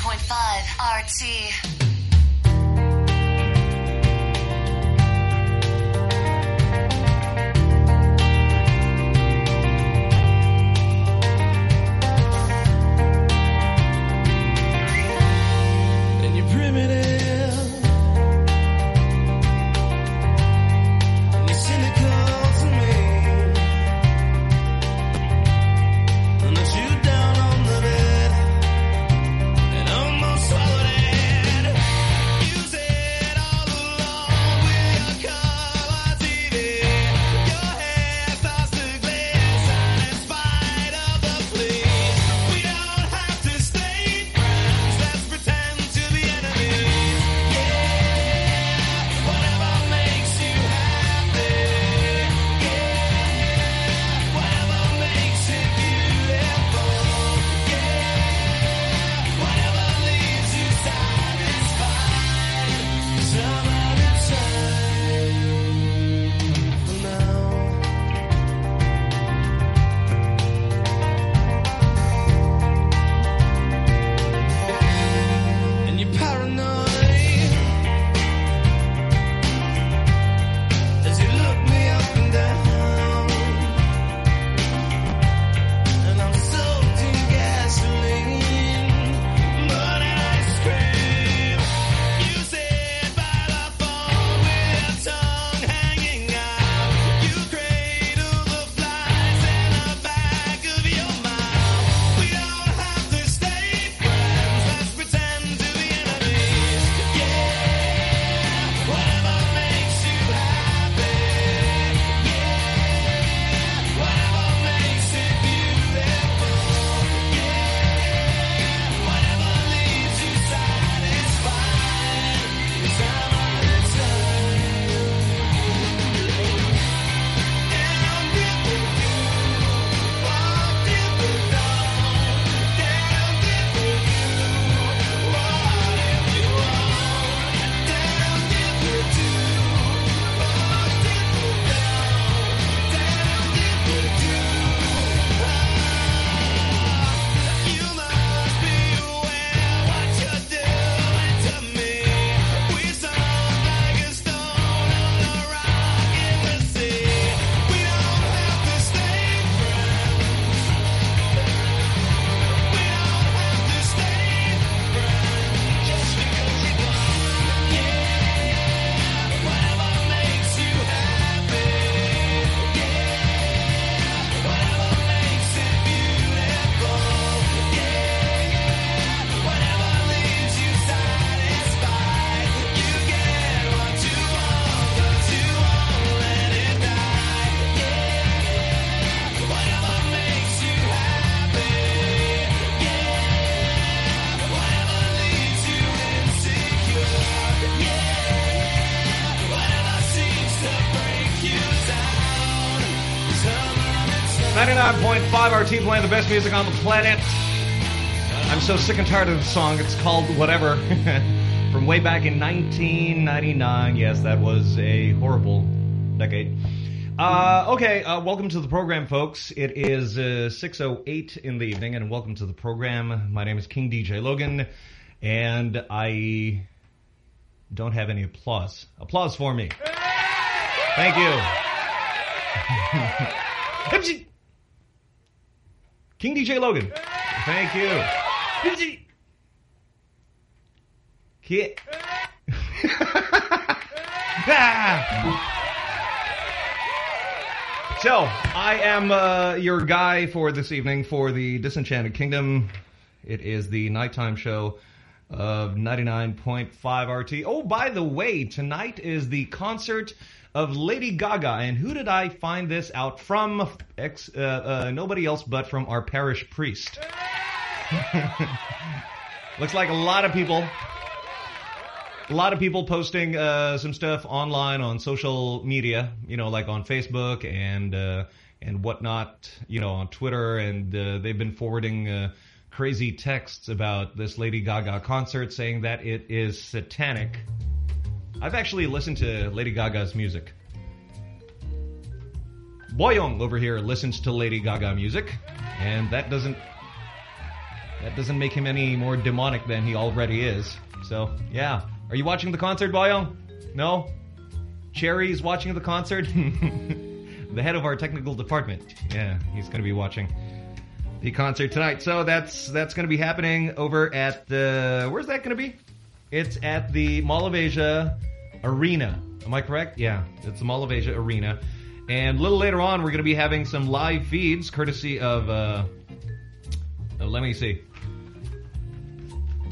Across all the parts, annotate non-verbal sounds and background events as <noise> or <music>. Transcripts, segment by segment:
99.5 RT. RT playing the best music on the planet. I'm so sick and tired of the song. It's called Whatever. <laughs> From way back in 1999. Yes, that was a horrible decade. Uh, okay, uh, welcome to the program, folks. It is uh, 6.08 in the evening, and welcome to the program. My name is King DJ Logan, and I don't have any applause. Applause for me. Thank you. <laughs> <laughs> King DJ Logan. Thank you. Kit. <laughs> so, I am uh, your guy for this evening for the Disenchanted Kingdom. It is the nighttime show of 99.5 RT. Oh, by the way, tonight is the concert of Lady Gaga. And who did I find this out from? Ex, uh, uh, nobody else but from our parish priest. <laughs> Looks like a lot of people a lot of people posting uh, some stuff online on social media, you know, like on Facebook and uh, and whatnot, you know, on Twitter, and uh, they've been forwarding uh, crazy texts about this Lady Gaga concert, saying that it is satanic. I've actually listened to Lady Gaga's music. Boyong over here listens to Lady Gaga music, and that doesn't That doesn't make him any more demonic than he already is. So, yeah. Are you watching the concert, Boyong? No? Cherry's watching the concert? <laughs> the head of our technical department. Yeah, he's going to be watching the concert tonight. So that's that's going to be happening over at the... Where's that going to be? It's at the Mall of Asia Arena. Am I correct? Yeah, it's the Mall of Asia Arena. And a little later on, we're going to be having some live feeds, courtesy of... Uh, uh, let me see.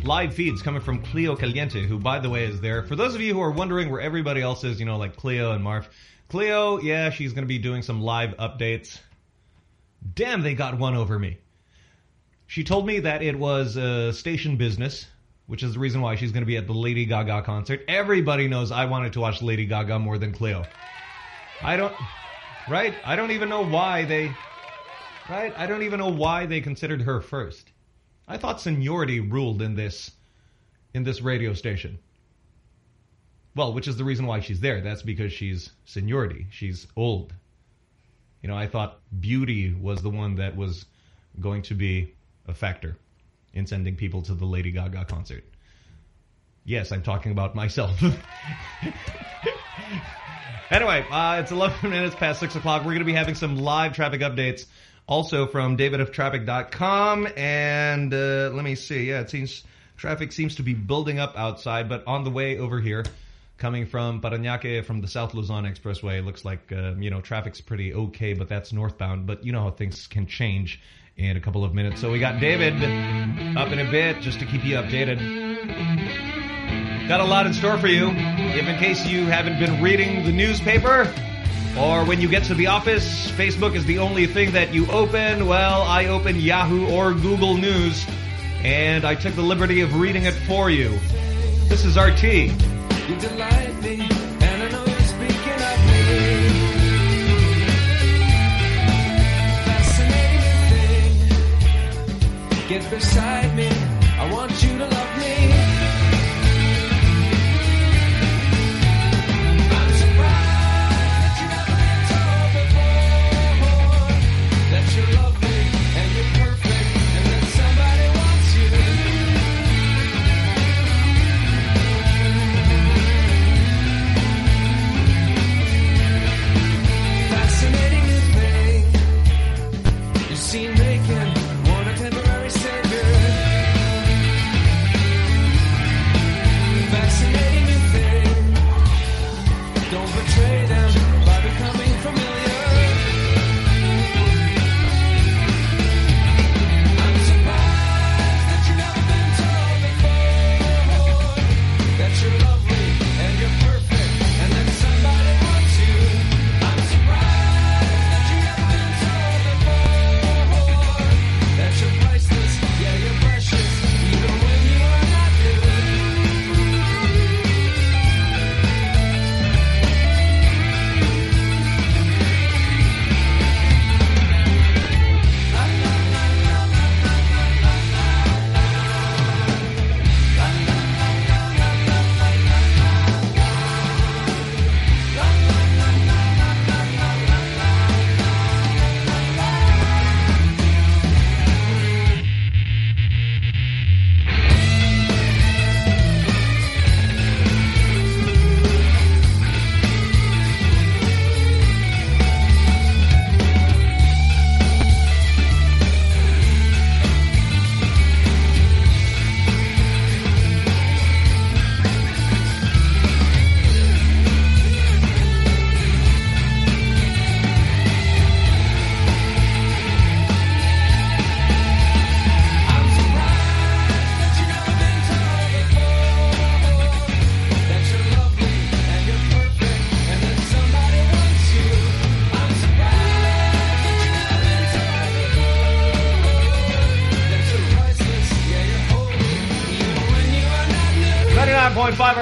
Live feeds coming from Cleo Caliente, who, by the way, is there. For those of you who are wondering where everybody else is, you know, like Cleo and Marv. Cleo, yeah, she's going to be doing some live updates. Damn, they got one over me. She told me that it was a station business, which is the reason why she's going to be at the Lady Gaga concert. Everybody knows I wanted to watch Lady Gaga more than Cleo. I don't... Right? I don't even know why they... Right? I don't even know why they considered her first. I thought seniority ruled in this in this radio station. Well, which is the reason why she's there. That's because she's seniority. She's old. You know, I thought beauty was the one that was going to be a factor in sending people to the Lady Gaga concert. Yes, I'm talking about myself. <laughs> anyway, uh, it's 11 minutes past 6 o'clock. We're going to be having some live traffic updates also from davidoftraffic.com. And uh, let me see. Yeah, it seems traffic seems to be building up outside, but on the way over here, coming from Parañaque from the South Luzon Expressway, looks like, uh, you know, traffic's pretty okay, but that's northbound. But you know how things can change in a couple of minutes. So we got David up in a bit just to keep you updated. Got a lot in store for you. If in case you haven't been reading the newspaper, or when you get to the office, Facebook is the only thing that you open. Well, I open Yahoo or Google News, and I took the liberty of reading it for you. This is RT. Fascinating thing. Get beside me.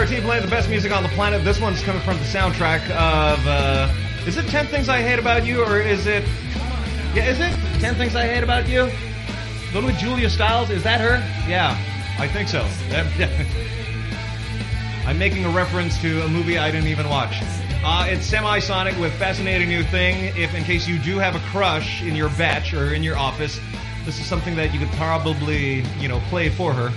RT playing the best music on the planet. This one's coming from the soundtrack of, uh, is it 10 Things I Hate About You, or is it, yeah, is it 10 Things I Hate About You? With Julia Stiles, is that her? Yeah, I think so. <laughs> I'm making a reference to a movie I didn't even watch. Uh, it's Semisonic with Fascinating New Thing. If, in case you do have a crush in your batch or in your office, This is something that you could probably, you know, play for her.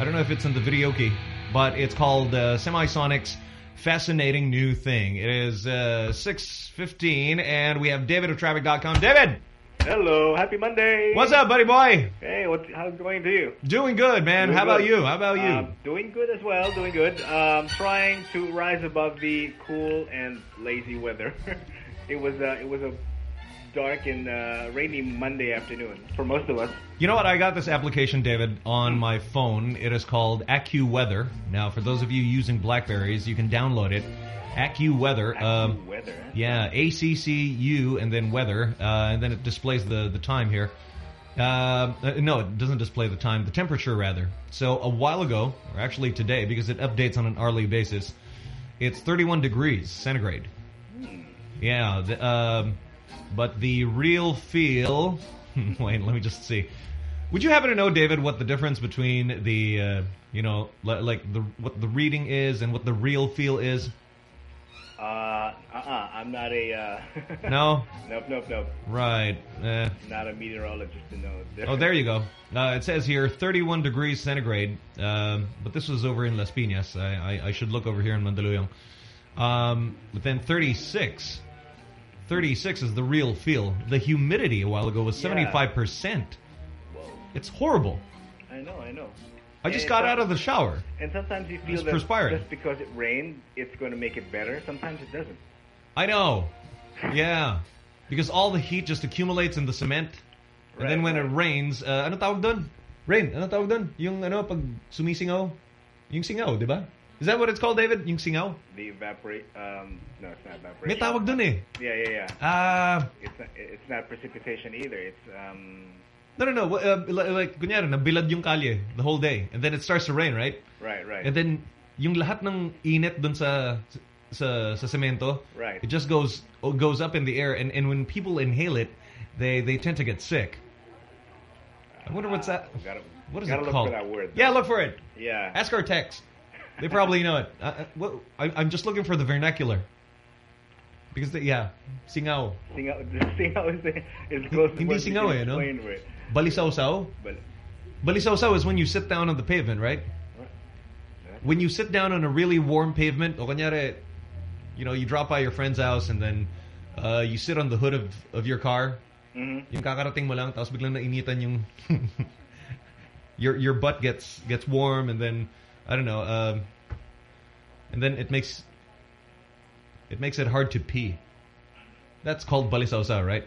I don't know if it's in the video key, but it's called uh, Semisonic's Fascinating New Thing. It is uh, 6.15, and we have David of Traffic.com. David! Hello, happy Monday. What's up, buddy boy? Hey, how's it going to you? Doing good, man. Doing How about you? How about you? Um, doing good as well. Doing good. Um, trying to rise above the cool and lazy weather. <laughs> it was uh, it was a dark and uh, rainy Monday afternoon for most of us. You know what? I got this application, David, on my phone. It is called AccuWeather. Now, for those of you using Blackberries, you can download it. AccuWeather. Um, weather. yeah, A-C-C-U and then weather. Uh, and then it displays the, the time here. Uh, uh, no, it doesn't display the time. The temperature, rather. So a while ago, or actually today, because it updates on an hourly basis, it's 31 degrees centigrade. Yeah, the, um, but the real feel... <laughs> Wait, let me just see. Would you happen to know, David, what the difference between the, uh, you know, like the what the reading is and what the real feel is? Uh, uh-uh. I'm not a. Uh, <laughs> No? nope, nope, nope. Right. Eh. Not a meteorologist to know. <laughs> Oh, there you go. Uh, it says here 31 degrees centigrade, um, but this was over in Las Piñas. I, I, I should look over here in Mandaluyong. Um, but then 36. 36 is the real feel. The humidity a while ago was 75%. Whoa. It's horrible. I know, I know. I just And got out of the shower. And sometimes you feel Just that perspiring. just because it rained, it's going to make it better. Sometimes it doesn't. I know. Yeah. Because all the heat just accumulates in the cement. And then Right, when it rains, uh, ano tawag dun? Rain, ano tawag dun? Yung ano, pag sumisingaw? Yung singaw, di ba? Is that what it's called, David? Yung singaw? The evaporate. Um, no, it's not evaporation. May tawag dun eh. Yeah, yeah, yeah. Ah, It's not, it's not precipitation either. It's um, no, no, no. Uh, li- like, kunyari, nabilad yung kalye the whole day. And then it starts to rain, right? right, right, And then, yung lahat ng init dun sa, sa, sa cemento, right. it just goes goes up in the air. And, and when people inhale it, they, they tend to get sick. I wonder what's that? Uh, Gotta, What is it look called? for that word. Yeah, look for it. Yeah. Ask our text. They probably know it. Uh, uh, I, I'm just looking for the vernacular. Because, they, yeah, singaw. Singaw, <laughs> singaw is, is close to Hindi singaw can eh, no? to. Balisawsaw? But Balisawsaw is when you sit down on the pavement, right? When you sit down on a really warm pavement, o kanyari, you know, you drop by your friend's house and then uh, you sit on the hood of, of your car, mhm. yung kakarating mo lang, tapos biglang nainitan yung... <laughs> your your butt gets gets warm and then, I don't know, um, and then it makes it makes it hard to pee. That's called balisawsaw, right?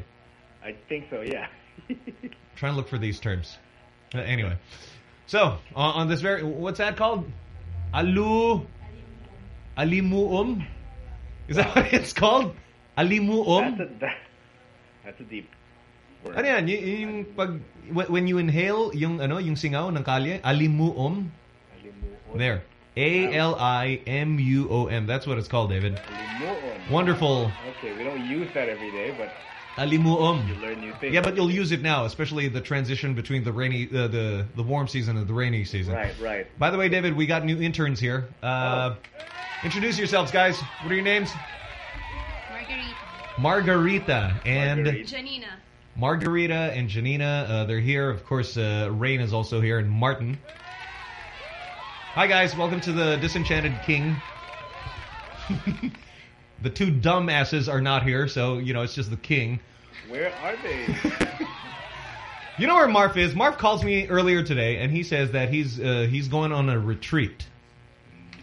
I think so. Yeah. <laughs> Try and look for these terms. Uh, anyway, so on, on this very, what's that called? Alu, alimuom. Is that what it's called? that's Alimuom. a that, that's a deep word. Ano yan? Yung pag when when you inhale yung ano yung singaw ng kalye, alimuom. Alimuom. There. A L I M U O M. That's what it's called, David. Alimuom. Wonderful. Okay, we don't use that every day, but you learn new things. Yeah, but you'll use it now, especially the transition between the rainy, uh, the the warm season and the rainy season. right, right. By the way, David, we got new interns here. Uh, Introduce yourselves, guys. What are your names? Margarita. Margarita and Marguerite. Janina. Margarita and Janina. Uh, they're here. Of course, uh, Rain is also here, and Martin. Hi, guys. Welcome to the Disenchanted King. <laughs> the two dumbasses are not here, so you know it's just the king. Where are they? <laughs> You know where Marv is? Marv calls me earlier today, and he says that he's uh, he's going on a retreat,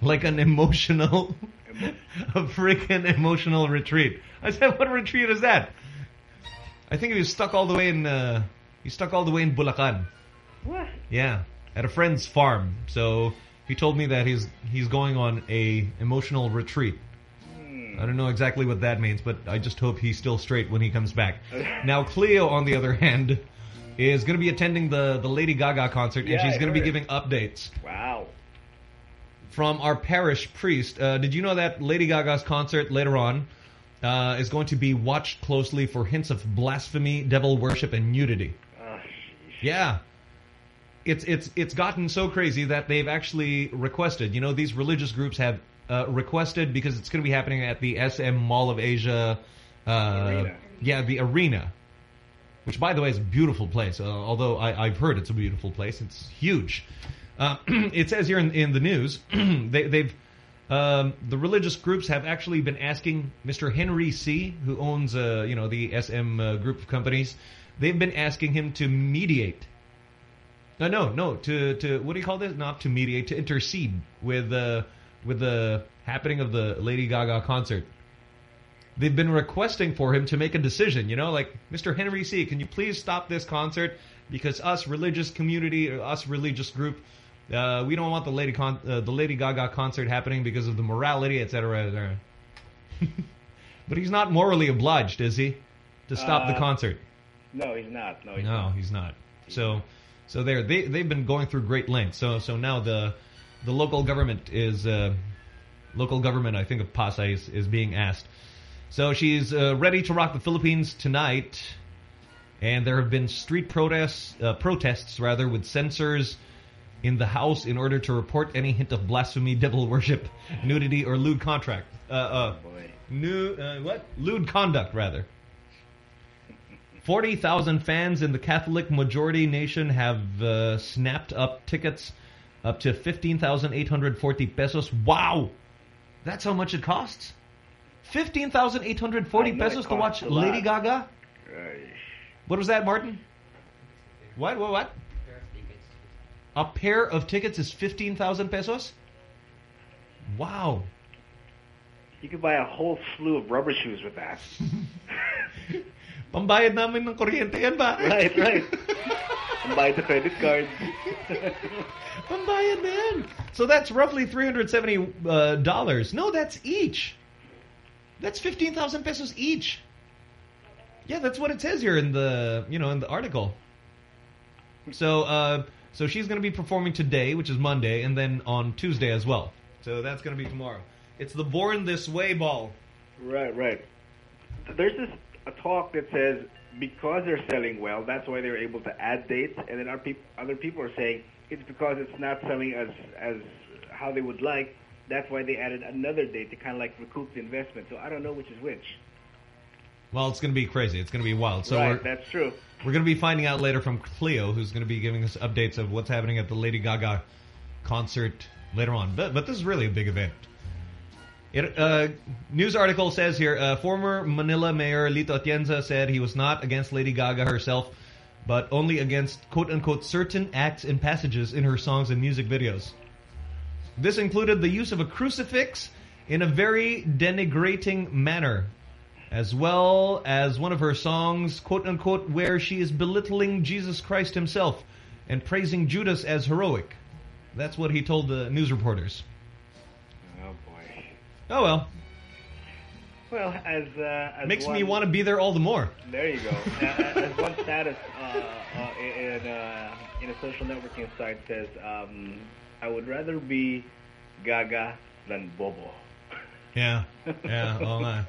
like an emotional, <laughs> a freaking emotional retreat. I said, "What retreat is that?" I think he was stuck all the way in uh, he's stuck all the way in Bulacan. what? Yeah, at a friend's farm. So he told me that he's he's going on a emotional retreat. I don't know exactly what that means, but I just hope he's still straight when he comes back. <laughs> now, Cleo, on the other hand, is going to be attending the, the Lady Gaga concert, and she's going to be giving updates Wow. from our parish priest. Uh, did you know that Lady Gaga's concert later on uh, is going to be watched closely for hints of blasphemy, devil worship, and nudity? Oh. Yeah. It's it's it's gotten so crazy that they've actually requested. You know, these religious groups have uh, requested because it's going to be happening at the SM Mall of Asia. Uh. Yeah, the arena. which, by the way, is a beautiful place. Uh, although I, I've heard it's a beautiful place. It's huge. Uh, <clears throat> it says here in, in the news, <clears throat> they, they've um, the religious groups have actually been asking Mr. Henry Sy, who owns uh, you know the SM uh, group of companies, they've been asking him to mediate. Uh, no, no, to to what do you call this? Not to mediate, to intercede with uh, with the happening of the Lady Gaga concert. They've been requesting for him to make a decision. You know, like Mr. Henry Sy, can you please stop this concert because us religious community, us religious group uh, we don't want the Lady Con uh, the Lady Gaga concert happening because of the morality, etc. etc. <laughs> but he's not morally obliged, is he, to stop Uh, the concert? No, he's not. No, he's No, not. he's not. So, so there they they've been going through great lengths. So so now the the local government is uh, local government I think of Pasay is, is being asked. So she's uh, ready to rock the Philippines tonight, and there have been street protests uh, protests rather with censors in the house in order to report any hint of blasphemy, <laughs> devil worship, nudity, or lewd contract. Uh, uh, Boy. New uh, what? Lewd conduct, rather. Forty thousand fans in the Catholic majority nation have uh, snapped up tickets up to fifteen thousand eight hundred forty pesos. Wow, that's how much it costs. Fifteen thousand eight hundred forty I know it pesos to watch costs a lot. Lady Gaga. Right. What was that, Martin? What? What? What? A pair of tickets is fifteen thousand pesos. Wow. You could buy a whole slew of rubber shoes with that. <laughs> Pambayad namin ng kuryente yan ba? right, right. Buy the credit card. <laughs> Pambayad na yan. So that's roughly 370. Uh, dollars. no, that's each. That's 15,000 pesos each. Yeah, that's what it says here in the, you know, in the article. So, uh, so she's going to be performing today, which is Monday, and then on Tuesday as well. So that's going to be tomorrow. It's the Born This Way ball. right, right. There's this a talk that says because they're selling well, that's why they're able to add dates, and then our peop- other people are saying it's because it's not selling as as how they would like. That's why they added another date to kind of like recoup the investment. So I don't know which is which. Well, it's going to be crazy. It's going to be wild. So right, that's true. We're going to be finding out later from Cleo, who's going to be giving us updates of what's happening at the Lady Gaga concert later on. But, but this is really a big event. Uh, news article says here, uh, former Manila Mayor Lito Atienza said he was not against Lady Gaga herself, but only against quote-unquote certain acts and passages in her songs and music videos. This included the use of a crucifix in a very denigrating manner, as well as one of her songs, quote-unquote, where she is belittling Jesus Christ himself and praising Judas as heroic. That's what he told the news reporters. Oh. Well, Well, as uh, as makes one, me want to be there all the more. There you go. <laughs> As one status uh, uh, in uh, in a social networking site says, um, I would rather be Gaga than Bobo. Yeah, <laughs> yeah, all that.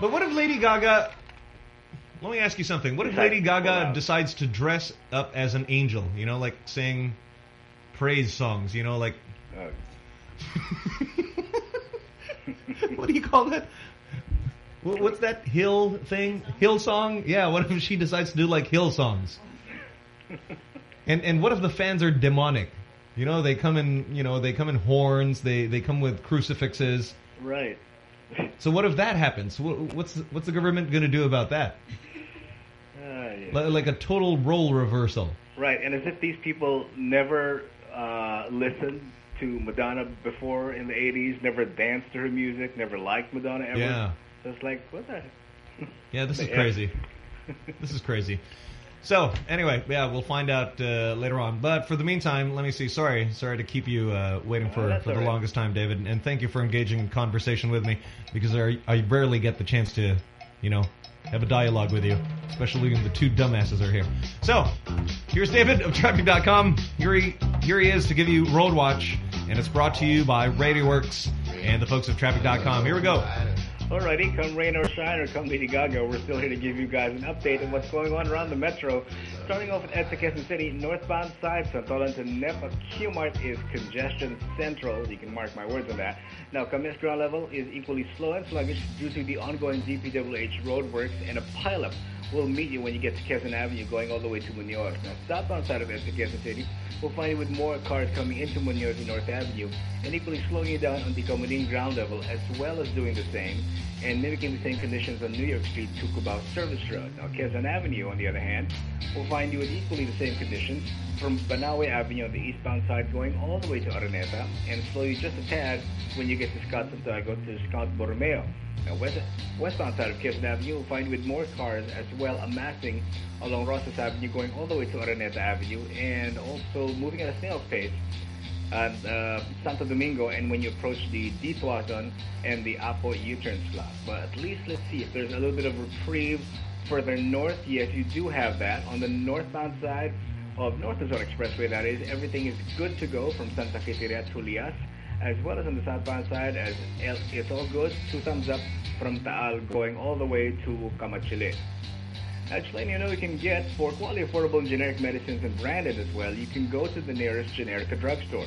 But what if Lady Gaga? Let me ask you something. What if Lady Gaga decides to dress up as an angel? You know, like sing praise songs. You know, like Uh, <laughs> what do you call that? What's that hill thing? Hill song? Yeah. What if she decides to do like hill songs? And and what if the fans are demonic? You know, they come in. You know, they come in horns. They they come with crucifixes. right. So what if that happens? What's what's the government going to do about that? Uh, yeah. Li- Like a total role reversal. Right, and as if these people never uh, listened to Madonna before in the 80s, never danced to her music, never liked Madonna ever. Yeah. So it's like, what the? <laughs> Yeah, this is crazy. <laughs> This is crazy. So, anyway, yeah, we'll find out uh, later on. But for the meantime, let me see. Sorry, sorry to keep you uh, waiting for, Oh, for the right. longest time, David. And thank you for engaging in conversation with me because I, I rarely get the chance to, you know, have a dialogue with you, especially when the two dumbasses are here. So, here's David of Traffic.com. Here he, here he is to give you Road Watch, and it's brought to you by RadioWorks and the folks of Traffic.com. Here we go. Alrighty, come rain or shine or come Lady Gaga, we're still here to give you guys an update on what's going on around the metro. Starting off at EDSA City, northbound side, Santolan to NEPA Q-Mart is congestion central. You can mark my words on that. Now, Camis ground level is equally slow and sluggish due to the ongoing DPWH roadworks and a pileup will meet you when you get to Quezon Avenue going all the way to Munoz. Now, southbound side of Quezon City, we'll find you with more cars coming into Munoz and North Avenue and equally slowing you down on the Kamuning ground level as well as doing the same and mimicking the same conditions on New York Street to Cubao Service Road. Now, Quezon Avenue, on the other hand, will find you with equally the same conditions from Banawe Avenue on the eastbound side going all the way to Araneta and slow you just a tad when you get to Scott Santiago to Scott Borromeo. Now, west, westbound side of Quezon Avenue will find with more cars as well amassing along Rosas Avenue going all the way to Araneta Avenue and also moving at a snail's pace at uh, Santo Domingo and when you approach the D Tuazon and the Apo U-turn slot. But at least let's see if there's a little bit of reprieve further north. Yes, you do have that. On the northbound side of North Luzon Expressway, that is, everything is good to go from Santa Fe to Lias, as well as on the southbound side, as it's all good. Two thumbs up from Taal going all the way to Camachile. Actually, you know you can get for quality, affordable, generic medicines and branded as well. You can go to the nearest Generica drugstore.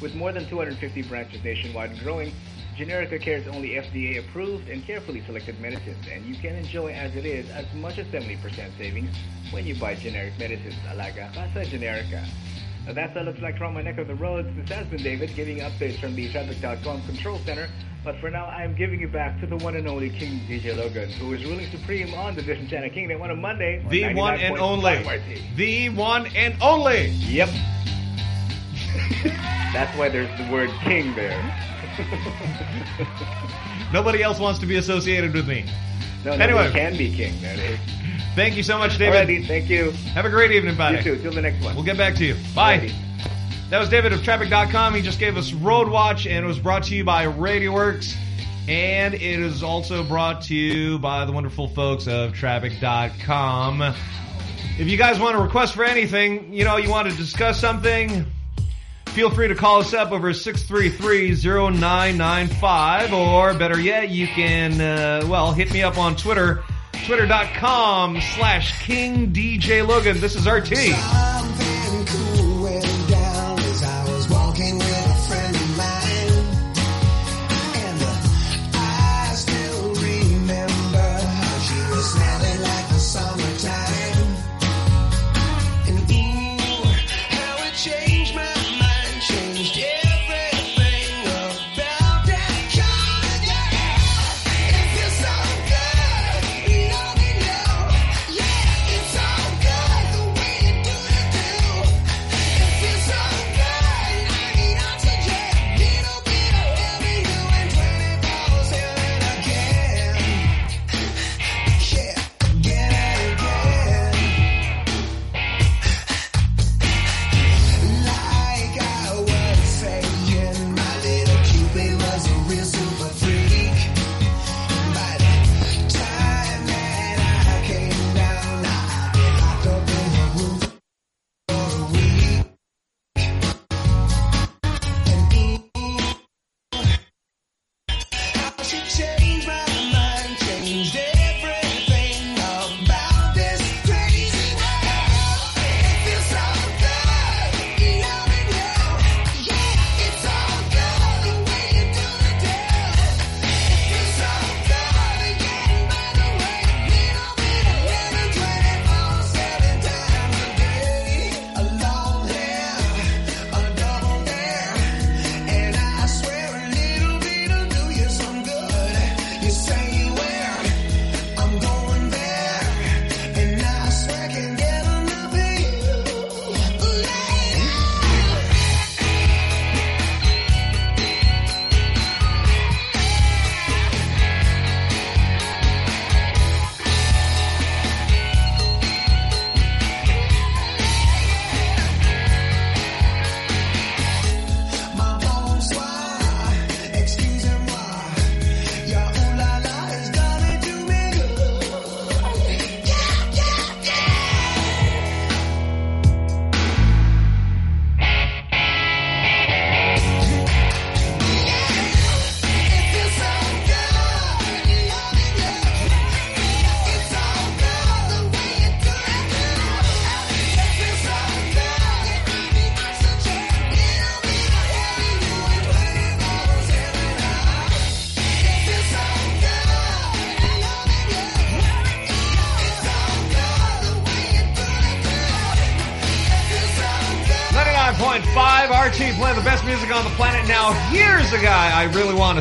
With more than 250 branches nationwide growing, Generica carries only FDA approved and carefully selected medicines, and you can enjoy as it is as much as 70% savings when you buy generic medicines. Alaga Casa Generica. That's what it looks like from my neck of the roads. This has been David giving updates from the Traffic.com Control Center. But for now, I am giving you back to the one and only King DJ Logan, who is ruling supreme on the Disenchanted Kingdom on a Monday. On The one and only. The one and only. Yep. <laughs> That's why there's the word king there. <laughs> Nobody else wants to be associated with me. No, no, Anyway. can be king. That is. Thank you so much, David. Alrighty, thank you. Have a great evening, buddy. You too. Till the next one. We'll get back to you. Bye. Alrighty. That was David of Traffic.com. He just gave us Road Watch, and it was brought to you by RadioWorks. And it is also brought to you by the wonderful folks of Traffic.com. If you guys want to request for anything, you know, you want to discuss something, feel free to call us up over 633-0995, or better yet, you can, uh, well, hit me up on Twitter, twitter.com slash King DJ Logan. This is RT.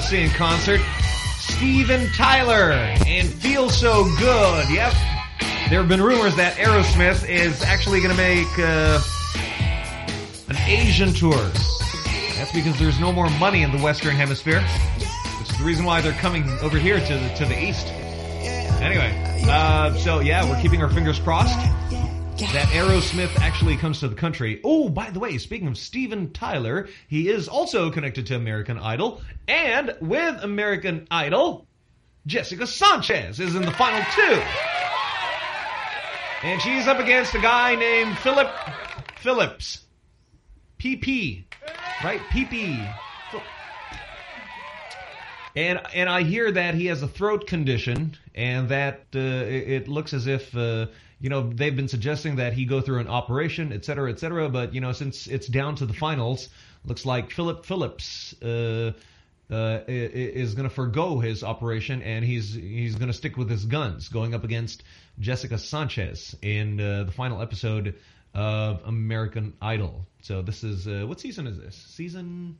See in concert. Steven Tyler and Feel So Good. Yep. There have been rumors that Aerosmith is actually going to make uh, an Asian tour. That's because there's no more money in the Western Hemisphere. Which is the reason why they're coming over here to the, to the East. Anyway, uh, so yeah, we're keeping our fingers crossed that Aerosmith actually comes to the country. Oh, by the way, speaking of Steven Tyler, he is also connected to American Idol. And with American Idol, Jessica Sanchez is in the final two. And she's up against a guy named Philip Phillips. PP. Right? PP. And and I hear that he has a throat condition, and that uh, it, looks as if uh, you know they've been suggesting that he go through an operation, et cetera, et cetera. But you know since it's down to the finals, looks like Philip Phillips uh, uh, is going to forego his operation, and he's he's going to stick with his guns, going up against Jessica Sanchez in uh, the final episode of American Idol. So this is uh, what season is this? Season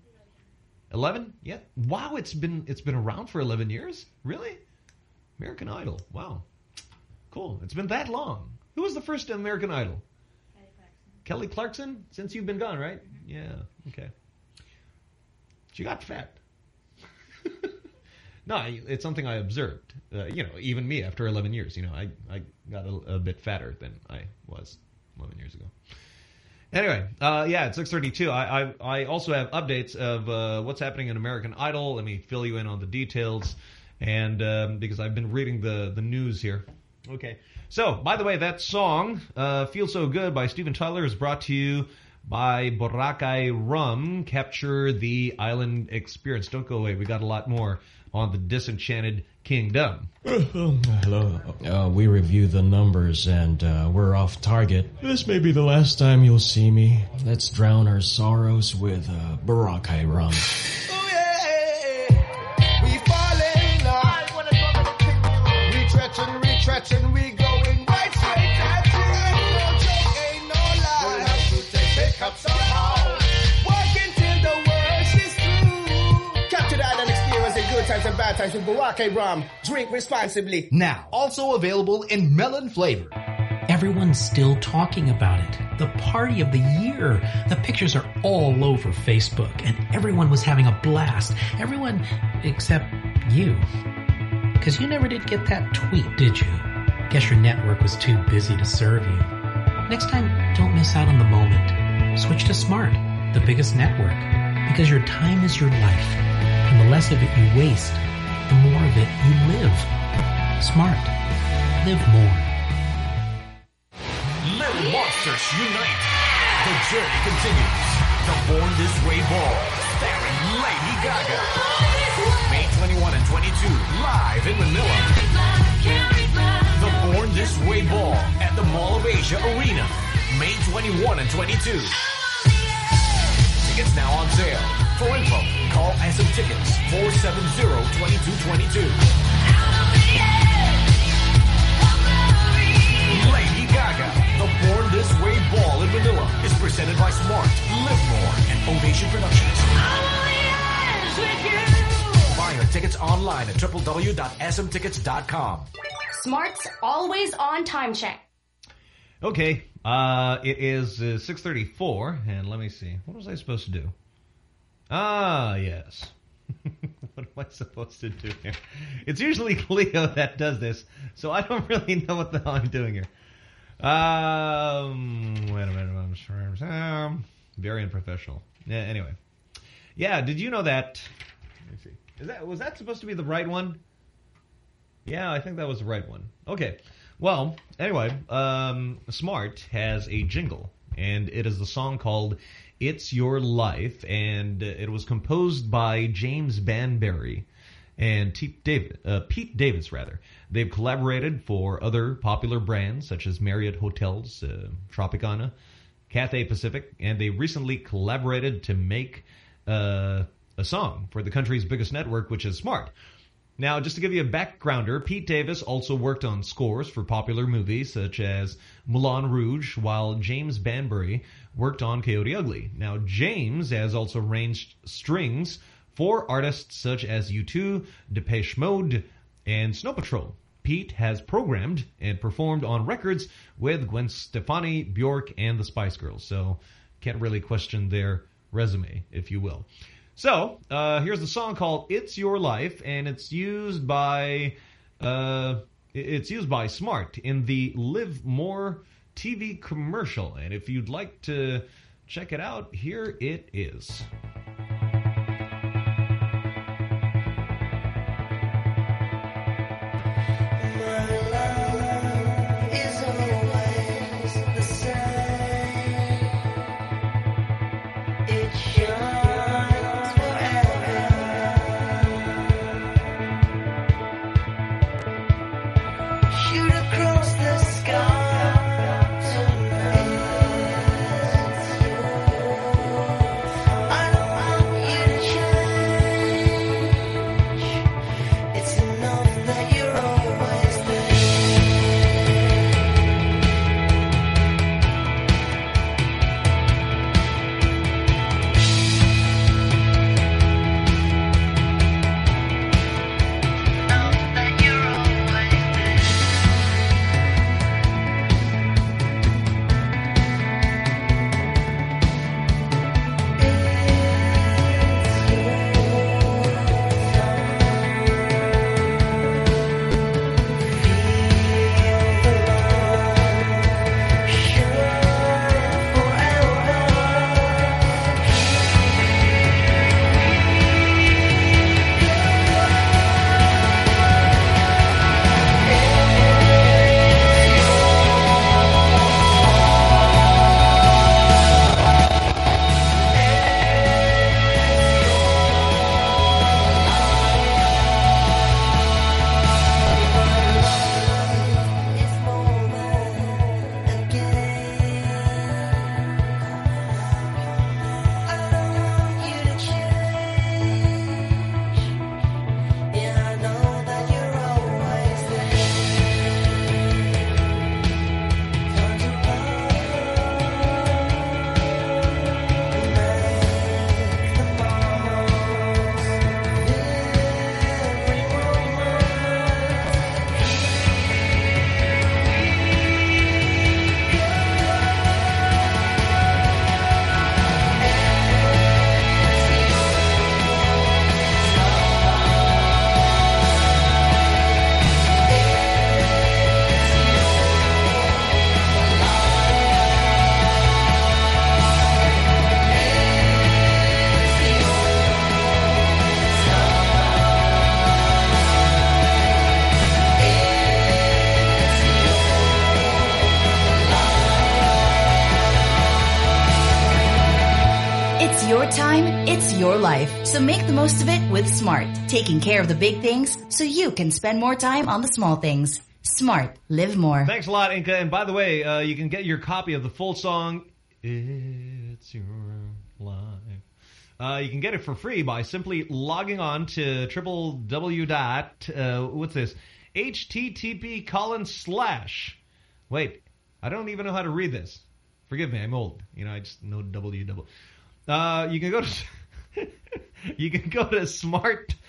11? Yeah. Wow, it's been it's been around for 11 years? Really? American Idol. Wow. Cool. It's been that long. Who was the first American Idol? Kelly Clarkson. Kelly Clarkson? Since you've been gone, right? Yeah. Okay. She got fat. <laughs> no, it's something I observed. Uh, you know, even me after 11 years, you know, I, I got a, a bit fatter than I was 11 years ago. Anyway, uh, yeah, it's 632. I, I, I also have updates of uh, what's happening in American Idol. Let me fill you in on the details, and um, because I've been reading the the news here. Okay. So, by the way, that song, uh, "Feel So Good" by Steven Tyler, is brought to you by Boracay Rum. Capture the island experience. Don't go away. We got a lot more on the Disenchanted Kingdom. <coughs> Hello. Uh, we review the numbers and uh, we're off target. This may be the last time you'll see me. Let's drown our sorrows with uh, Boracay rum. <laughs> good times and bad with Boracay rum. Drink responsibly. Now, also available in melon flavor. Everyone's still talking about it. The party of the year. The pictures are all over Facebook, and everyone was having a blast. Everyone except you. Because you never did get that tweet, did you? Guess your network was too busy to serve you. Next time, don't miss out on the moment. Switch to Smart, the biggest network. Because your time is your life. And the less of it you waste, the more of it you live. Smart. Live more. Little Monsters Unite. The journey continues. The Born This Way Ball, starring Lady Gaga. May 21 and 22, live in Manila. The Born This Way Ball at the Mall of Asia Arena. May 21 and 22. Tickets now on sale. For info, call SM Tickets 470-2222. Lady Gaga, the Born This Way Ball in Manila is presented by Smart, Live More, and Ovation Productions. Buy your tickets online at www.smtickets.com. Smart's always on time check. Okay, uh, it is uh, 6.34, and let me see. What was I supposed to do? Ah, yes. <laughs> what am I supposed to do here? It's usually <laughs> Leo that does this, so I don't really know what the hell I'm doing here. Um, wait a minute. I'm sure. Um, very unprofessional. Yeah, anyway. Yeah, did you know that... Let me see. Is that, was that supposed to be the right one? Yeah, I think that was the right one. Okay. Well, anyway, um, Smart has a jingle, and it is the song called It's Your Life, and it was composed by James Banbury and uh, Pete Davis, rather. They've collaborated for other popular brands, such as Marriott Hotels, uh, Tropicana, Cathay Pacific, and they recently collaborated to make uh, a song for the country's biggest network, which is Smart. Now, just to give you a backgrounder, Pete Davis also worked on scores for popular movies such as Moulin Rouge, while James Banbury worked on Coyote Ugly. Now, James has also arranged strings for artists such as U2, Depeche Mode, and Snow Patrol. Pete has programmed and performed on records with Gwen Stefani, Bjork, and the Spice Girls. So, can't really question their resume, if you will. So, uh, here's the song called It's Your Life, and it's used by uh, it's used by Smart in the Live More TV commercial. And if you'd like to check it out, here it is. Your life. So make the most of it with Smart. Taking care of the big things so you can spend more time on the small things. Smart. Live more. Thanks a lot, Inca. And by the way, uh, you can get your copy of the full song, It's Your Life. Uh, you can get it for free by simply logging on to triple w dot, uh, what's this? HTTP colon slash. Wait, I don't even know how to read this. Forgive me, I'm old. You know, I just know W double. Uh, you can go to <laughs> <laughs> you can go to smart.com.ph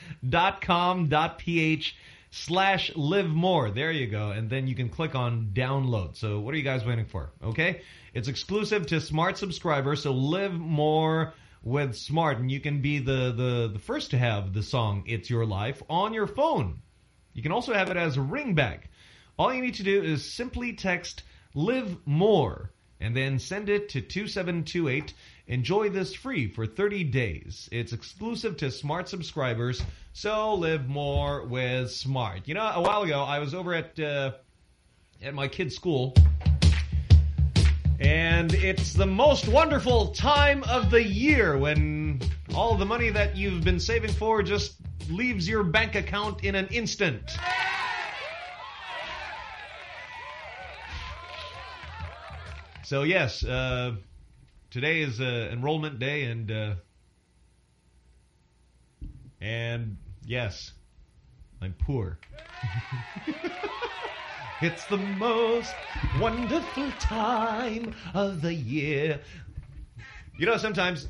slash live more. There you go. And then you can click on download. So what are you guys waiting for? Okay. It's exclusive to smart subscribers. So live more with smart and you can be the, the, the first to have the song It's Your Life on your phone. You can also have it as a ringback. All you need to do is simply text live more and then send it to 2728. Enjoy this free for 30 days. It's exclusive to Smart subscribers, so live more with Smart. You know, a while ago, I was over at uh, at my kid's school, and it's the most wonderful time of the year when all the money that you've been saving for just leaves your bank account in an instant. So yes, uh, today is uh, enrollment day, and uh, and yes, I'm poor. <laughs> it's the most wonderful time of the year. You know, sometimes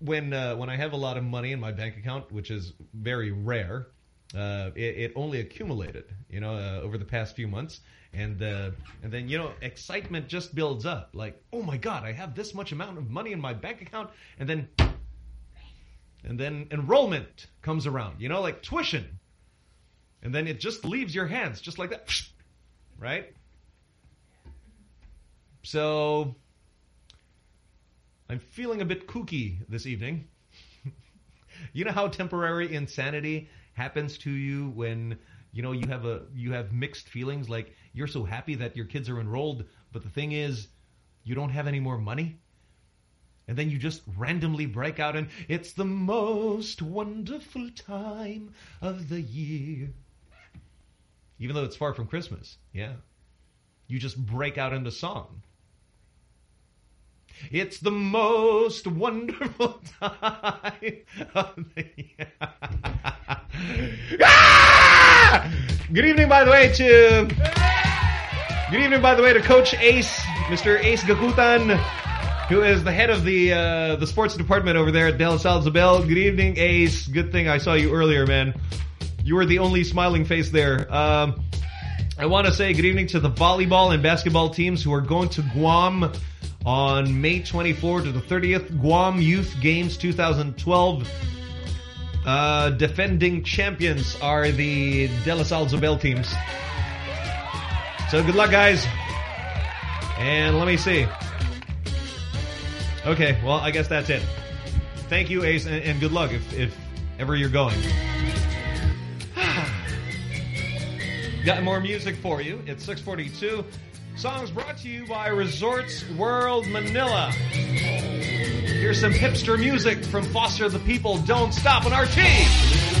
when uh, when I have a lot of money in my bank account, which is very rare, uh, it, it only accumulated, you know, uh, over the past few months, and uh, and then you know, excitement just builds up. Like, oh my God, I have this much amount of money in my bank account, and then and then enrollment comes around, you know, like tuition, and then it just leaves your hands just like that, right? So I'm feeling a bit kooky this evening. <laughs> you know how temporary insanity happens to you when you know you have a you have mixed feelings like you're so happy that your kids are enrolled but the thing is you don't have any more money. And then you just randomly break out and it's the most wonderful time of the year. Even though it's far from Christmas yeah. You just break out into song it's the most wonderful <laughs> time of the year. <laughs> Ah! Good evening, by the way, to... Good evening, by the way, to Coach Ace, Mr. Ace Gakutan, who is the head of the uh, the sports department over there at De La Salle Zobel. Good evening, Ace. Good thing I saw you earlier, man. You were the only smiling face there. Um, I want to say good evening to the volleyball and basketball teams who are going to Guam on May 24 to the 30th. Guam Youth Games 2012. Uh, defending champions are the De La Salle Zobel teams. So good luck, guys. And let me see. Okay, well, I guess that's it. Thank you, Ace, and, and good luck if, if ever you're going. <sighs> Got more music for you. It's 642. Songs brought to you by Resorts World Manila. Here's some hipster music from Foster the People. Don't stop on RT.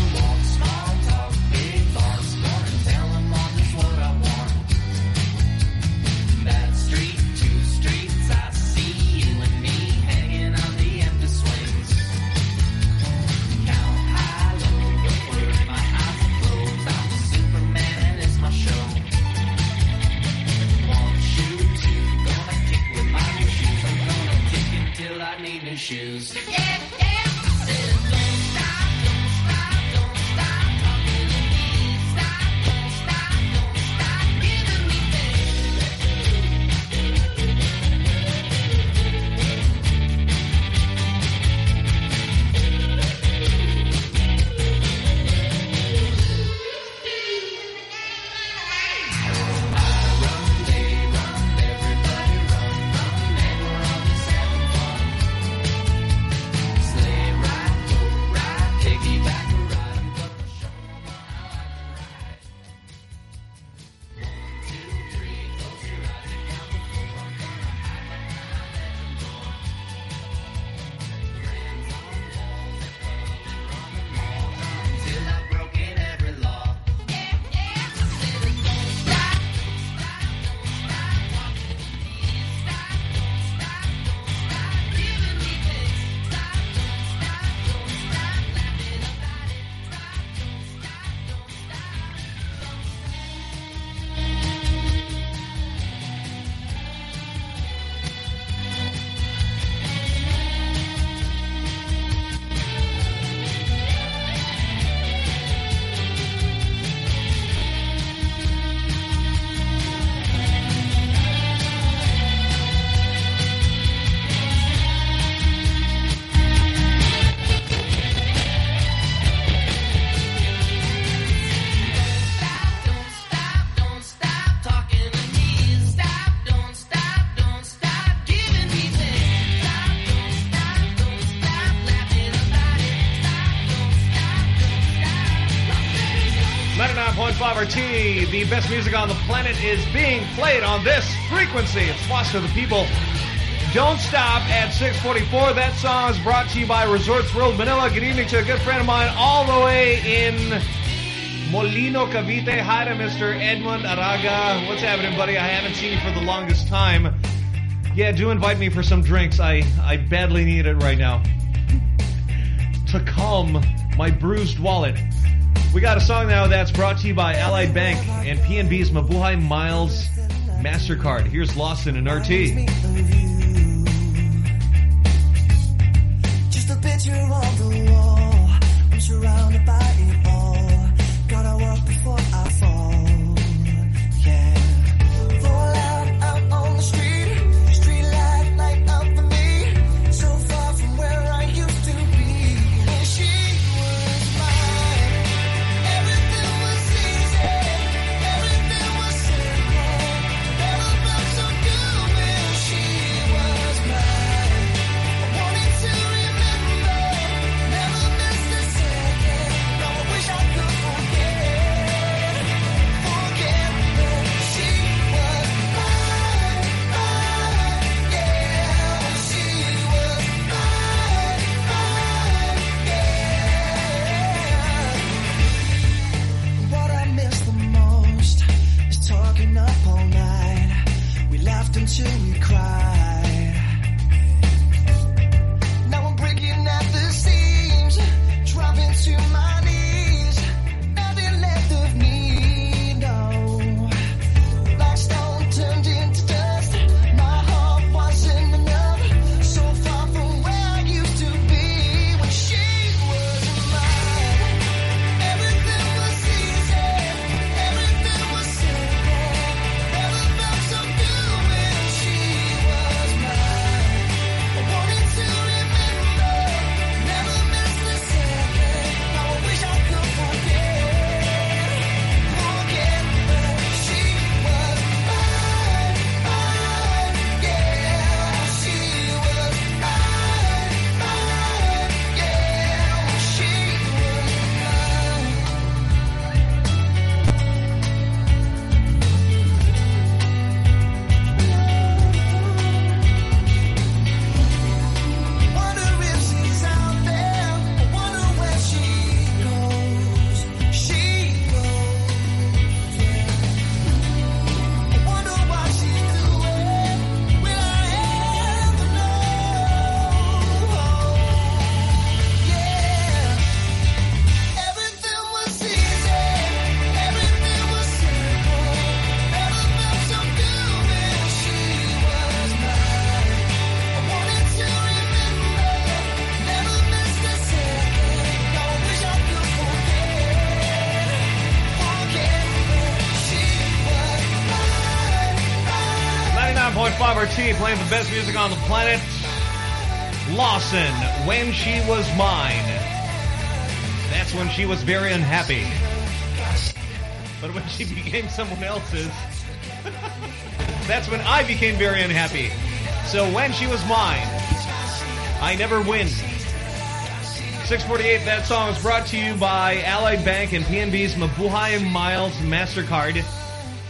Best music on the planet is being played on this frequency. It's Foster the People. Don't stop at 644. That song is brought to you by Resorts World Manila. Good evening to a good friend of mine all the way in Molino, Cavite. Hi to Mr. Edmund Araga. What's happening, buddy? I haven't seen you for the longest time. Yeah, do invite me for some drinks. I, I badly need it right now. <laughs> to calm my bruised wallet. We got a song now that's brought to you by Allied Bank and PNB's Mabuhay Miles MasterCard. Here's Lawson and RT. Playing the best music on the planet. Lawson, When She Was Mine. That's when she was very unhappy. But when she <laughs> became someone else's, <laughs> that's when I became very unhappy. So when she was mine, I never win. 648, that song is brought to you by Allied Bank and PNB's Mabuhay Miles MasterCard.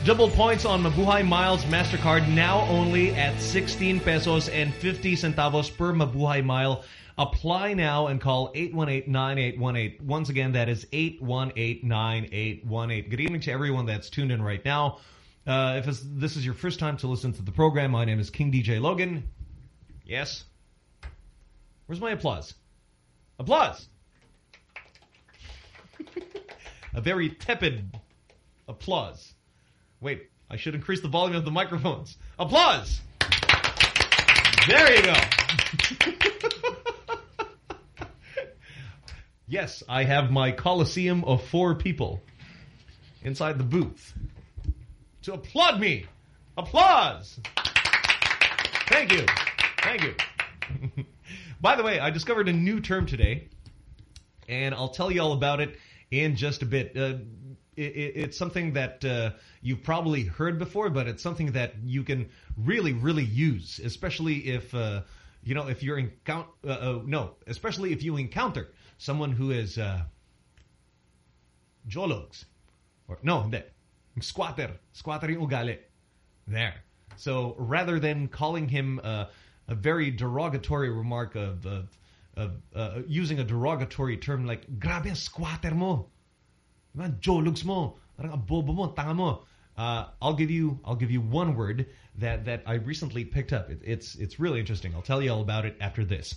Double points on Mabuhay Miles MasterCard now only at 16 pesos and 50 centavos per Mabuhay Mile. Apply now and call 818-9818. Once again, that is 818-9818. Good evening to everyone that's tuned in right now. Uh, if this is your first time to listen to the program, my name is King DJ Logan. Yes? Where's my applause? Applause! <laughs> A very tepid applause. Wait, I should increase the volume of the microphones. Applause! There you go. <laughs> yes, I have my coliseum of four people inside the booth to applaud me. Applause! Thank you. Thank you. <laughs> By the way, I discovered a new term today, and I'll tell you all about it in just a bit. Uh, it, it, it's something that uh, you've probably heard before, but it's something that you can really, really use, especially if uh, you know if you're encounter. Uh, uh, no, especially if you encounter someone who is uh, jologs, or no, hindi, squatter, squatter ugali. There. So rather than calling him uh, a very derogatory remark of, of, of using a derogatory term like grabe squatter mo, Diba? jologs mo, parang mo, tanga mo. Uh, I'll give you I'll give you one word that that I recently picked up. It, it's it's really interesting. I'll tell you all about it after this.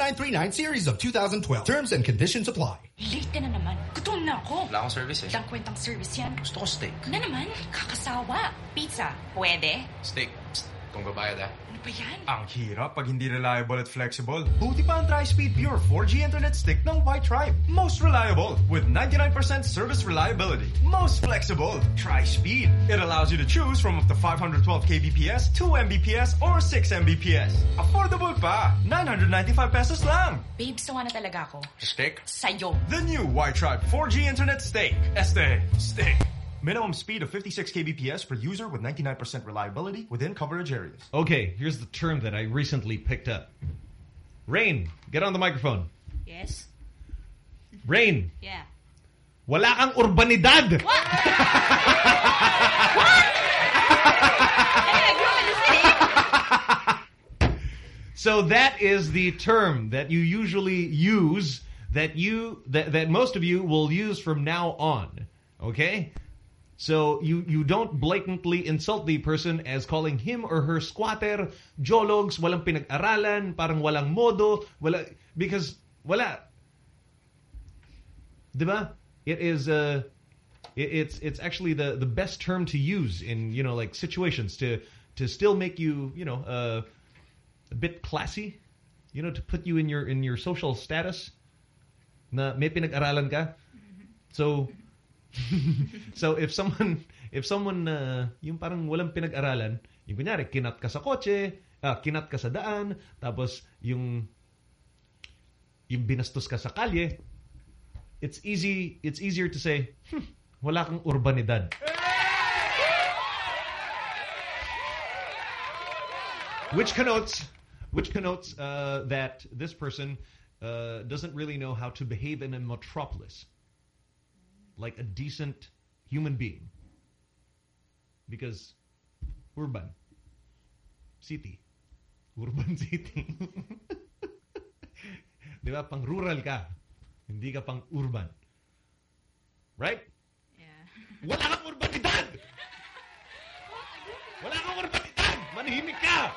1939 series of 2012. Terms and conditions apply. Late na naman. Gutom na ako. Wala akong service eh. Walang kwentang service yan. Gusto ko steak. Na naman, kakasawa. Pizza, pwede? Steak. Psst, kung babayad ah. Ano ba yan? Ang hirap pag hindi reliable at flexible. Buti pa ang Tri-Speed Pure 4G Internet Stick ng WiTribe. Most reliable with 99% service reliability. Most flexible. Tri-Speed. It allows you to choose from up to 512 kbps, 2 mbps, or 6 mbps. Affordable pa. 995 pesos lang. Babe, sawa na talaga ako. Steak? Sa'yo. The new WiTribe 4G Internet Stick. Este. Stick. Minimum speed of 56 kbps per user with 99% reliability within coverage areas. Okay, here's the term that I recently picked up. Rain, get on the microphone. Yes? Rain, Yeah. wala kang urbanidad. <laughs> So that is the term that you usually use that you that, that most of you will use from now on. Okay? So you you don't blatantly insult the person as calling him or her squatter, jologs, walang pinag-aralan, parang walang modo, wala because wala. 'Di ba? It is uh it, it's it's actually the the best term to use in, you know, like situations to to still make you, you know, uh a bit classy, you know, to put you in your in your social status na may pinag-aralan ka. So <laughs> so if someone if someone uh, yung parang walang pinag-aralan, yung kunyari kinat ka sa kotse, ah, kinat ka sa daan, tapos yung yung binastos ka sa kalye, it's easy it's easier to say, hmm, wala kang urbanidad. Which connotes which connotes uh, that this person uh, doesn't really know how to behave in a metropolis like a decent human being. Because urban city. Urban <laughs> city. Di ba? Pang rural ka. Hindi ka pang urban. Right? Yeah. Wala kang urbanidad! Wala kang urbanidad! Manhimik ka!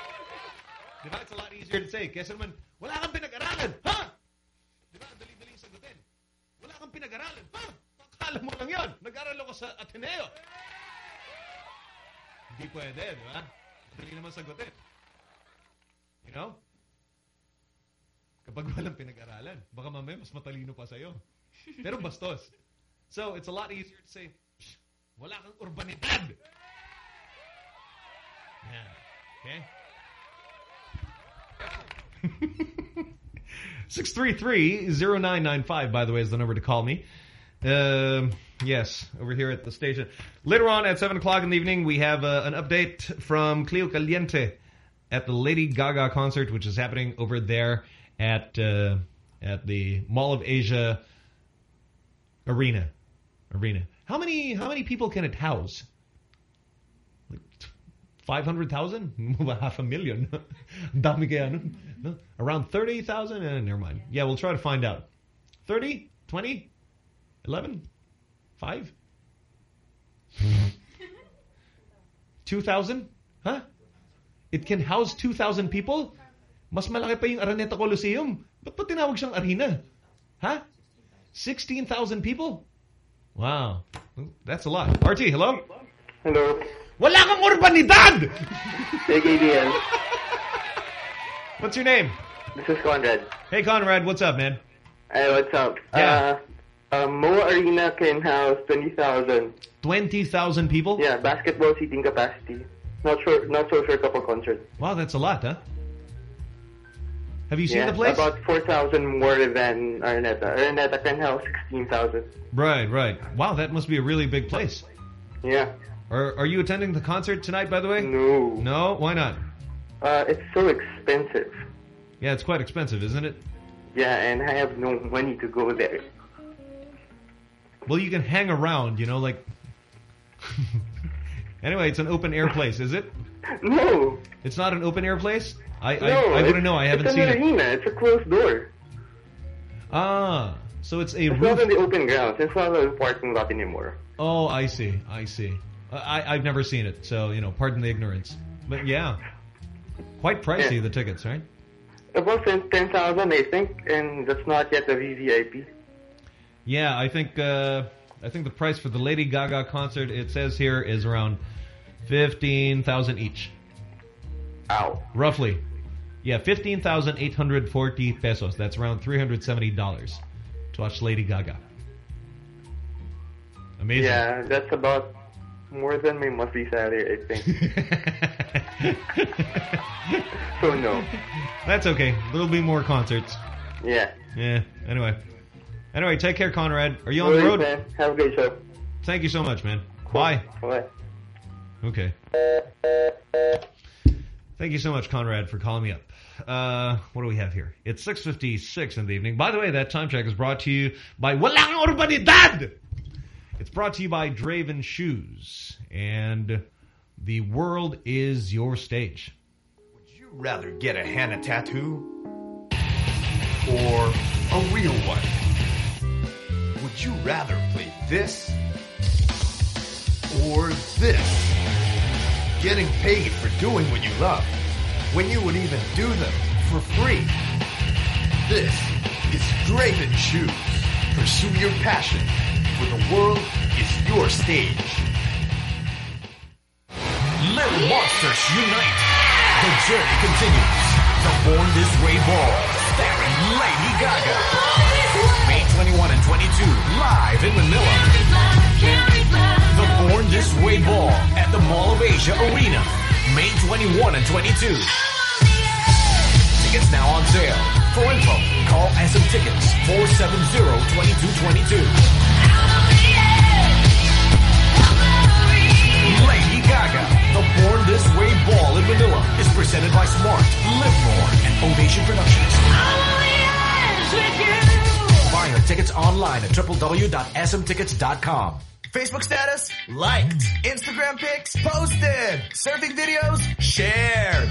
Di ba? It's a lot easier to say. Kesa naman, wala kang pinag-aralan! Ha? Di ba? Dali-dali sagutin. Wala kang pinag-aralan! Ha? Akala You know? Kapag walang pinag-aralan, baka mamaya mas matalino pa sa'yo. Pero bastos. So, it's a lot easier to say, "Psh, wala kang urbanidad. Yeah. Okay? <laughs> 633-0995, by the way, is the number to call me. Um, yes, over here at the station. Later on at 7 o'clock in the evening, we have uh, an update from Cleo Caliente at the Lady Gaga concert, which is happening over there at uh, at the Mall of Asia Arena. Arena. How many how many people can it house? Like 500,000? <laughs> Half a million. <laughs> Around 30,000? Eh, never mind. Yeah, we'll try to find out. 30? 20? 11? 5? 2,000? Huh? It can house 2,000 people? Mas malaki pa yung Araneta Coliseum. Ba't pa tinawag siyang arena? Huh? 16,000 people? Wow. That's a lot. RT, hello? Hello. Wala kang urbanidad! Hey, KBN. What's your name? This is Conrad. Hey, Conrad, what's up, man? Hey, what's up? Yeah. Uh, uh, Moa Arena can house 20,000. 20,000 people? Yeah, basketball seating capacity. Not sure, not so sure couple concert. Wow, that's a lot, huh? Have you seen yeah, the place? About 4,000 more than Araneta. Araneta can house 16,000. Right, right. Wow, that must be a really big place. Yeah. Are, are you attending the concert tonight, by the way? No. No? Why not? Uh, it's so expensive. Yeah, it's quite expensive, isn't it? Yeah, and I have no money to go there. Well, you can hang around, you know, like... <laughs> anyway, it's an open-air place, is it? No. It's not an open-air place? I, no, I, I wouldn't know. I haven't it's seen an it. arena. It's a closed door. Ah, so it's a It's roof... not in the open grounds. It's not a parking lot anymore. Oh, I see. I see. I, I've never seen it, so, you know, pardon the ignorance. But yeah. Quite pricey, Yeah. the tickets, right? About 10,000, I think, and that's not yet the VVIP. Yeah, I think uh, I think the price for the Lady Gaga concert, it says here, is around 15000 each. Ow. Roughly. Yeah, 15840 pesos. That's around $370 to watch Lady Gaga. Amazing. Yeah, that's about more than my monthly salary, I think. <laughs> <laughs> so no. That's okay. There'll be more concerts. Yeah. Yeah, anyway. Anyway, take care, Conrad. Are you on No the road? man. Have a great show. Thank you so much, man. Bye. Bye. Okay. Thank you so much, Conrad, for calling me up. Uh, what do we have here? It's 6.56 in the evening. By the way, that time check is brought to you by Walang Urbanidad! It's brought to you by Draven Shoes. And the world is your stage. Would you rather get a henna tattoo or a real one? Would you rather play this or this? Getting paid for doing what you love when you would even do them for free. This is Draven Shoes. Pursue your passion, for the world is your stage. Little Monsters Unite. The journey continues. The Born This Way Ball, starring Lady Gaga. May 21 and 22, live in Manila. The Born This Way Ball at the Mall of Asia Arena. May 21 and 22. Tickets now on sale. For info, call SM Tickets 470-2222. Lady Gaga, the Born This Way Ball in Manila is presented by Smart, Live More, and Ovation Productions. Buy your tickets online at www.smtickets.com. Facebook status? Liked. Instagram pics? Posted. Surfing videos? Shared.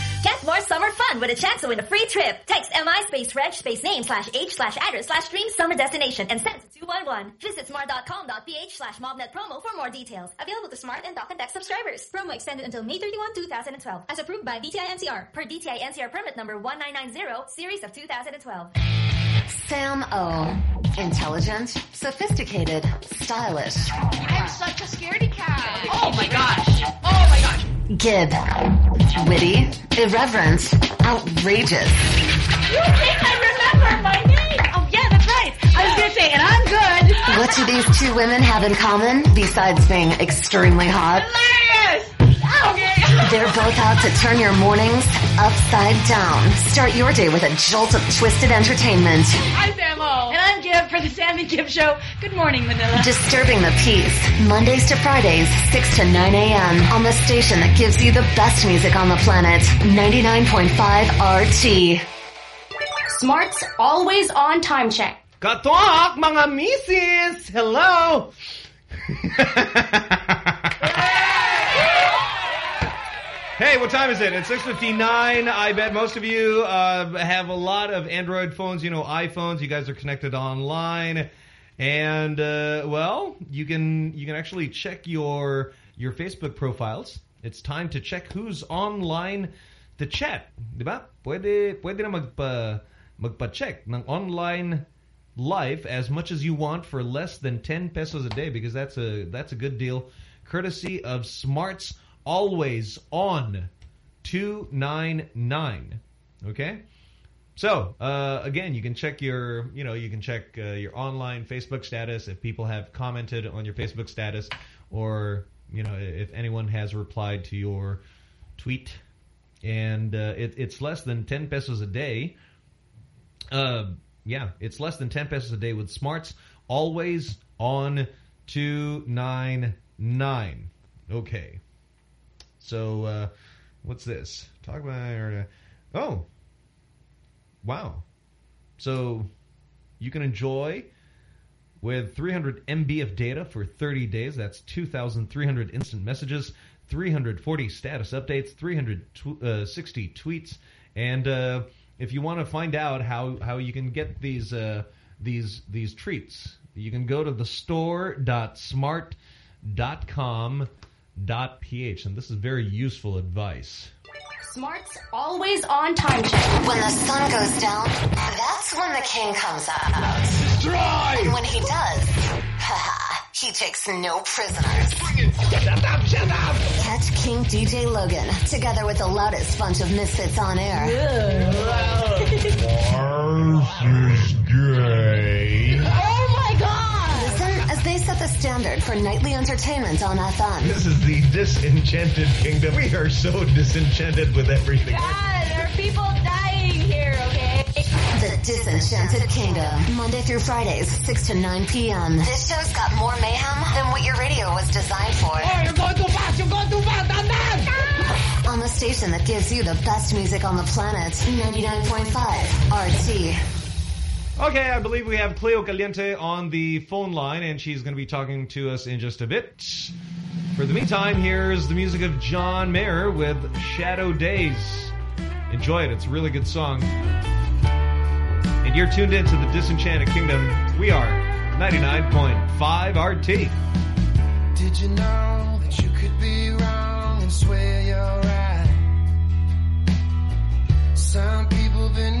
Get more summer fun with a chance to win a free trip. Text MI space reg space name slash H slash address slash dream summer destination and send to 211. Visit smart.com.ph slash mobnet promo for more details. Available to smart and talk and text subscribers. Promo extended until May 31, 2012. As approved by DTI NCR. Per DTI NCR permit number 1990, series of 2012. Sam O. Intelligent, sophisticated, stylish. I'm such a scaredy cat. Oh my gosh. Oh my gosh. Gib. Witty, irreverent, outrageous. You think I remember my name? Oh yeah, that's right. I was gonna say, and I'm good. What do these two women have in common besides being extremely hot? Hilarious. Okay. They're both out to turn your mornings upside down. Start your day with a jolt of twisted entertainment. I'm Samo. And I'm Gib for the Sam and Gib Show. Good morning, Manila. Disturbing the peace. Mondays to Fridays, 6 to 9 a.m. on the station that gives you the best music on the planet. 99.5 RT. Smart's always on time check. Katok, mga misis! Hello! <laughs> Hey, what time is it? It's 6.59. I bet most of you uh, have a lot of Android phones, you know, iPhones. You guys are connected online. And, uh, well, you can you can actually check your your Facebook profiles. It's time to check who's online to chat. Diba? Pwede, pwede na magpa, magpa-check ng online life as much as you want for less than 10 pesos a day because that's a that's a good deal courtesy of Smart's always on 299 okay so uh, again you can check your you know you can check uh, your online Facebook status if people have commented on your Facebook status or you know if anyone has replied to your tweet and uh, it, it's less than 10 pesos a day uh, Yeah, it's less than 10 pesos a day with smarts. Always on 299. Okay. So, uh, what's this? Talk about... Oh. Wow. So, you can enjoy with 300 MB of data for 30 days. That's 2,300 instant messages, 340 status updates, 360 tweets, and uh, if you want to find out how how you can get these uh, these these treats, you can go to the store.smart.com.ph, and this is very useful advice. Smart's always on time check. When the sun goes down, that's when the king comes out. Destroy! And when he does, <laughs> he takes no prisoners. Shut up, shut up! Catch King DJ Logan together with the loudest bunch of misfits on air. is gay. Standard for nightly entertainment on FM. This is the Disenchanted Kingdom. We are so disenchanted with everything. God, there are people dying here, okay? The Disenchanted Kingdom. Monday through Fridays, 6 to 9 p.m. This show's got more mayhem than what your radio was designed for. Oh, you're going too fast! You're going too fast! I'm done! On the station that gives you the best music on the planet, 99.5 RT. Okay, I believe we have Cleo Caliente on the phone line, and she's going to be talking to us in just a bit. For the meantime, here's the music of John Mayer with Shadow Days. Enjoy it. It's a really good song. And you're tuned in to the Disenchanted Kingdom. We are 99.5 RT. Did you know that you could be wrong and swear you're right? Some people been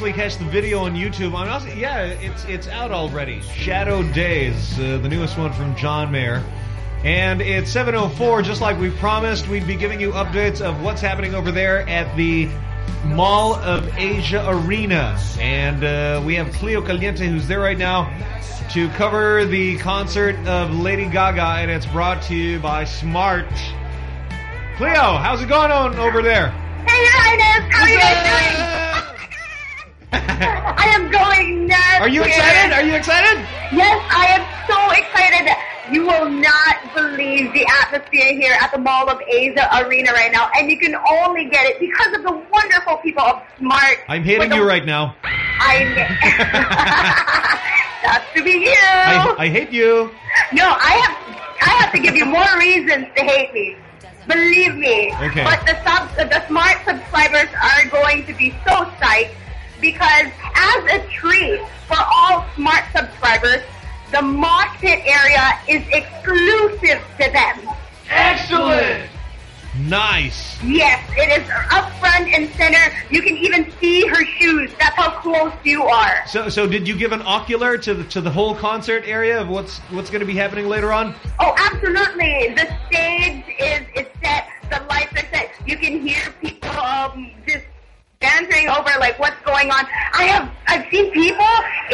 actually catch the video on YouTube. On also, yeah, it's it's out already. Shadow Days, uh, the newest one from John Mayer. And it's 7.04, just like we promised, we'd be giving you updates of what's happening over there at the Mall of Asia Arena. And uh, we have Cleo Caliente who's there right now to cover the concert of Lady Gaga, and it's brought to you by Smart. Cleo, how's it going on over there? Hey, Highness, how are you guys doing? I am going nuts. Are you excited? Are you excited? Yes, I am so excited. You will not believe the atmosphere here at the Mall of Asia Arena right now, and you can only get it because of the wonderful people of Smart. I'm hating you right now. I <laughs> That's to be you. I, I hate you. No, I have I have to give you more reasons to hate me. Believe me. Okay. But the sub the smart subscribers are going to be so psyched because as a treat for all smart subscribers, the mosh pit area is exclusive to them. Excellent. Nice. Yes, it is up front and center. You can even see her shoes. That's how close you are. So, so did you give an ocular to the, to the whole concert area of what's what's going to be happening later on? Oh, absolutely. The stage is is set. The lights are set. You can hear people um, just dancing over like what's going on. I have I've seen people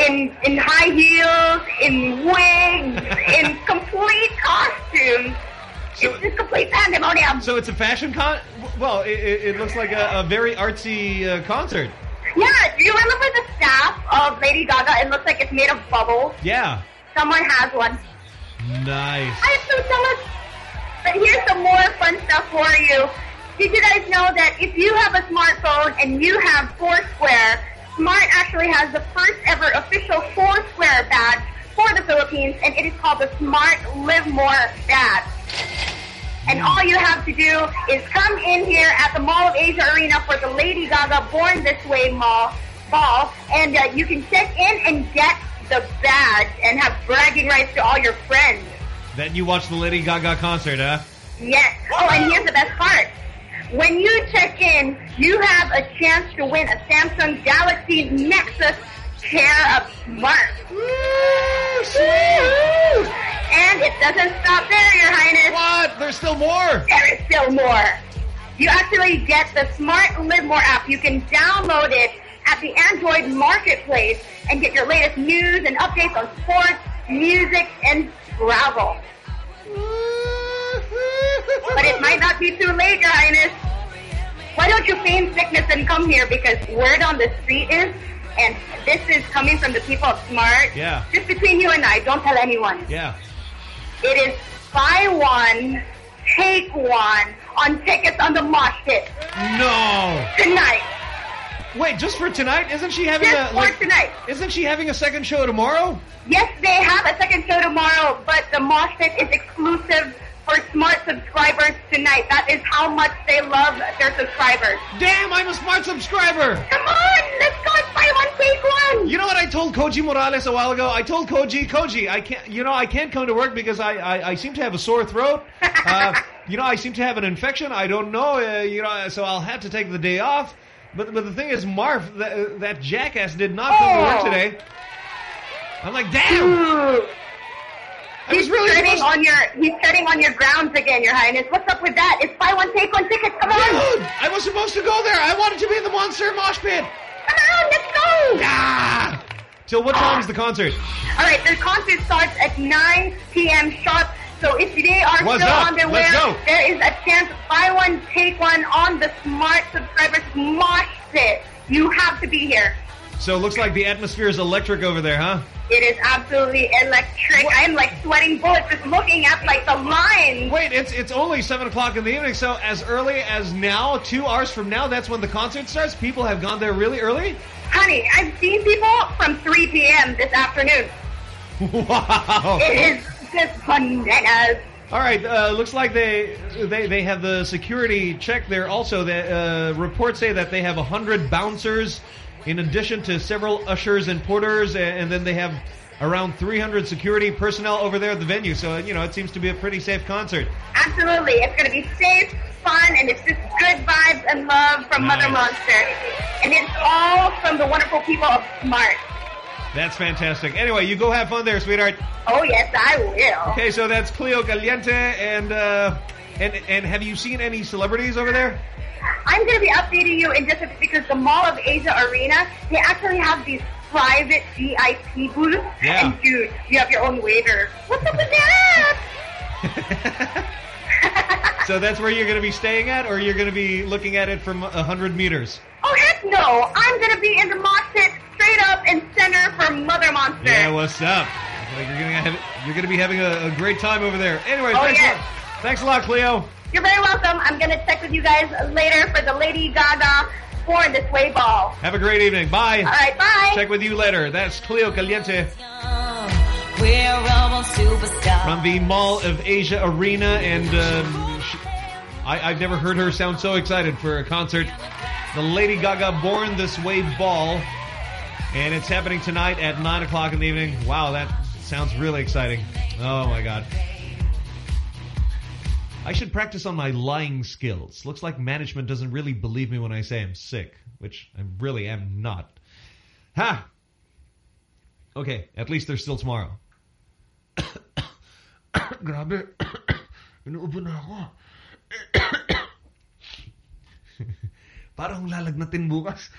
in in high heels, in wigs, in complete costumes. So, it's just complete pandemonium. So it's a fashion con. Well, it, it, looks like a, a very artsy uh, concert. Yeah, do you remember the staff of Lady Gaga? It looks like it's made of bubbles. Yeah. Someone has one. Nice. I'm so jealous. But here's some more fun stuff for you. Did you guys know that if you have a smartphone and you have Foursquare, Smart actually has the first ever official Foursquare badge for the Philippines, and it is called the Smart Live More badge. And all you have to do is come in here at the Mall of Asia Arena for the Lady Gaga Born This Way Mall ball, and uh, you can check in and get the badge and have bragging rights to all your friends. Then you watch the Lady Gaga concert, huh? Yes. Oh, and here's the best part. When you check in, you have a chance to win a Samsung Galaxy Nexus pair of Smart. Woo! And it doesn't stop there, Your Highness. What? There's still more. There is still more. You actually get the Smart Live More app. You can download it at the Android Marketplace and get your latest news and updates on sports, music, and travel. But it might not be too late, Your Highness. Why don't you feign sickness and come here? Because word on the street is, and this is coming from the people of Smart, Yeah. just between you and I, don't tell anyone. Yeah. It is buy one, take one on tickets on the mosh pit. No. Tonight. Wait, just for tonight? Isn't she having Just a for like, tonight. Isn't she having a second show tomorrow? Yes, they have a second show tomorrow, but the mosh pit is exclusive for smart subscribers tonight. That is how much they love their subscribers. Damn, I'm a smart subscriber. Come on, let's go and buy one, take one. You know what I told Koji Morales a while ago? I told Koji, Koji, I can't, you know, I can't come to work because I, I, I seem to have a sore throat. <laughs> Uh, you know, I seem to have an infection. I don't know, uh, you know, so I'll have to take the day off. But but the thing is, Marv, that, that jackass did not come to work Oh. today. I'm like, damn. He's really treading on your he's treading on your grounds again, Your Highness. What's up with that? It's buy one, take one tickets. Come on. Dude, I was supposed to go there. I wanted to be in the Monster Mosh Pit. Come on, let's go. Ah! Till what time is the concert? All right, the concert starts at 9 p.m. sharp. So if they are What's still up? on their way, there is a chance buy one, take one on the Smart Subscribers Mosh Pit. You have to be here. So it looks like the atmosphere is electric over there, huh? It is absolutely electric. I'm like sweating bullets just looking at like the line. Wait, it's it's only seven o'clock in the evening. So as early as now, two hours from now, that's when the concert starts. People have gone there really early. Honey, I've seen people from 3 p.m. this afternoon. Wow! It is just bananas. All right, uh, looks like they they they have the security check there. Also, the uh, reports say that they have a hundred bouncers, in addition to several ushers and porters, and then they have around 300 security personnel over there at the venue. So you know, it seems to be a pretty safe concert. Absolutely. It's going to be safe, fun, and it's just good vibes and love from Mother Monster. And it's all from the wonderful people of Smart. That's fantastic. Anyway, you go have fun there, sweetheart. Oh, yes, I will. Okay, so that's Cleo Caliente, and uh, And and have you seen any celebrities over there? I'm going to be updating you in just a bit because the Mall of Asia Arena, they actually have these private VIP booths. Yeah. And dude, you have your own waiter. What's up with that? <laughs> <laughs> So that's where you're going to be staying at, or you're going to be looking at it from a hundred meters? Oh, heck no. I'm going to be in the mosh straight up and center for Mother Monster. Yeah, what's up? Like you're you're gonna be having a, a great time over there. Anyway, Oh, thanks, yes. A lot, thanks a lot, Cleo. You're very welcome. I'm going to check with you guys later for the Lady Gaga Born This Way ball. Have a great evening. Bye. All right, bye. Check with you later. That's Cleo Caliente We're all superstars. from the Mall of Asia Arena, and um, she, I, I've never heard her sound so excited for a concert. The Lady Gaga Born This Way Ball, and it's happening tonight at 9 o'clock in the evening. Wow, that sounds really exciting. Oh, my God. I should practice on my lying skills. Looks like management doesn't really believe me when I say I'm sick, which I really am not. Ha! Okay, at least there's still tomorrow. <coughs> Grabe. Inuubo <coughs> na ako. <coughs> Parang lalagnatin bukas.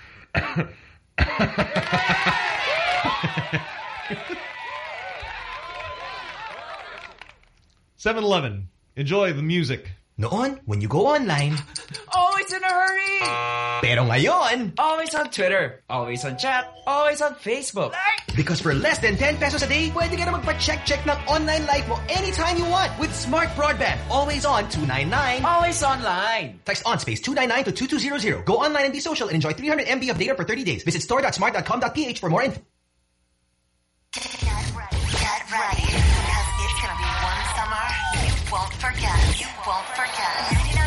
7-Eleven. Enjoy the music. Noon, when you go online, Always in a hurry! pero ngayon, Always on Twitter, always on chat, always on Facebook. because for less than 10 pesos a day, pwede ka na magpa-check-check ng online life mo anytime you want with Smart Broadband. Always on 299. Always online. Text on space 299 to 2200. Go online and be social and enjoy 300 MB of data for 30 days. Visit store.smart.com.ph for more info. Get ready, because it's won't forget. You won't forget.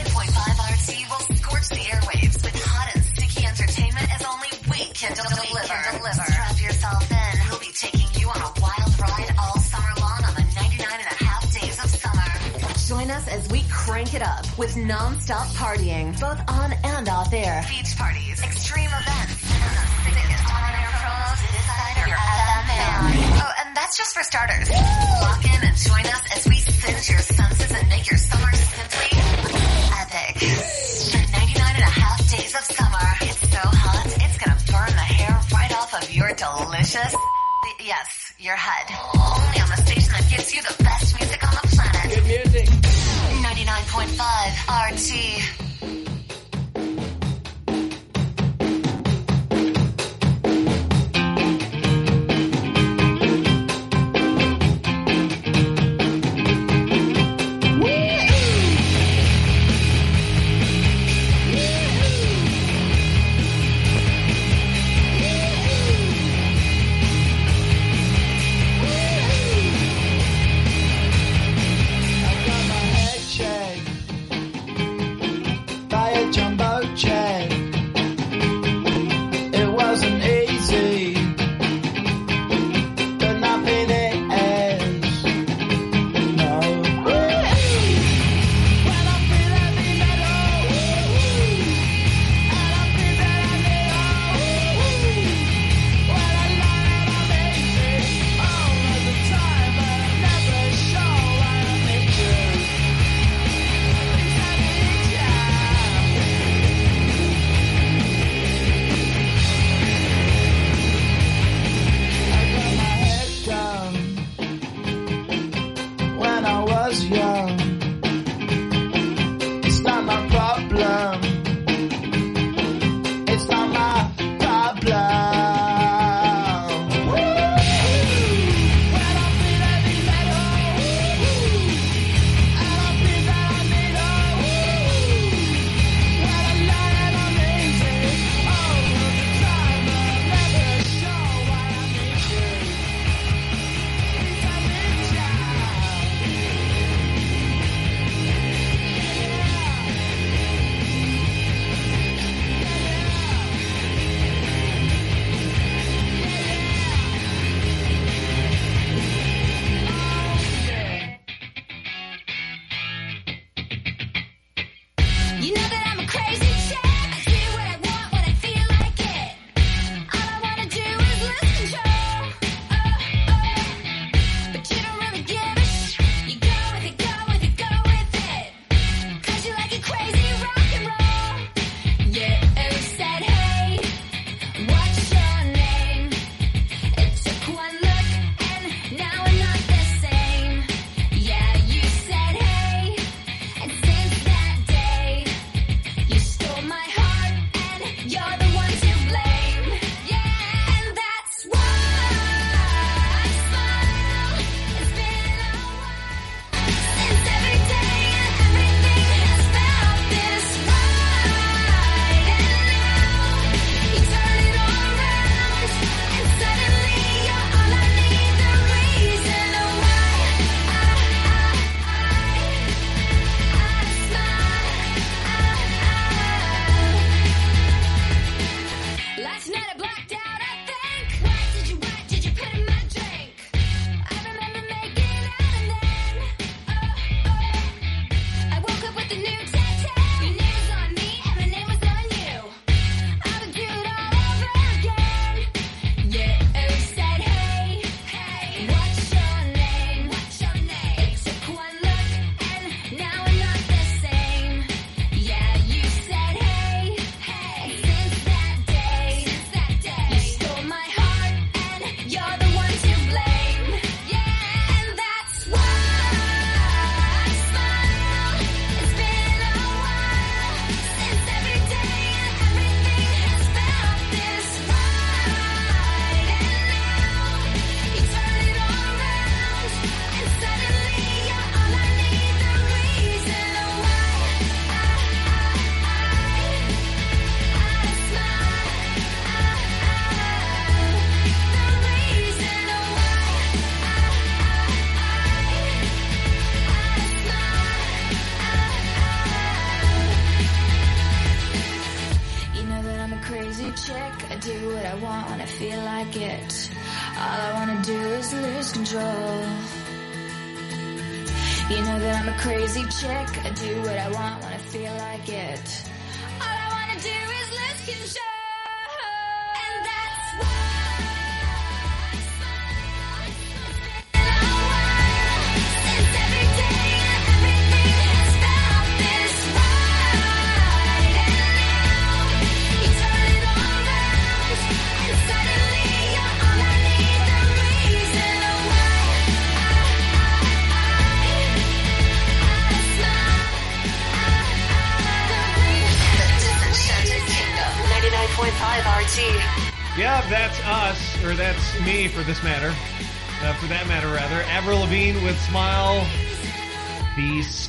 99.5 RT will scorch the airwaves with hot and sticky entertainment as only we can deliver. deliver. Strap yourself in. We'll be taking you on a wild ride all summer long on the 99 and a half days of summer. Join us as we crank it up with non-stop partying, both on and off air. Beach parties, extreme events, and the sickest on-air promos decide your FM. Oh, and that's just for starters. Lock in and join us as we singe your senses and make your summer simply epic. For 99 and a half days of summer, it's so hot, it's gonna burn the hair right off of your delicious, yes, your head. Only on the station that gives you the best music on the planet. Good music. 99.5 RT.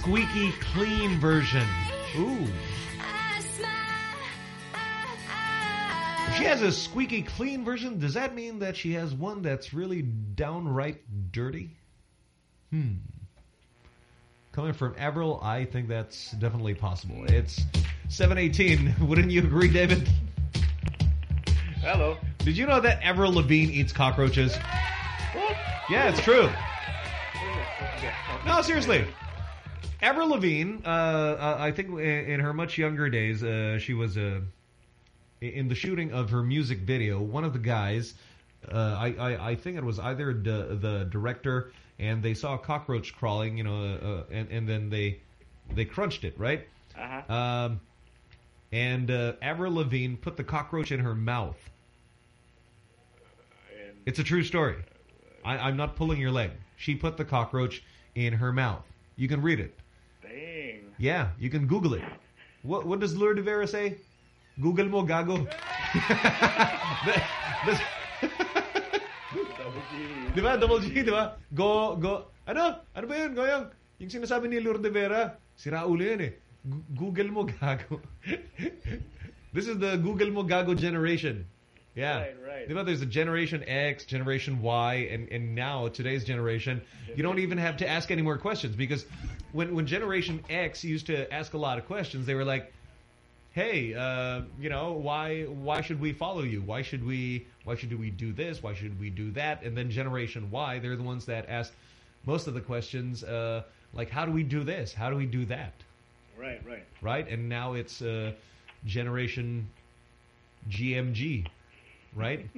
Squeaky clean version. Ooh. If she has a squeaky clean version, does that mean that she has one that's really downright dirty? Hmm. Coming from Avril, I think that's definitely possible. It's 718. <laughs> Wouldn't you agree, David? Hello. Did you know that Avril Lavigne eats cockroaches? Yeah, it's true. No, seriously. Avril Lavigne, uh, uh, I think in, her much younger days, uh, she was uh, in the shooting of her music video. One of the guys, uh, I, I, I think it was either the, the director, and they saw a cockroach crawling, you know, uh, and, and then they they crunched it, right? Uh-huh. Um, and uh, Avril Lavigne put the cockroach in her mouth. It's a true story. I, I'm not pulling your leg. She put the cockroach in her mouth. You can read it. Yeah, you can Google it. What what does Lourd de Veyra say? Google mo, gago. <laughs> di ba? Double G, di ba? Go, go. Ano? Ano ba yun, Goyong? Yung sinasabi ni Lourd de Veyra, sira ulo yun eh. Gu- Google mo, gago. <laughs> this is the Google mo, gago generation. Yeah. Right, right. There's a Generation X, Generation Y, and, and now, today's generation, you don't even have to ask any more questions because when, when Generation X used to ask a lot of questions, they were like, hey, uh, you know, why why should we follow you? Why should we why should we do this? Why should we do that? And then Generation Y, they're the ones that ask most of the questions, uh, like how do we do this? How do we do that? Right, right. Right? And now it's uh, Generation GMG, right?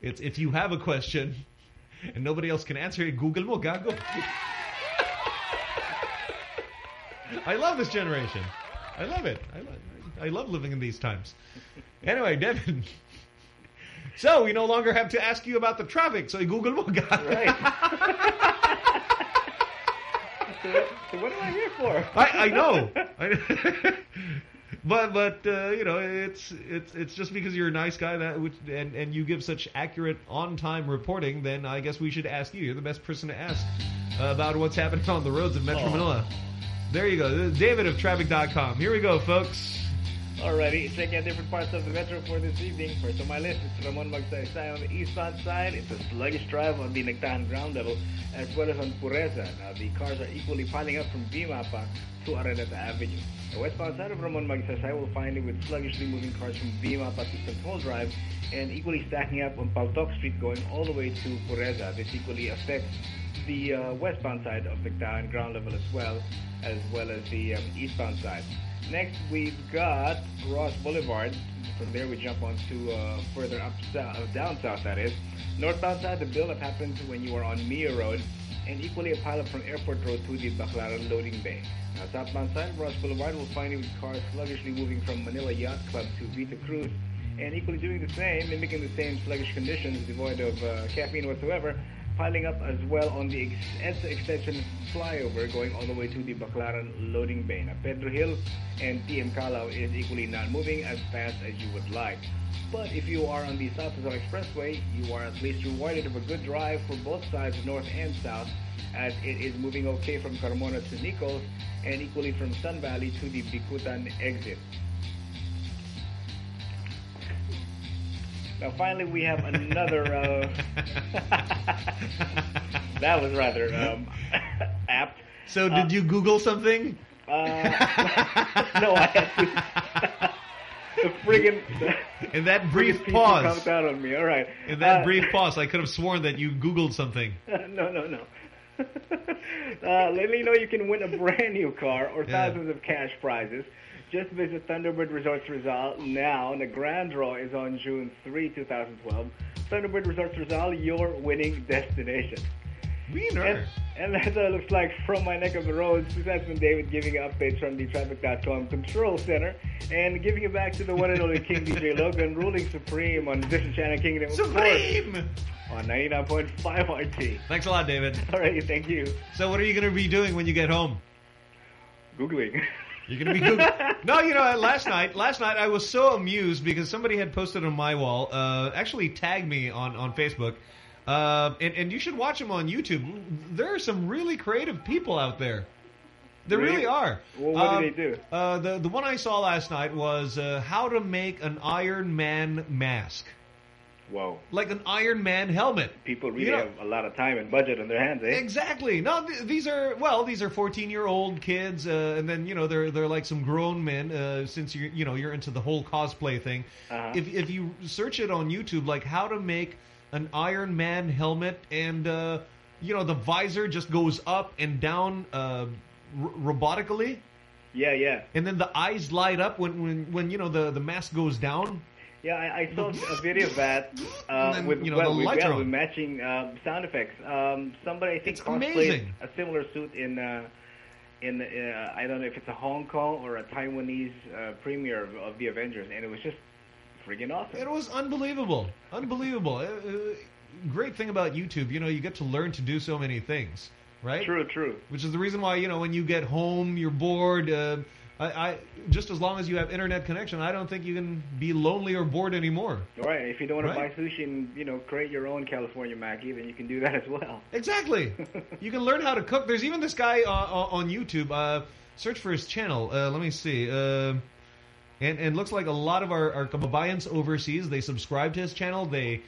it's if you have a question and nobody else can answer it, Google mo, gago. I love this generation. I love it. I, lo I love living in these times. Anyway, Devin. So, we no longer have to ask you about the traffic, so Google mo, gago. Right. <laughs> So what am I here for? I, I know. <laughs> But but uh, you know it's it's it's just because you're a nice guy that which, and and you give such accurate on time reporting. Then I guess we should ask you. You're the best person to ask about what's happening on the roads of Metro Oh. Manila. There you go. David of Traffic.com. Here we go, folks. Alrighty, checking out different parts of the metro for this evening. First on my list is Ramon Magsaysay on the eastbound side. It's a sluggish drive on the Nagtahan ground level, as well as on Pureza. Now, the cars are equally piling up from V. Mapa to Araneta Avenue. The westbound side of Ramon Magsaysay will find it with sluggishly moving cars from V. Mapa to Control Drive, and equally stacking up on Pautok Street going all the way to Pureza. This equally affects the uh, westbound side of Nagtahan ground level as well, as well as the um, eastbound side. Next, we've got Roxas Boulevard. From there, we jump on to uh, further up south, uh, down south, that is. Northbound side, the buildup happens when you are on Mia Road, and equally a pileup from Airport Road to the Baclaran loading bay. Now, southbound side, Roxas Boulevard will find you with cars sluggishly moving from Manila Yacht Club to Vito Cruz, and equally doing the same, mimicking the same sluggish conditions, devoid of uh, caffeine whatsoever, piling up as well on the EDSA extension flyover going all the way to the Baclaran loading bay. Now, Pedro Gil and TM Kalaw is equally not moving as fast as you would like. But if you are on the South Luzon Expressway, you are at least rewarded of a good drive for both sides, north and south, as it is moving okay from Carmona to Nichols and equally from Sun Valley to the Bicutan exit. Now, finally, we have another. Uh, <laughs> that was rather um, <laughs> apt. So, did you Google something? Uh, <laughs> no, I had to. the friggin' In that brief pause. comes out on me. All right. In that Uh, brief pause, I could have sworn that you Googled something. no, no, no. uh, let me know you can win a brand new car or Yeah. thousands of cash prizes. Just visit Thunderbird Resorts Rizal now. And the grand draw is on June 3, 2012. Thunderbird Resorts Rizal, your winning destination. Winner. And, and that's what it looks like from my neck of the roads. This has been David giving updates from the Traffic.com Control Center and giving it back to the one and only King DJ <laughs> Logan, ruling supreme on Disenchanted Kingdom. Supreme! On 99.5 RT. Thanks a lot, David. <laughs> All right, thank you. So what are you going to be doing when you get home? Googling. <laughs> You're going to be Googling. <laughs> no, you know, last night, last night I was so amused because somebody had posted on my wall, uh, actually tagged me on, on Facebook, uh, and, and you should watch them on YouTube. There are some really creative people out there. There really, Really? are. Well, what Um, do they do? Uh, the, the one I saw last night was uh, how to make an Iron Man mask. Whoa. Like an Iron Man helmet. People really You know- have a lot of time and budget on their hands, eh? Exactly. No, th these are well, these are 14-year-old kids, uh, and then you know they're they're like some grown men. Uh, since you're, you know you're into the whole cosplay thing, Uh-huh. if if you search it on YouTube, like how to make an Iron Man helmet, and uh, you know the visor just goes up and down uh, r- robotically, Yeah, yeah. and then the eyes light up when when when you know the the mask goes down. Yeah, I, I saw a video of that <laughs> uh, then, with, you know, well, with, yeah, with matching um, sound effects. Um, somebody I think It's cosplayed amazing. a similar suit in uh, in uh, I don't know if it's a Hong Kong or a Taiwanese uh, premiere of, of the Avengers, and it was just friggin' awesome. It was unbelievable, unbelievable. Uh, uh, great thing about YouTube, you know, you get to learn to do so many things, right? True, true. Which is the reason why you know when you get home, you're bored. Uh, I, I just as long as you have internet connection, I don't think you can be lonely or bored anymore. All right, if you don't want Right. to buy sushi and you know create your own California maki, then you can do that as well. Exactly. <laughs> you can learn how to cook. There's even this guy uh, on YouTube. Uh, search for his channel. Uh, let me see. Uh, and and looks like a lot of our, our kababayans overseas they subscribe to his channel. They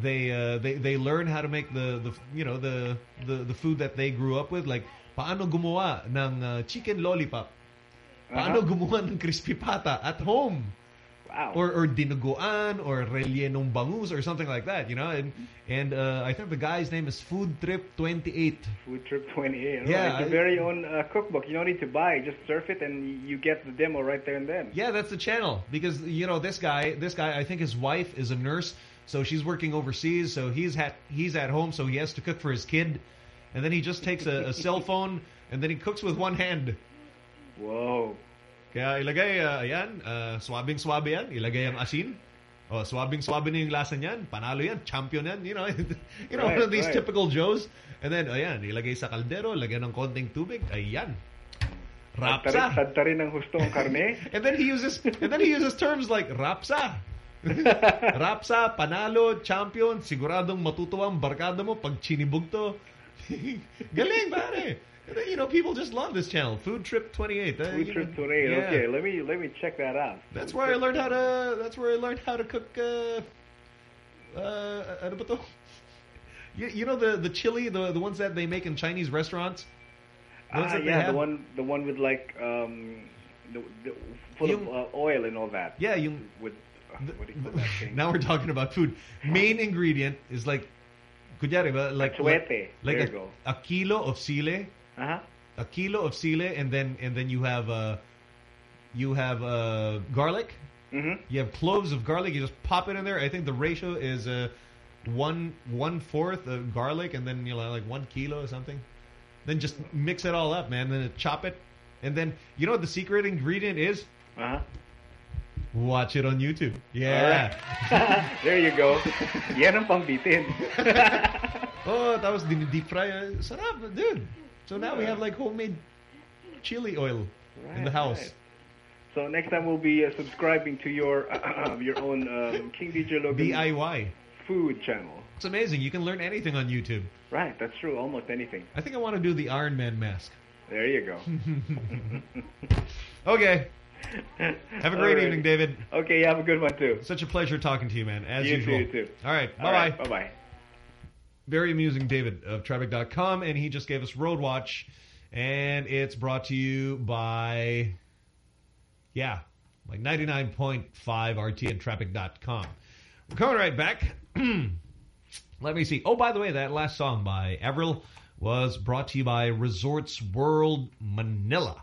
they uh, they they learn how to make the the you know the the the food that they grew up with. Like paano gumawa ng uh, chicken lollipop. Paano Uh-huh. gumawa ng crispy pata at home. Wow. Or or dinuguan or rellenong bangus or something like that, you know. And and uh, I think the guy's name is Food Trip 28. Food Trip 28. All Yeah, right, it's your very own uh, cookbook. You don't need to buy; just surf it and you get the demo right there and then. Yeah, that's the channel because you know this guy. This guy, I think his wife is a nurse, so she's working overseas. So he's at he's at home, so he has to cook for his kid, and then he just takes a, a cell phone and then he cooks with one hand. Whoa. Kaya ilagay, uh, ayan, uh, swabing swabe yan, ilagay ang asin. Oh, swabing swabe na yung lasa niyan, panalo yan, champion yan, you know. <laughs> you know, Right, one of these right. typical Joes. And then, ayan, ilagay sa kaldero, lagyan ng konting tubig, ayan. Rapsa. Tadta rin ng husto ang karne. <laughs> And then he uses and then he uses terms like rapsa. <laughs> rapsa, panalo, champion, siguradong matutuwa ang barkada mo pag chinibog to. Galing, pare. You know, people just love this channel. Food Trip 28. Uh, Food you Trip 28. yeah. Okay, let me let me check that out. That's where I learned how to that's where I learned how to cook uh uh ano ba to? You, you know the the chili, the the ones that they make in Chinese restaurants? The Ah, yeah, have? the one the one with like um the, the full of uh, oil and all that. Yeah, yung with uh, what do you call that thing? <laughs> now we're talking about food. Main ingredient is like, kunyari like like There a, you go. a kilo of sile, Uh-huh. a kilo of sile, and then and then you have uh, you have uh, garlic. Mm-hmm. You have cloves of garlic. You just pop it in there. I think the ratio is uh, one one fourth of garlic, and then you know like one kilo or something. Then just mix it all up, man. Then chop it, and then you know what the secret ingredient is? Uh-huh. Watch it on YouTube. Yeah. <laughs> there you go. Yan ang pambitin. oh, that was deep fry. uh, Sarap, dude. So now we have like homemade chili oil in the house. right. So next time we'll be uh, subscribing to your <clears throat> your own um, King DJ Logan DIY. food channel. It's amazing. You can learn anything on YouTube. Right, that's true. Almost anything. I think I want to do the Iron Man mask. There you go. <laughs> Okay. Have a great evening, David. Okay, you have a good one too. Such a pleasure talking to you, man. As You usual. too, you too. All right. Bye right, bye. Bye bye. Very amusing, David of Traffic.com, and he just gave us Road Watch, and it's brought to you by, yeah, like 99.5 RT and traffic.com. We're coming right back. <clears throat> Let me see. Oh, by the way, that last song by Avril was brought to you by Resorts World Manila.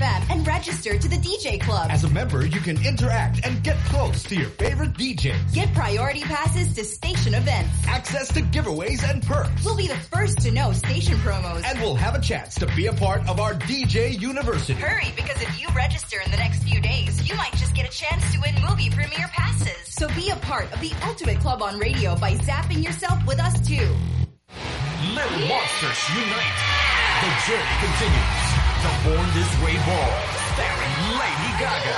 and register to the DJ Club. As a member, you can interact and get close to your favorite DJs. Get priority passes to station events. Access to giveaways and perks. We'll be the first to know station promos. And we'll have a chance to be a part of our DJ University. Hurry, because if you register in the next few days, you might just get a chance to win movie premiere passes. So be a part of the ultimate club on radio by zapping yourself with us too. Little Monsters Unite. The journey continues. The Born This Way Ball, starring Lady Gaga.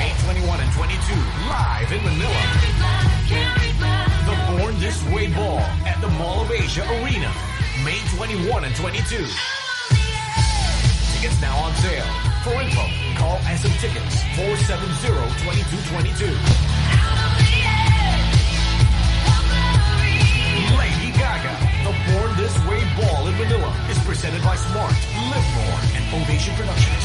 May 21 and 22, live in Manila. The Born This Way Ball at the Mall of Asia Arena. May 21 and 22. Tickets now on sale. For info, call SM Tickets 470-2222. Lady Gaga, Ball in Manila is presented by Smart, Live More, and Ovation Productions.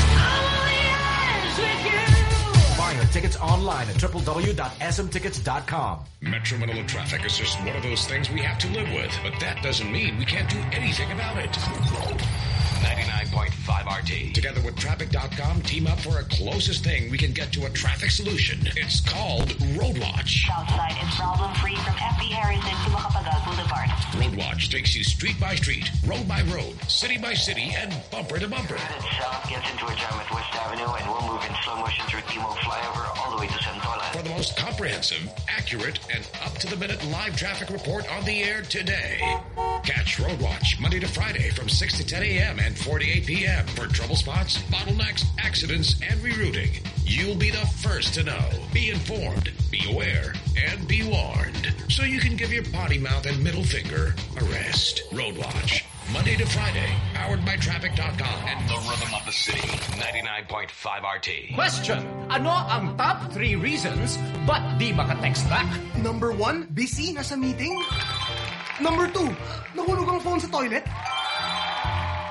Buy your tickets online at www.smtickets.com. Metro Manila traffic is just one of those things we have to live with, but that doesn't mean we can't do anything about it. 99.5 RT. Together with Traffic.com, team up for a closest thing we can get to a traffic solution. It's called Roadwatch. Southside is problem-free from FB Harrison to Macapagal Boulevard. Roadwatch takes you street by street, road by road, city by city, and bumper to bumper. South gets into a jam at West Avenue and we'll move in slow motion through Timog Flyover all the way to Santolan. For the most comprehensive, accurate, and up-to-the-minute live traffic report on the air today. Catch Roadwatch Monday to Friday from 6 to 10 a.m. and 48 p.m. for trouble spots, bottlenecks, accidents, and rerouting. You'll be the first to know. Be informed, be aware, and be warned. So you can give your potty mouth and middle finger a rest. Roadwatch. Monday to Friday, powered by Traffic.com and the rhythm of the city. 99.5 RT. Question, ano ang top 3 reasons ba't di maka-text back? Number one, busy, nasa meeting. Number two, nahulog ang phone sa toilet.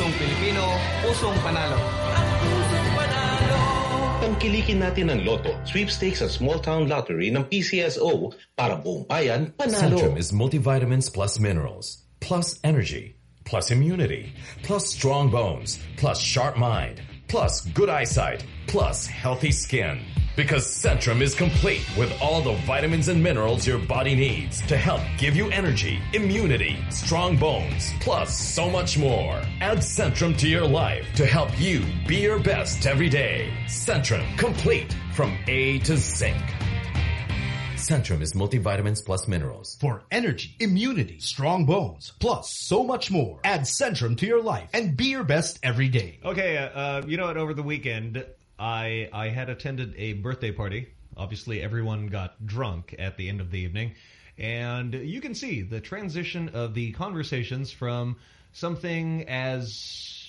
Pusong Pilipino, Pusong Panalo. Tangkilikin natin ang loto, sweepstakes at small town lottery ng PCSO para buong bayan panalo. Centrum is multivitamins plus minerals, plus energy, plus immunity, plus strong bones, plus sharp mind, plus good eyesight, plus healthy skin. Because Centrum is complete with all the vitamins and minerals your body needs to help give you energy, immunity, strong bones, plus so much more. Add Centrum to your life to help you be your best every day. Centrum, complete from A to Zinc. Centrum is multivitamins plus minerals. For energy, immunity, strong bones, plus so much more. Add Centrum to your life and be your best every day. Okay, uh, uh, you know what? Over the weekend, I I had attended a birthday party. Obviously, everyone got drunk at the end of the evening, and you can see the transition of the conversations from something as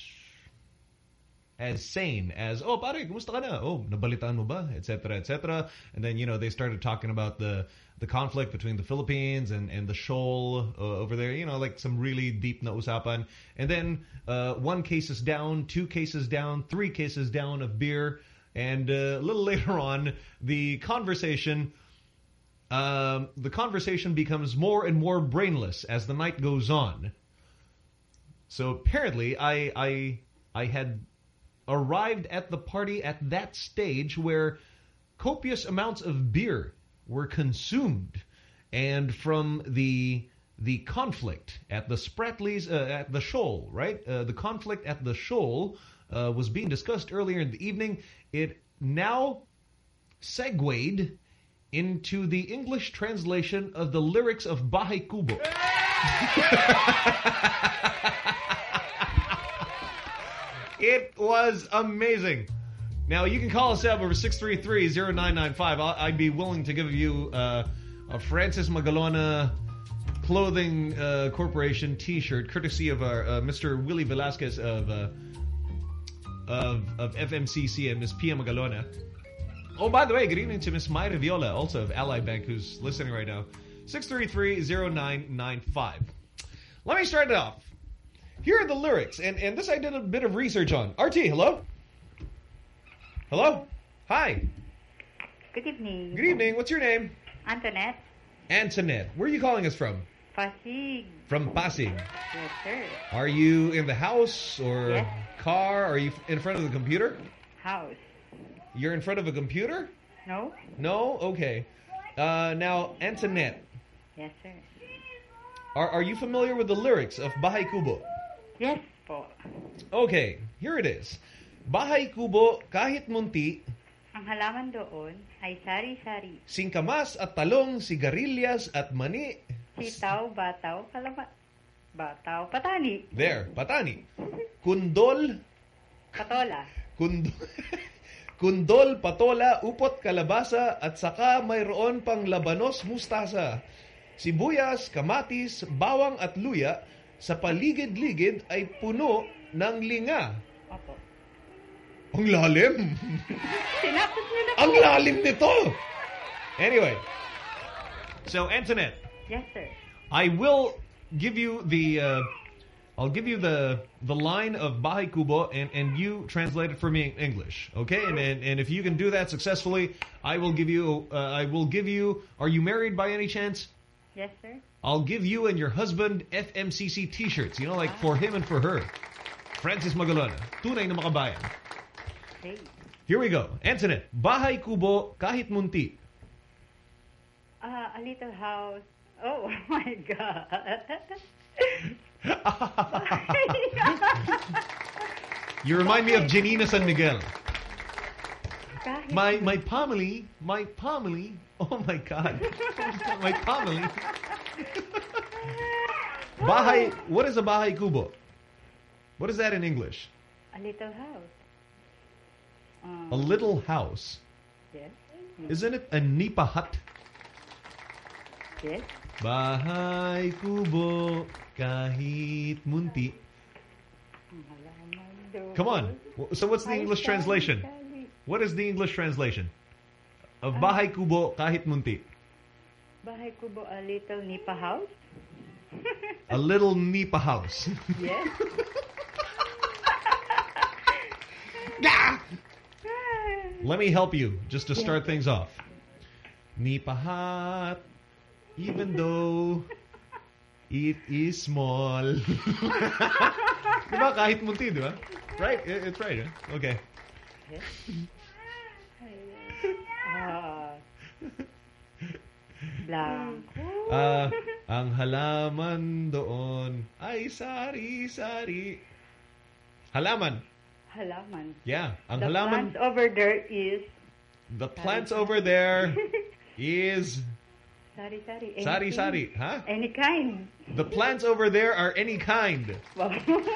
as sane as, oh, pare, kumusta ka na? Oh, nabalitaan mo ba? Etc., etc. And then, you know, they started talking about the the conflict between the Philippines and, and the shoal uh, over there, you know, like some really deep na usapan. And then uh, one case is down, two cases down, three cases down of beer. And uh, a little <laughs> later on, the conversation um, the conversation becomes more and more brainless as the night goes on. So apparently, I I I had arrived at the party at that stage where copious amounts of beer were consumed, and from the the conflict at the Spratlys uh, at the shoal, right? Uh, the conflict at the shoal uh, was being discussed earlier in the evening. It now segued into the English translation of the lyrics of Bahay Kubo. <laughs> it was amazing. Now, you can call us up over 633-0995. I- I'd be willing to give you uh, a Francis Magalona Clothing uh, Corporation T-shirt, courtesy of our uh, Mr. Willie Velasquez of, uh, of of FMCC and Miss Pia Magalona. Oh, by the way, good evening to Miss Mayra Viola, also of Ally Bank, who's listening right now. 633-0995. Let me start it off. Here are the lyrics, and, and this I did a bit of research on. RT, hello? Hello? Hi. Good evening. Good evening. What's your name? Antoinette. Antoinette. Where are you calling us from? Pasig. From Pasig. Yes, sir. Are you in the house or Yes. car? Are you in front of the computer? House. You're in front of a computer? No? No? Okay. Uh, now, Antoinette, Yes, sir. are, are you familiar with the lyrics of Bahay Kubo? Yes po. Okay, here it is. Bahay Kubo, kahit munti, Ang halaman doon ay sari-sari. singkamas at talong, sigarilyas at mani. Sitaw, bataw, kalama... Bataw, patani. There, patani. Kundol, Patola. kundol, <laughs> kundol, patola, upot, kalabasa, at saka mayroon pang labanos, mustasa. Sibuyas, kamatis, bawang at luya, sa paligid-ligid ay puno ng linga. Ang lalim! Ang lalim nito! Anyway, so Antoinette, Yes, sir. I will give you the uh, I'll give you the the line of Bahay Kubo and and you translate it for me in English, okay? And and, and if you can do that successfully, I will give you uh, I will give you. Are you married by any chance? Yes, sir. I'll give you and your husband FMCC T-shirts. You know, like for him and for her. Francis Magalona, tunay na makabayan. Okay. Here we go. Antoinette, Bahay Kubo kahit munti. Uh, a little house. Oh, <laughs> my God. <laughs> You remind me of Janina San Miguel. My my family, my family. Oh my God, <laughs> my family. Bahay. What is a bahay kubo? What is that in English? A little house. A little house. Yes. Isn't it a nipa hut? Yes. Bahay kubo kahit munti. Ang halaman doon Come on. So what's the English translation? What is the English translation of bahay uh, kubo kahit munti? Bahay kubo, a little nipa house. A little nipa house. Yes. <laughs> Let me help you, just to start things off. Nipa hut, even though it is small. <laughs> diba? Kahit munti, diba? Right? It's right, huh? Okay. <laughs> Blanco. Ah, ang halaman doon ay sari-sari. Halaman. Halaman. Yeah, ang the halaman. plants over there is The plants over there <laughs> is sari-sari. sari-sari. Huh? Any kind. The plants over there are any kind. Wow. <laughs>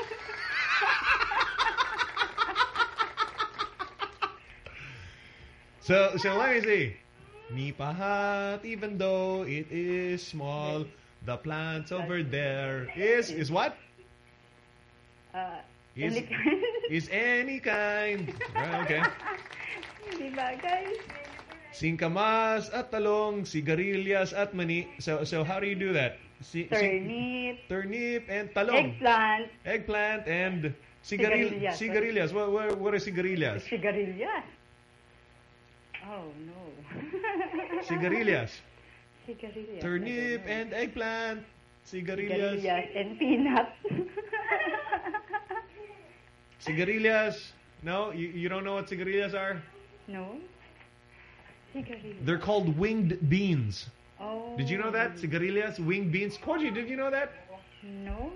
So, so let me see. Nipa hut, even though it is small, the plants over there is is what? uh, Is, <laughs> Any kind. is any kind. Okay. <laughs> Di ba, guys? Singkamas at talong, sigarilyas at mani. So, so how do you do that? Si, si- Turnip. turnip and talong. Eggplant. Eggplant and sigaril Sigarilyas. sigarilyas. What, what, what are sigarilyas? Sigarilyas. Oh, no. <laughs> Sigarilyas. Sigarilyas. Turnip and eggplant. Sigarilyas. Sigarilyas and peanuts. Sigarilyas. No, you, you don't know what cigarillas are? no? Sigarilyas. They're called winged beans. Oh. Did you know that? Cigarillas, winged beans. Koji, did you know that? No?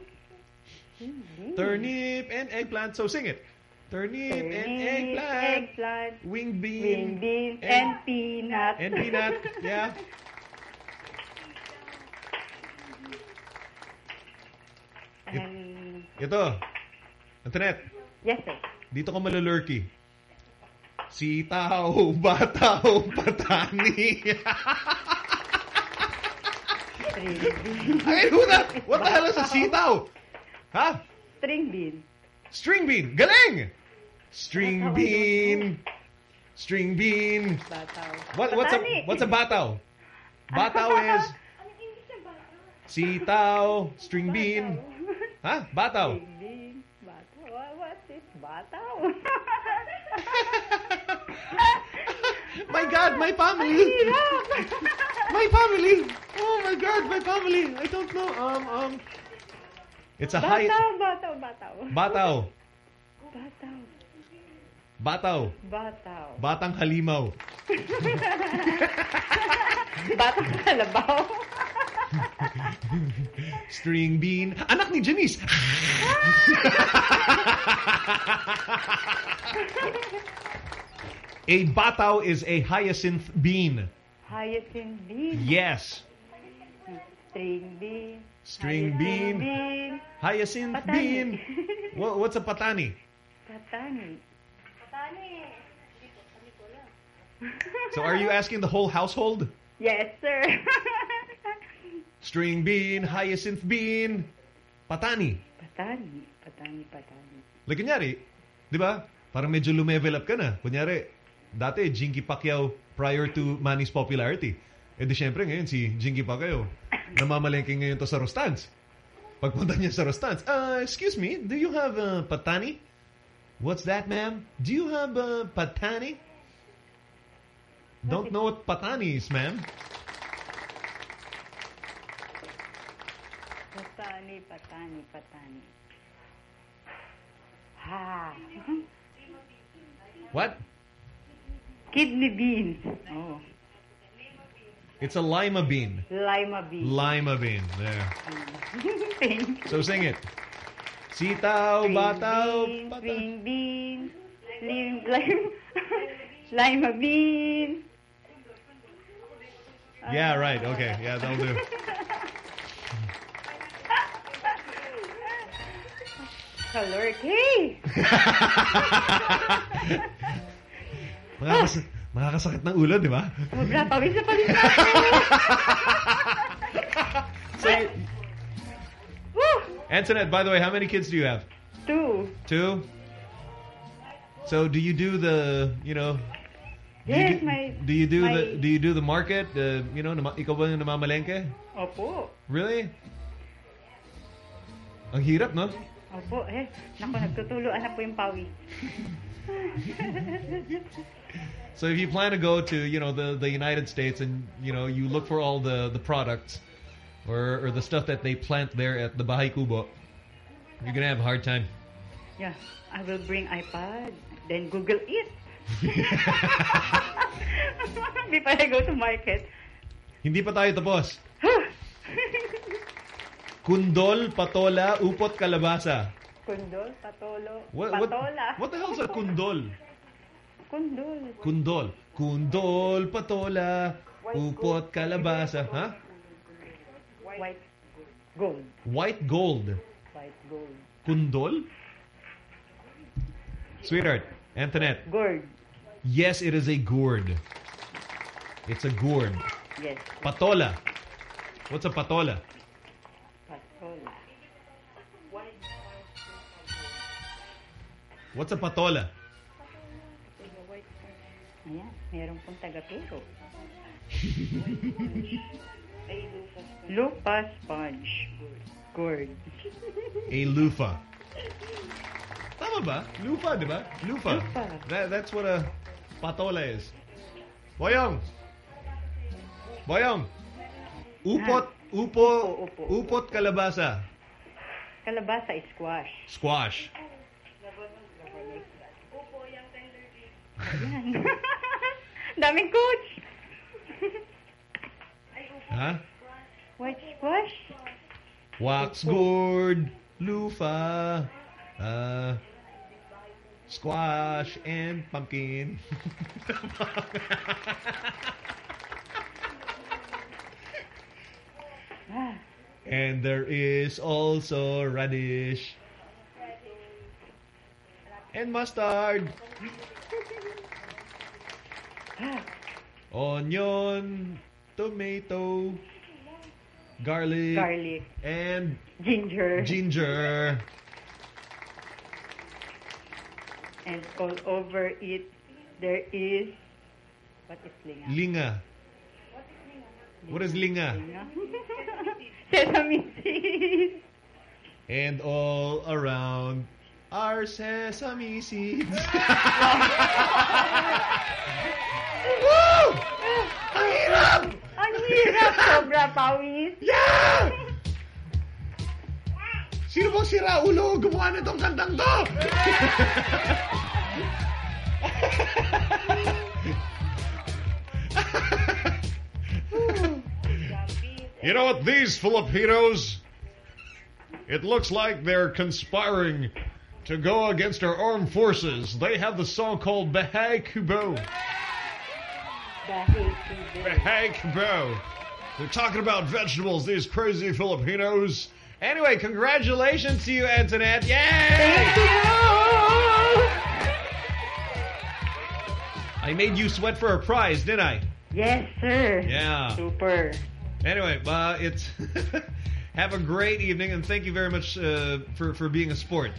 Turnip and eggplant. So sing it. Turnip, and eggplant. eggplant, Winged bean. winged beans, and- and, peanut. And peanut. Yeah. and, Ito. Antoinette. Yes, sir. Dito ka malulurky. Sitaw, <laughs> bataw, patani. Ay, who the, what the hell is a sitaw? Huh? String bean. String bean. Galing! String bean. String bean. Bataw. What, what's a what's a bataw? Bataw is sitaw, string bean. Huh? Bataw. String bean. Bataw. What, what's <laughs> this? Bataw. My God, my family. <laughs> my family. Oh my God, my family. I don't know. Um, um. It's a high. Bataw, bataw, bataw. Bataw. Bataw. Bataw. Bataw. Batang halimaw. <laughs> Batang kalabaw. String bean. Anak ni Janice. <laughs> a bataw is a hyacinth bean. Hyacinth bean. Yes. String bean. String bean. bean. Hyacinth Patani. bean. <laughs> What, what's a patani? patani? Patani. <laughs> So are you asking the whole household? Yes, sir. String bean, hyacinth bean, patani. patani. Patani, patani. Like kunyari, di ba? Parang medyo lumevel up ka na. Kunyari, dati Jinky Pacquiao prior to Manny's popularity. Eh di syempre ngayon si Jinky Pacquiao namamalengke ngayon to sa Rustan's. Pagpunta niya sa Rustan's, uh, excuse me, do you have uh, patani? What's that, ma'am? Do you have uh, patani? Don't know what patani is, ma'am. Patani, patani, patani. Ha. What? Kidney beans. Oh. It's a lima bean. Lima beans. Lima bean. There. Thank So sing it. Sitaw, bataw, beans, green beans, lime, lime, <laughs> lima bean. Yeah, right. Okay. Yeah, that'll do. <laughs> Kalorky. Makakas makakasakit ng ulo, di ba? Sobra, pawis na pawis na. So, you- Antoinette, by the way, how many kids do you have? Two. Two? So do you do the, you know, do you Yes, do, my- do you do my- the do you do the market? The you know, nama, ikaw ba yung namamalengke? Opo. Really? Ang hirap, no? Opo, eh. Naku, nagtutuloan na po yung pawis. So if you plan to go to, you know, the the United States and you know you look for all the the products or or the stuff that they plant there at the Bahay Kubo, you're gonna have a hard time. Yeah, I will bring iPad, then Google it. <laughs> <laughs> Before I go to market. Hindi pa tayo tapos. <laughs> Kundol, patola, upot, kalabasa. Kundol, patolo, What, what, patola. what the hell is a kundol? Kundol. Kundol. Kundol, patola, upot, kalabasa. Huh? White gold. White gold. White gold. Kundol? Sweetheart, Antoinette. Gourd. Yes, it is a gourd. It's a gourd. Yes. Patola. What's a patola? Patola. What's a patola? Ayan, meron pong taga-turo. <laughs> Lupa sponge. Gourd. A loofah. Tama ba? Loofah, di ba? Loofah. That, that's what a patola is. Boyong! Boyong! Upot, ah. upo, upot kalabasa. Kalabasa is squash. Squash. <laughs> Ayan. Daming coach. Huh? White squash? Wax gourd, loofah, uh, squash, and pumpkin. <laughs> And there is also radish. And mustard. Onion, tomato, garlic, Garlic. and Ginger. ginger. And all over it, there is... What is linga? What is linga. What is linga? Linga? <laughs> Sesame seeds. And all around are sesame seeds. Woo! Ang hirap! Ang hirap! Sobra pawis. Yeah! Sino bang sira ulo gumawa nitong kantang to? you know what? These Filipinos, it looks like they're conspiring to go against our armed forces. They have the song called Bahay Kubo. Bahay Kubo. They're talking about vegetables, these crazy Filipinos. Anyway, congratulations to you, Antoinette. Yay! I made you sweat for a prize, didn't I? Yes, sir. Yeah. Super. Anyway, uh, it's <laughs> have a great evening, and thank you very much uh, for for being a sport.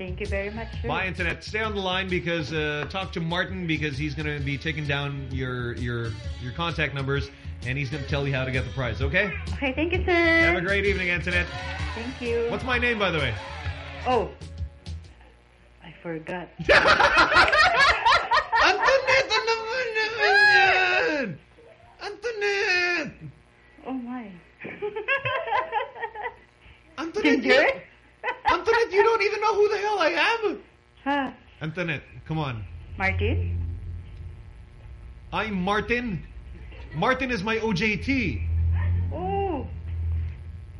Thank you very much, sir. Bye, Antoinette. Stay on the line because uh, talk to Martin because he's going to be taking down your your your contact numbers and he's going to tell you how to get the prize. Okay? Okay, thank you, sir. Have a great evening, Antoinette. Thank you. What's my name, by the way? Oh, I forgot. <laughs> Antoinette, ano ba naman yan? Antoinette! Oh my. <laughs> Antoinette, Ginger? Antoinette, you don't even know who the hell I am. Huh? Antoinette, come on. Martin? I'm Martin. Martin is my OJT. Oh,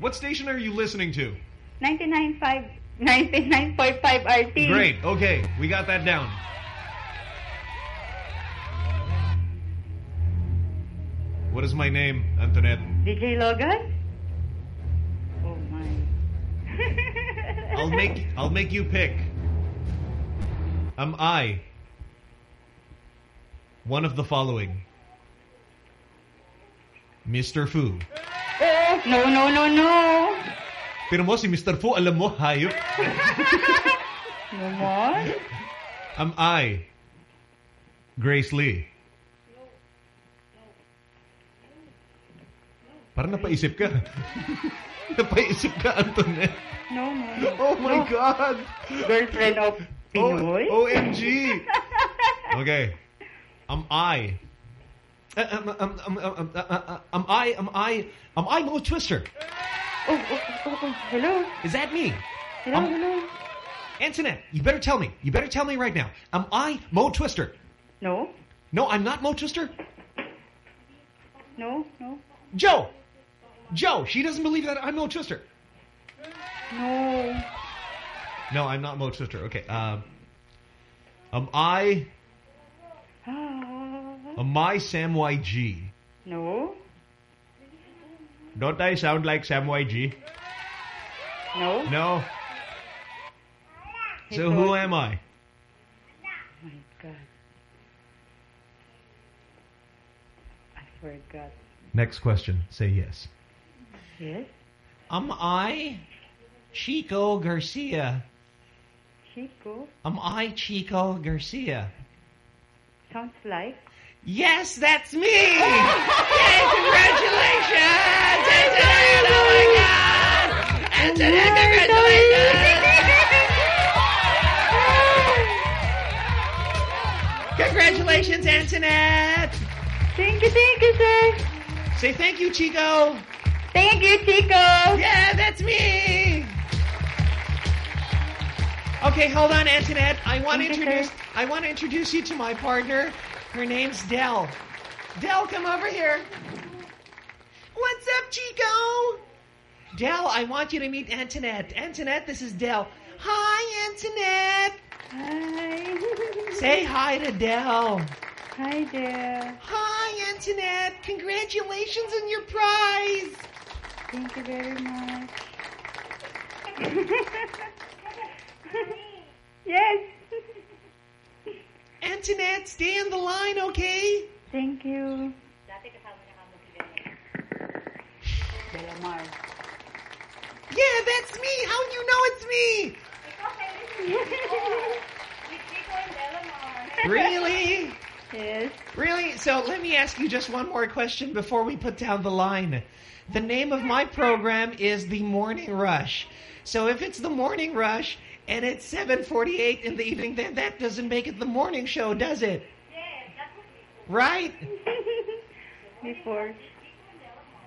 What station are you listening to? 99.5 99.5 RT. Great. Okay, we got that down. What is my name, Antoinette? DJ Logan? Oh my. <laughs> I'll make I'll make you pick. Am I one of the following? Mr. Fu. Oh, no, no, no, no. Pero mo si Mr. Fu, alam mo, hayop. No more? Am I Grace Lee? Parang napaisip ka. <laughs> napaisip ka, Antoinette. No, no, no. Oh my No. God! Girlfriend of Pinoy? O- OMG! <laughs> okay. Am I... Uh, uh, uh, am I... Am I... Am I Mo Twister? Oh, oh, oh, oh, hello? Is that me? Hello, Um, hello? Antoinette, you better tell me. You better tell me right now. Am I Mo Twister? No, No, I'm not Mo Twister. no, no, Joe! Joe, she doesn't believe that I'm Mo Twister. no. No, I'm not Mo Twister. Okay. Um, am I... Am I Sam YG? No, Don't I sound like Sam YG? no. No. So who am I? my God. I forgot. Next question. Say yes. Yes? Am I Chico Garcia? Chico. Am I Chico Garcia? Sounds like. Yes, that's me! Yay, congratulations! Antoinette, oh my God! Antoinette, congratulations! Congratulations, Antoinette! Thank you, thank you, sir. Say thank you, Chico. Thank you, Chico. Yeah, that's me. Okay, hold on, Antoinette. I want to introduce. I want to introduce you to my partner. Her name's Dell. Dell, come over here. What's up, Chico? Dell, I want you to meet Antoinette. Antoinette, this is Dell. Hi, Antoinette. Hi. Say hi to Dell. Hi there. Hi, Antoinette. Congratulations on your prize. Thank you very much. <laughs> yes. Antoinette, stay on the line, okay? Thank you. Delamar. Yeah, that's me. How do you know it's me? <laughs> Really? Yes. Really? So let me ask you just one more question before we put down the line. The name of my program is The Morning Rush. So if it's The Morning Rush and it's 7.48 in the evening, then that doesn't make it the morning show, does it? Right? <laughs> Before.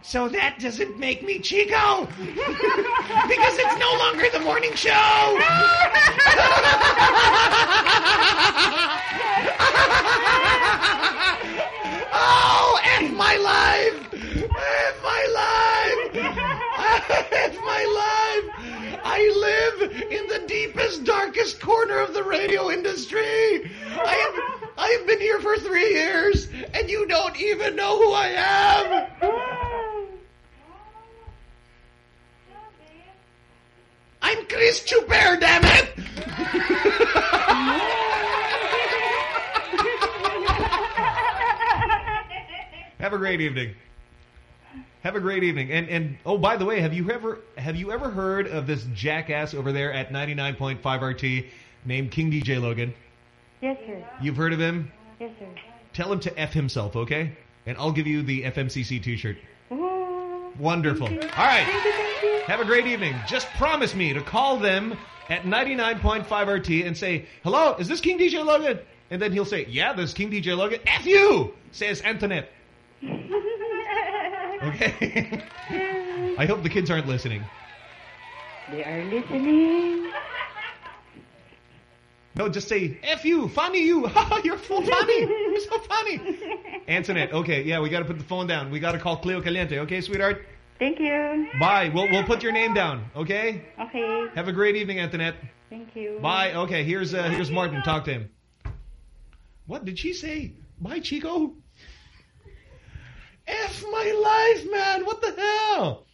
So that doesn't make me Chico! <laughs> because it's no longer the morning show! <laughs> <laughs> oh, F my life! F my life! F my life! I live in the deepest, darkest corner of the radio industry! I have, I have been here for three years, and you don't even know who I am! I'm Chris Tsuper, damn it! <laughs> Have a great evening. Have a great evening. And and oh, by the way, have you ever have you ever heard of this jackass over there at 99.5 RT named King DJ Logan? Yes, sir. You've heard of him? Yes, sir. Tell him to F himself, okay? And I'll give you the FMCC t-shirt. Wonderful. All right. Thank you, thank you. Have a great evening. Just promise me to call them at 99.5 RT and say, hello, is this King DJ Logan? And then he'll say, yeah, this is King DJ Logan. F you, says Antoinette. <laughs> Okay? <laughs> I hope the kids aren't listening. They are listening. No, just say, F you, funny you. <laughs> You're so funny. You're so funny. Antoinette, okay, yeah, we got to put the phone down. We got to call Cleo Caliente, okay, sweetheart? Thank you. Bye. We'll, we'll put your name down, okay? Okay. Have a great evening, Antoinette. Thank you. Bye. Okay, here's uh, here's Martin. Talk to him. What did she say? Bye, Chico. F my life, man. What the hell?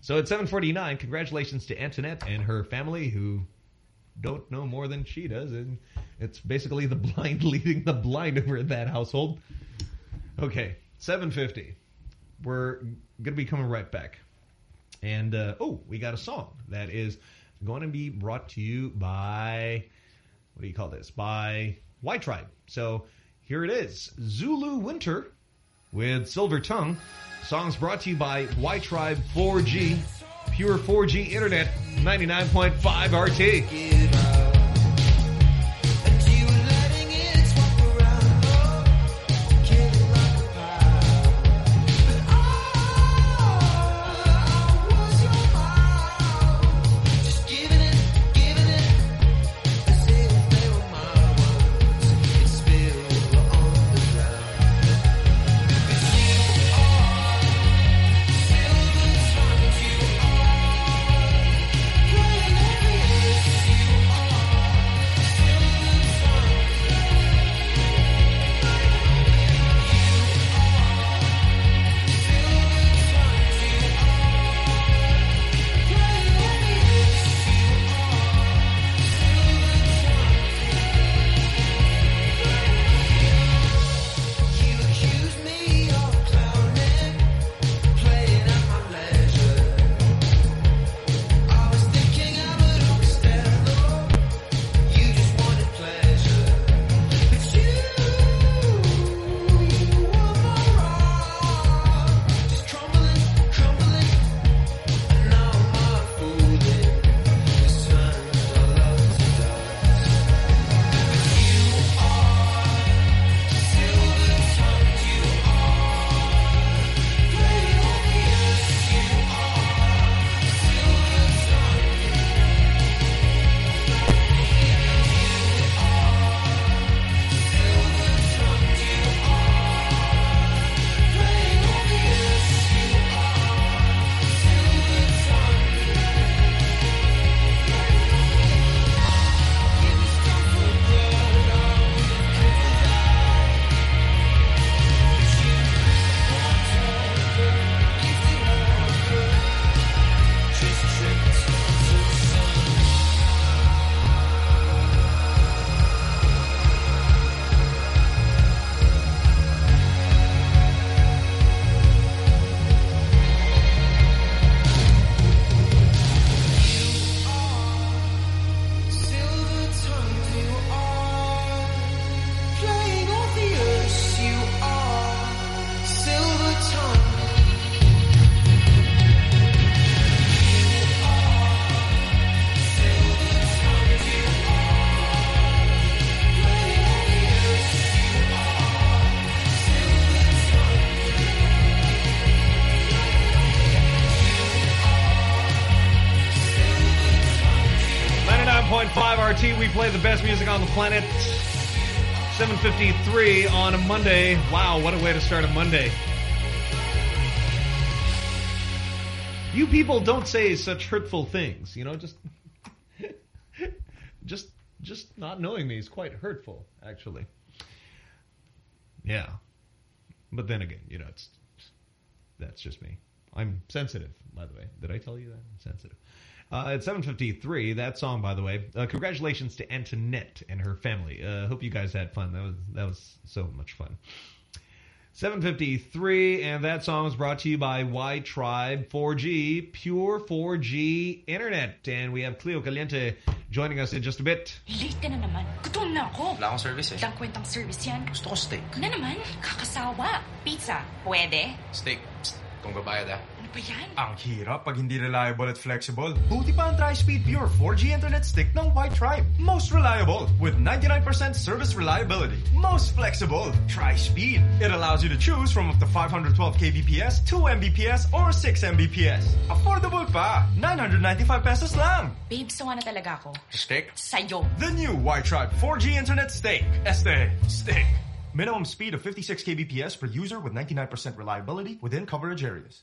So at 7:49, congratulations to Antoinette and her family who don't know more than she does, and it's basically the <laughs> blind leading the blind over in that household. Okay, 7:50. We're gonna be coming right back. And, uh, oh, we got a song that is going to be brought to you by, what do you call this? By WiTribe. So here it is. Zulu Winter with Silver Tongue. Songs brought to you by WiTribe 4G. Pure 4G Internet, 99.5 RT. Monday. Wow, what a way to start a Monday. You people don't say such hurtful things, you know, just... <laughs> just just not knowing me is quite hurtful, actually. Yeah. But then again, you know, it's that's just me. I'm sensitive, by the way. Did I tell you that? I'm sensitive. Uh, at 7.53, that song, by the way, uh, congratulations to Antoinette and her family. Uh, hope you guys had fun. That was that was so much fun. 7.53, and that song was brought to you by WiTribe 4G, pure 4G internet. And we have Cleo Caliente joining us in just a bit. Late ka na naman. Gutom na ako. Wala akong service eh. Walang kwentang service yan. Gusto ko steak. Na naman? Kakasawa. Pizza. Pwede? Steak. Psst, kung babayad ah. Ano ba yan? Ang hirap pag hindi reliable at flexible. Buti pa ang Tri-Speed Pure 4G Internet Stick ng WiTribe. Most reliable with 99% service reliability. Most flexible. Tri-Speed. It allows you to choose from up to 512 kbps, 2 mbps, or 6 mbps. Affordable pa. 995 pesos lang. Babe, sawa na talaga ako. Stick? Sa'yo. The new WiTribe 4G Internet Stick. Este. Stick. Minimum speed of 56 kbps per user with 99% reliability within coverage areas.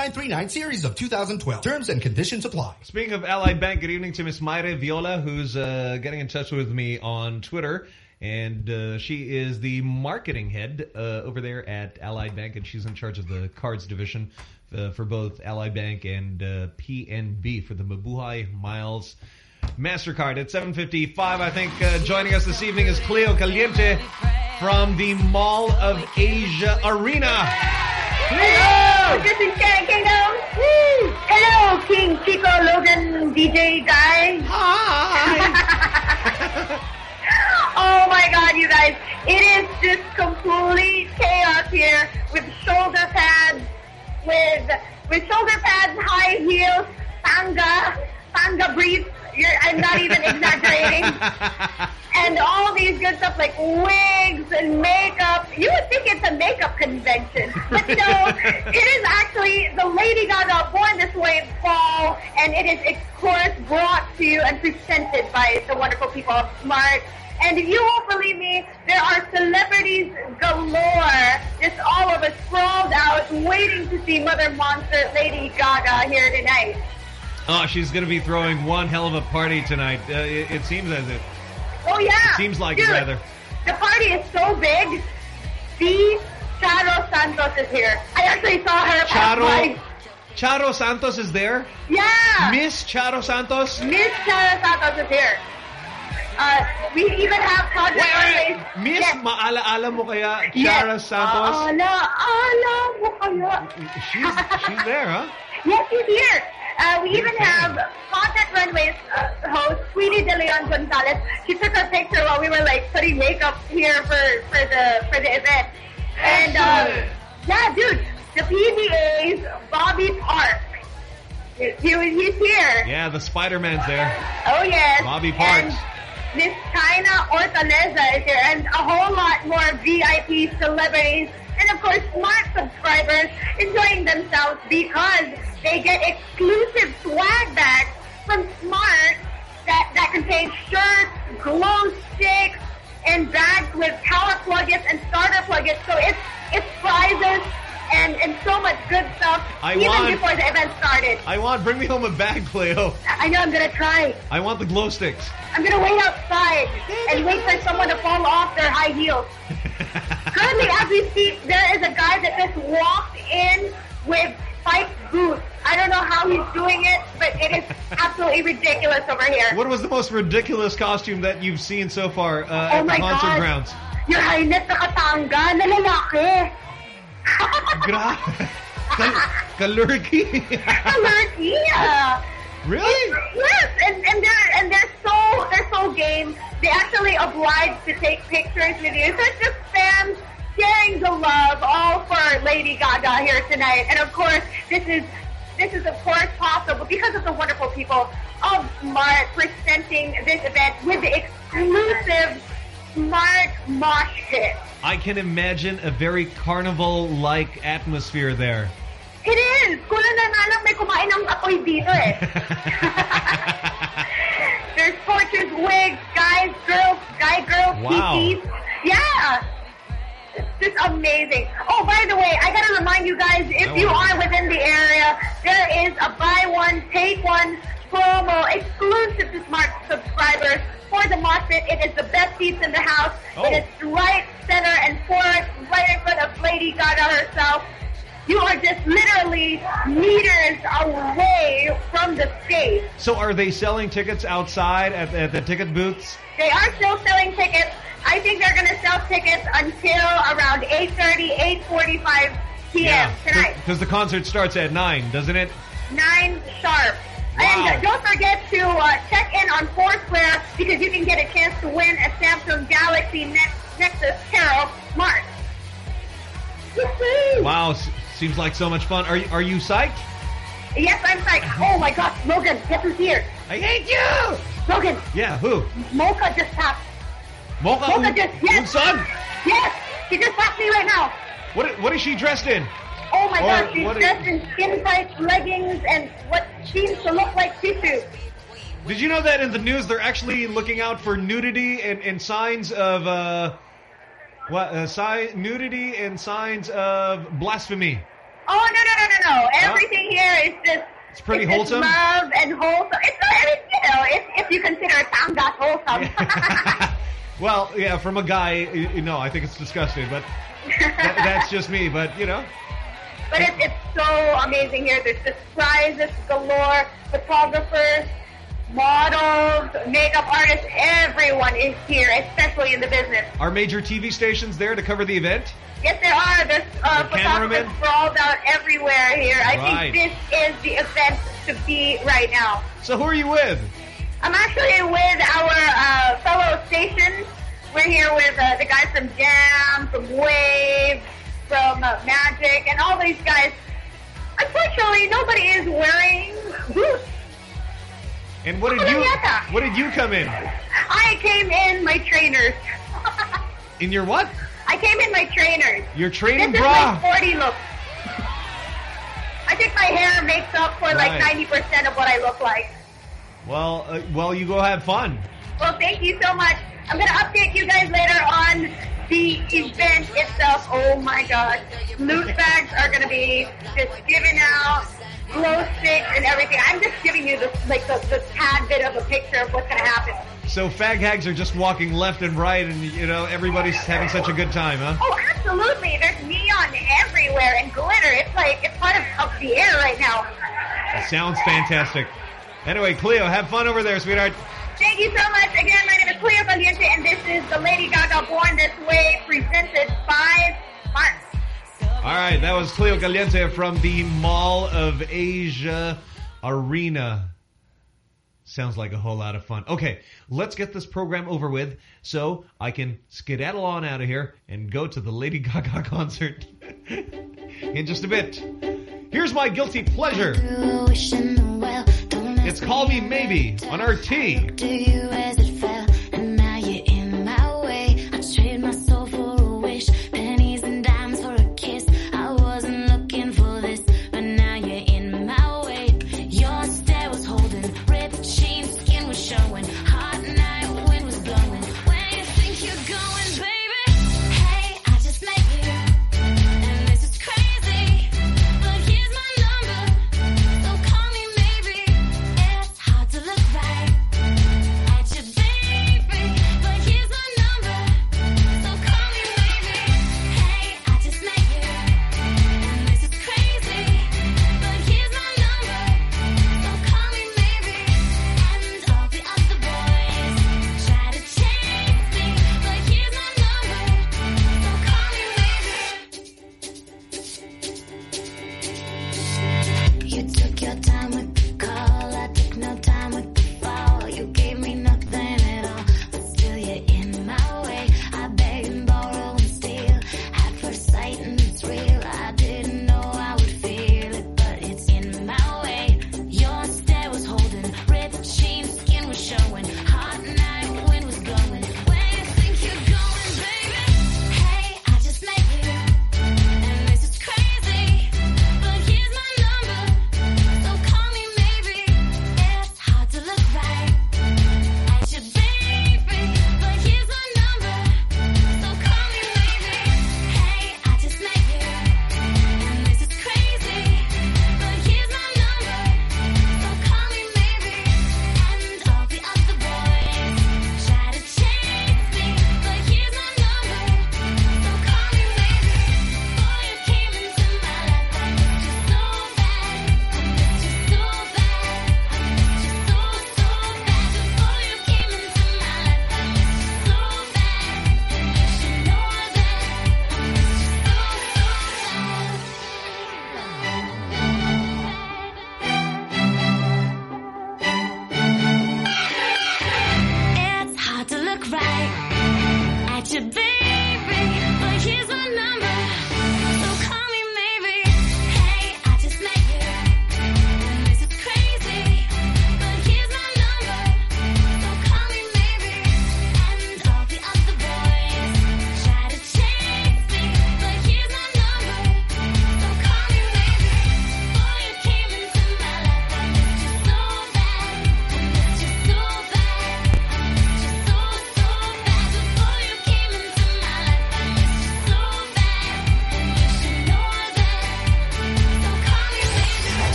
1939 series of 2012. Terms and conditions apply. Speaking of Allied Bank, good evening to Miss Mayre Viola, who's uh, getting in touch with me on Twitter. And uh, she is the marketing head uh, over there at Allied Bank, and she's in charge of the cards division uh, for both Allied Bank and uh, PNB for the Mabuhay Miles MasterCard. At 7.55, I think uh, joining us this evening is Cleo Caliente from the Mall of Asia Arena. Hello! This is Kingdom. Woo! Hello, King Chico Logan DJ guy. Hi. <laughs> oh my god, you guys. It is just complete chaos here with shoulder pads, with with shoulder pads, high heels, tanga, tanga briefs. You're, I'm not even exaggerating. <laughs> and all these good stuff like wigs and makeup. You would think it's a makeup convention, but no, <laughs> it is actually the Lady Gaga Born This Way ball, and it is, of course, brought to you and presented by the wonderful people of Smart. And if you won't believe me, there are celebrities galore, just all of us sprawled out, waiting to see Mother Monster Lady Gaga here tonight. Oh, she's going to be throwing one hell of a party tonight. Uh, it, it seems as if. Oh yeah. It seems like Dude, it, rather. The party is so big. The Charo Santos is here. I actually saw her Charo, by. Charo Santos is there? Yeah. Miss Charo Santos? Miss Charo Santos is here. Uh, we even have Project Wait, Runway. Miss, Yes. maala-ala mo kaya Charo Yes. Santos? Ala, ala mo kaya. She's, she's there, huh? <laughs> Yes, she's here. Uh, we even have Content Runway's uh, host, Tweetie De Leon Gonzalez. She took a picture while we were like putting makeup here for, for the for the event. And uh, yeah, dude, the PBA's Bobby Park. He, he- he's here. Yeah, the Spider-Man's there. Oh yes. Bobby Parks. And Miss Chynna Ortaleza is here, and a whole lot more VIP celebrities, and of course smart subscribers enjoying themselves because they get exclusive swag bags from Smart that that contain shirts, glow sticks, and bags with power plugins and starter plugins. So it's it's prizes and and so much good stuff I even want- before the event started. I want, bring me home a bag, Cleo. I know I'm gonna try. I want the glow sticks. I'm gonna wait outside and wait for someone to fall off their high heels. <laughs> Currently, as we speak, there is a guy that just walked in with spiked boots. I don't know how he's doing it, but it is <laughs> absolutely ridiculous over here. What was the most ridiculous costume that you've seen so far uh, Oh at the my concert God. grounds? Your Highness na katanga na lalaki. Gra Kal Kalurki. Kalurki, yeah. Really? Yes, and, and they're and they're so they're so game. they actually obliged to take pictures with you. So it's just fans sharing the love all for Lady Gaga here tonight. And of course, this is this is of course possible because of the wonderful people of Smart presenting this event with the exclusive Smart Mosh Pit. I can imagine a very carnival-like atmosphere there. It is! Kulang na nga lang may kumain ng apoy dito eh. <laughs> There's torches, wigs, guys, girls, guy, girls, Wow. PTs. Yeah! It's just amazing. Oh, by the way, I gotta remind you guys, if you are within the area, there is a buy one, take one promo exclusive to Smart subscribers for the Mosh Pit. It is the best seats in the house. Oh. It is right center and forward, right in front of Lady Gaga herself. You are just literally meters away from the stage. So are they selling tickets outside at, at the ticket booths? They are still selling tickets. I think they're going to sell tickets until around 8.30, 8.45 p.m. tonight. Because the concert starts at 9, doesn't it? 9 sharp. And uh, don't forget to uh, check in on Foursquare because you can get a chance to win a Samsung Galaxy Nex- Nexus Carol Smart. Wow, seems like so much fun. Are you, are you psyched? Yes, I'm psyched. <laughs> oh my gosh, Logan, guess who's here? I hate you! Logan, Yeah, who? Mocha just tapped. Mocha, Mocha just, yes. Son? Yes, she just tapped me right now. What, what is she dressed in? Oh my Or gosh, she's dressed in skin tight leggings and what seems to look like tissue. Did you know that in the news they're actually looking out for nudity and, and signs of uh, what uh, si- nudity and signs of blasphemy? Oh no no no no no! Everything here is just It's pretty just wholesome? love and wholesome. It's not, mean, you know, if if you consider a that wholesome. <laughs> Well, yeah, from a guy, you know, I think it's disgusting, but that, that's just me. But you know, But it's, it's so amazing here. There's just prizes galore, photographers, models, makeup artists, everyone is here, especially in the business. are major TV stations there to cover the event? Yes, there are. There's uh, The cameramen? photographers sprawled out everywhere here. I Right. think this is the event to be right now. So who are you with? I'm actually with our uh, fellow stations. We're here with uh, the guys from Jam, from Wave, from uh, Magic, and all these guys. Unfortunately, nobody is wearing boots. And what did you what did you come in? I came in my trainers. In your what? I came in my trainers. Your training this bra? is my sporty look. I think my hair makes up for like 90% of what I look like. Well, uh, well, you go have fun. Well, thank you so much. I'm going to update you guys later on the event itself. Oh my god. Loot bags are going to be just given out, glow sticks and everything. I'm just giving you the, like the, the tad bit of a picture of what's going to happen. So fag hags are just walking left and right, and you know everybody's having such a good time, huh? Oh, absolutely. There's neon everywhere and glitter. It's like, it's part of, the air right now. Sounds fantastic. Anyway, Cleo, have fun over there, sweetheart. Thank you so much. Again, my name is Cleo Caliente, and this is the Lady Gaga Born This Way presented by Smart. All right, that was Cleo Caliente from the Mall of Asia Arena. Sounds like a whole lot of fun. Okay, let's get this program over with so I can skedaddle on out of here and go to the Lady <laughs> Gaga concert <laughs> in just a bit. Here's my guilty pleasure. It's Call Me Maybe on RT.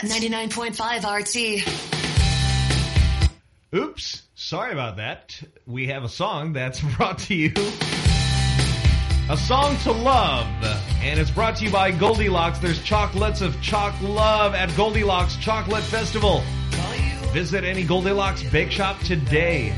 Planet. 99.5 RT. Oops. Sorry about that. We have a song that's <laughs> brought to you. A Song to Love. And it's brought to you by Goldilocks. There's chocolates of Choc Love at Goldilocks Chocolate Festival. Visit any Goldilocks bake shop today.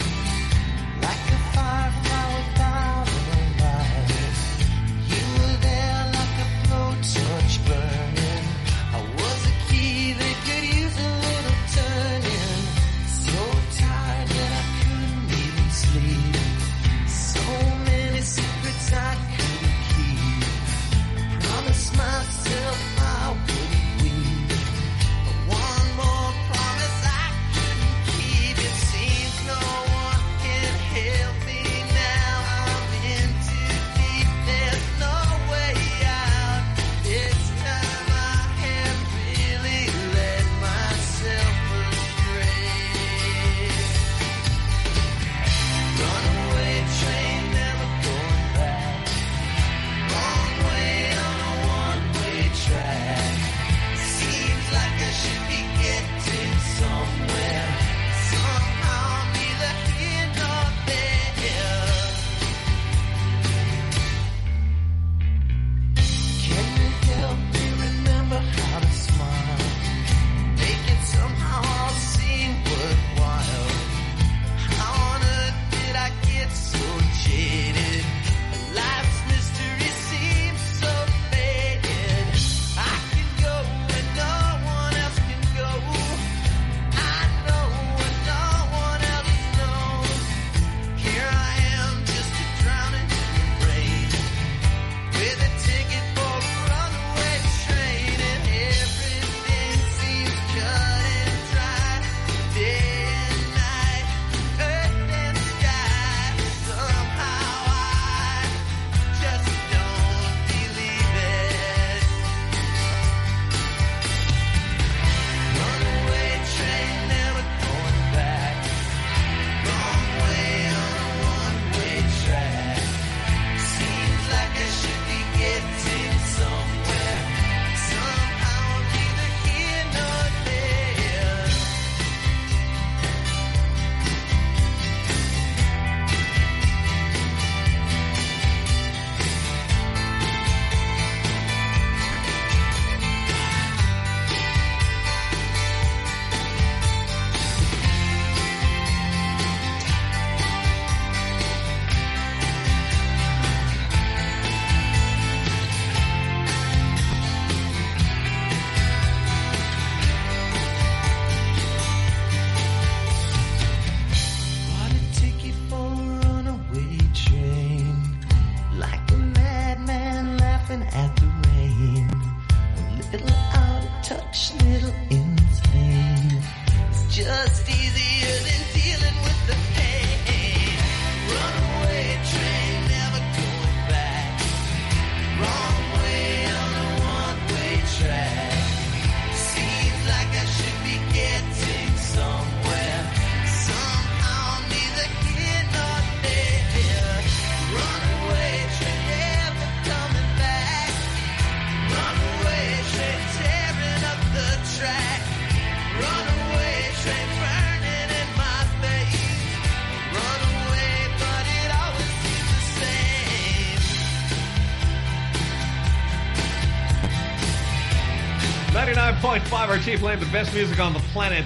99.5 RT playing the best music on the planet.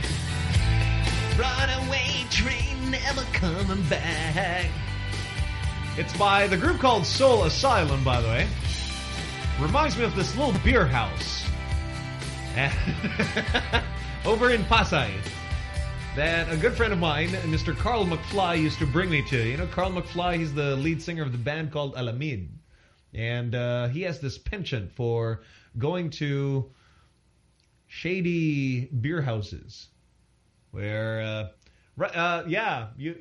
Runaway train, never coming back. It's by the group called Soul Asylum, by the way. Reminds me of this little beer house. <laughs> Over in Pasay. That a good friend of mine, Mr. Carl McFly, used to bring me to. You know, Carl McFly, he's the lead singer of the band called Alamid. And uh, he has this penchant for going to shady beer houses. Where, uh, uh, yeah, you...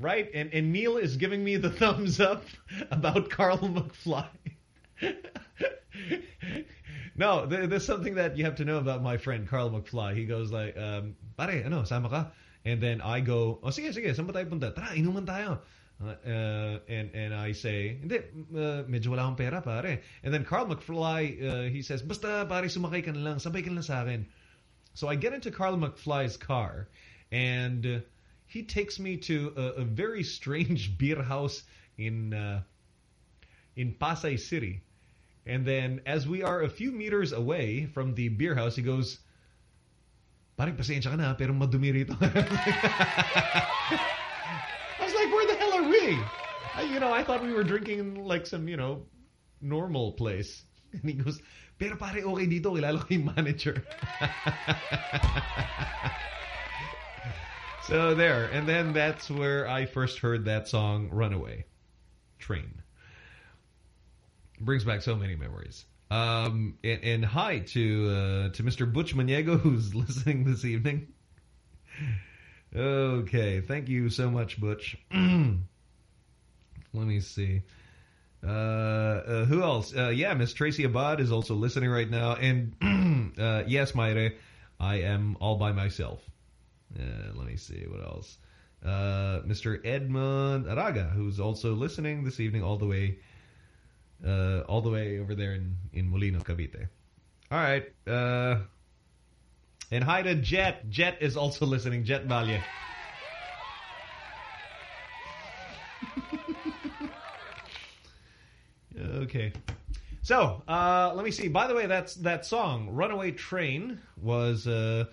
Right? And, and Neil is giving me the <laughs> thumbs up about Carl McFly. <laughs> no, there, there's something that you have to know about my friend Carl McFly. He goes like, um, pare, ano, sama ka? And then I go, oh sige, sige, saan punta? Tara, inuman tayo. Uh, and and I say, hindi, uh, medyo wala akong pera, pare. And then Carl McFly, uh, he says, basta, pare, sumakay ka lang, sabay ka lang sa akin. So I get into Carl McFly's car, and uh, he takes me to a, a very strange <laughs> beer house in uh, in Pasay City. And then as we are a few meters away from the beer house, he goes, parang pasensya ka na, pero madumi rito. <laughs> <laughs> I was like, where the hell are we? I, you know, I thought we were drinking in like some, you know, normal place. <laughs> And he goes, pero pare, okay dito, kilala yung manager. <laughs> so there. And then that's where I first heard that song, Runaway Train. Brings back so many memories. Um, and, and hi to uh, to Mr. Butch Maniego, <laughs> who's listening this evening. Okay, thank you so much, Butch. <clears throat> Let me see. Uh, uh, who else? Uh, yeah, Miss Tracy Abad is also listening right now. And <clears throat> uh, yes, Mayre, I am all by myself. Uh, let me see, what else? Uh, Mr. Edmund Araga, who's also listening this evening all the way uh, all the way over there in, in Molino, Cavite. All right. And hi to Jet. Jet is also listening. Jet Valle. <laughs> okay. So, uh, let me see. By the way, that's that song, Runaway Train, was, uh,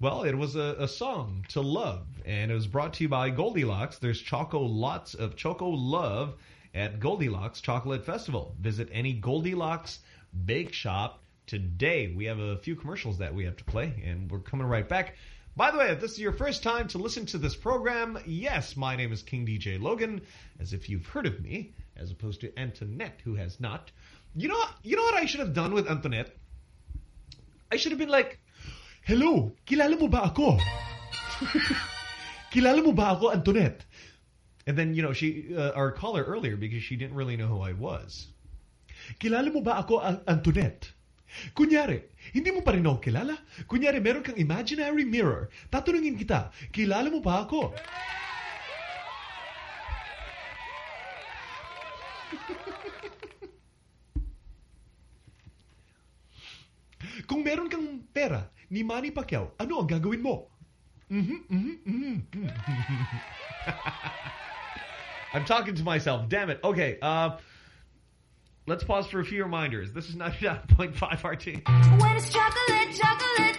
well, it was a, a song to love. And it was brought to you by Goldilocks. There's Choco lots of Choco love at Goldilocks Chocolate Festival. Visit any Goldilocks bake shop today. We have a few commercials that we have to play, and we're coming right back. By the way, if this is your first time to listen to this program, yes, my name is King DJ Logan, as if you've heard of me, as opposed to Antoinette, who has not. You know, you know what I should have done with Antoinette? I should have been like, Hello, kilala mo ba ako? <laughs> kilala mo ba ako, Antoinette? And then, you know, she, uh, our caller earlier, because she didn't really know who I was. Kilala mo ba ako, An- Antoinette? Kunyari, hindi mo pa rin ako kilala? Kunyari, meron kang imaginary mirror. Tatanungin kita, kilala mo ba ako? <laughs> Kung meron kang pera ni Manny Pacquiao, ano ang gagawin mo? Mhm, mhm, mhm, mhm. <laughs> I'm talking to myself. Damn it. Okay. Uh, let's pause for a few reminders. This is 99.5 RT. When it's chocolate, chocolate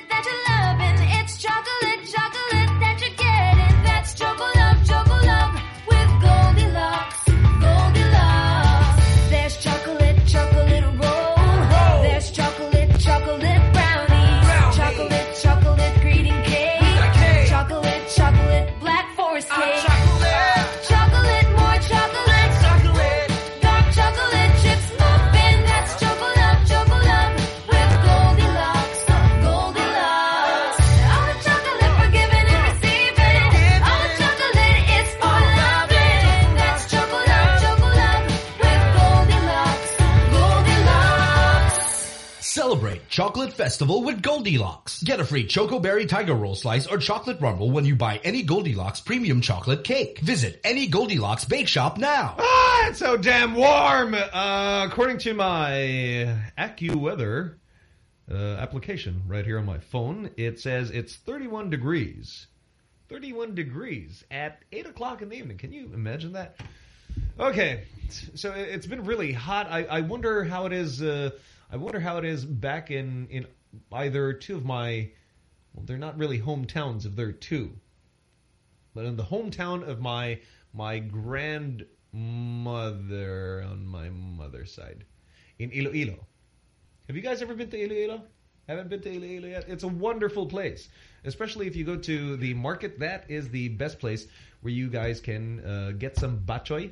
Festival with Goldilocks. Get a free Choco Berry Tiger Roll slice or chocolate rumble when you buy any Goldilocks premium chocolate cake. Visit any Goldilocks bake shop now. Ah, it's so damn warm. Uh, according to my AccuWeather uh, application right here on my phone, it says it's 31 degrees. 31 degrees at 8 o'clock in the evening. Can you imagine that? Okay, so it- it's been really hot. I, I wonder how it is. Uh, I wonder how it is back in in either two of my. Well, they're not really hometowns if they're two, but in the hometown of my my grandmother on my mother's side, in Iloilo. Have you guys ever been to Iloilo? Haven't been to Iloilo yet? It's a wonderful place, especially if you go to the market. That is the best place where you guys can uh, get some batchoy.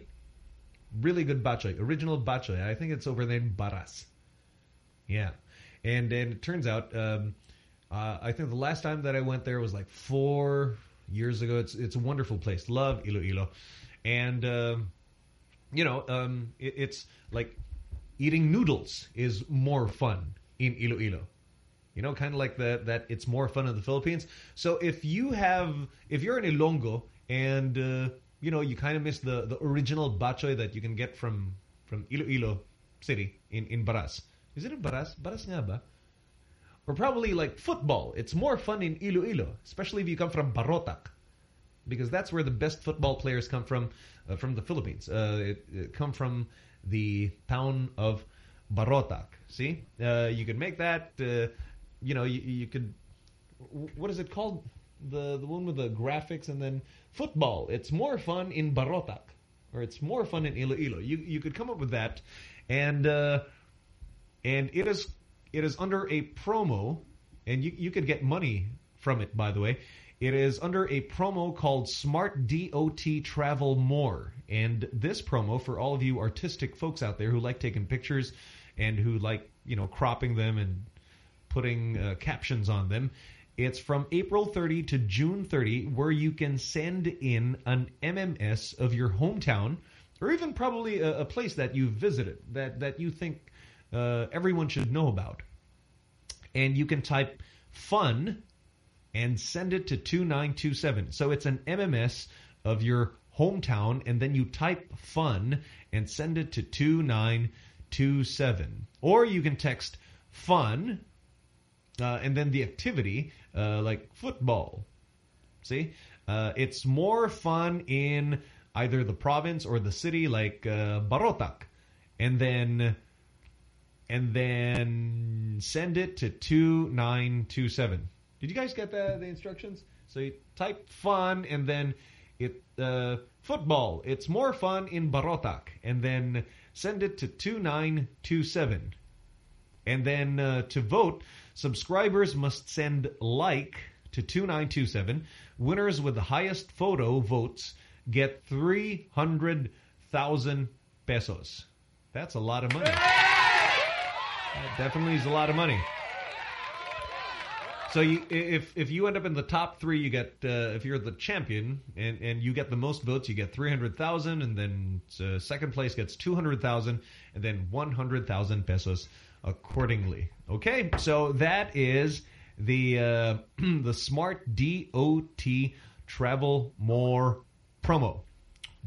Really good batchoy, original batchoy. I think it's over there in Baras. Yeah, and and it turns out, um, uh, I think the last time that I went there was like four years ago. It's it's a wonderful place. Love Iloilo, and um, you know, um, it, it's like eating noodles is more fun in Iloilo. You know, kind of like that. That it's more fun in the Philippines. So if you have, if you're in Ilongo and uh, you know, you kind of miss the, the original batchoy that you can get from from Iloilo City in, in Baras. Is it Baras? Baras nga ba? Or probably like football. It's more fun in Iloilo, especially if you come from Barotac. Because that's where the best football players come from, uh, from the Philippines. Uh, it, it come from the town of Barotac. See? Uh, you could make that, uh, you know, you, you could, what is it called? The, the one with the graphics and then football. It's more fun in Barotac. Or it's more fun in Iloilo. You, you could come up with that. And, uh, and it is it is under a promo, and you you could get money from it. By the way, it is under a promo called Smart DOT Travel More, and this promo for all of you artistic folks out there who like taking pictures and who like you know cropping them and putting uh, captions on them. It's from April 30 to June 30, where you can send in an MMS of your hometown, or even probably a, a place that you've visited that that you think uh, everyone should know about. And you can type fun and send it to 2927. So it's an MMS of your hometown, and then you type fun and send it to 2927. Or you can text fun uh, and then the activity, uh, like football. See? Uh, it's more fun in either the province or the city, like uh, Barotac. And then and then send it to 2927. Did you guys get the, the instructions? So you type fun and then it uh, football. It's more fun in Barotac. And then send it to 2927. And then uh, to vote, subscribers must send like to 2927. Winners with the highest photo votes get 300,000 pesos. That's a lot of money. That definitely is a lot of money. So you, if if you end up in the top three, you get uh, if you're the champion and and you get the most votes, you get three hundred thousand, and then uh, second place gets two hundred thousand, and then one hundred thousand pesos accordingly. Okay, so that is the uh, <clears throat> the Smart DOT Travel More promo.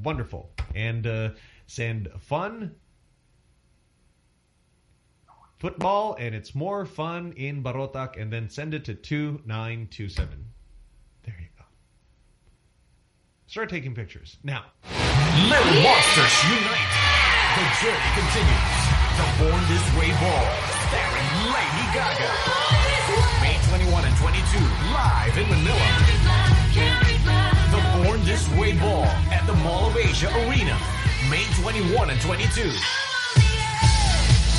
Wonderful, and uh, send fun football, and it's more fun in Barotac, and then send it to 2927. There you go. Start taking pictures. Now. Little Monsters Unite. The journey continues. The Born This Way Ball, starring Lady Gaga. May 21 and 22, live in Manila. The Born This Way Ball at the Mall of Asia Arena, May 21 and 22.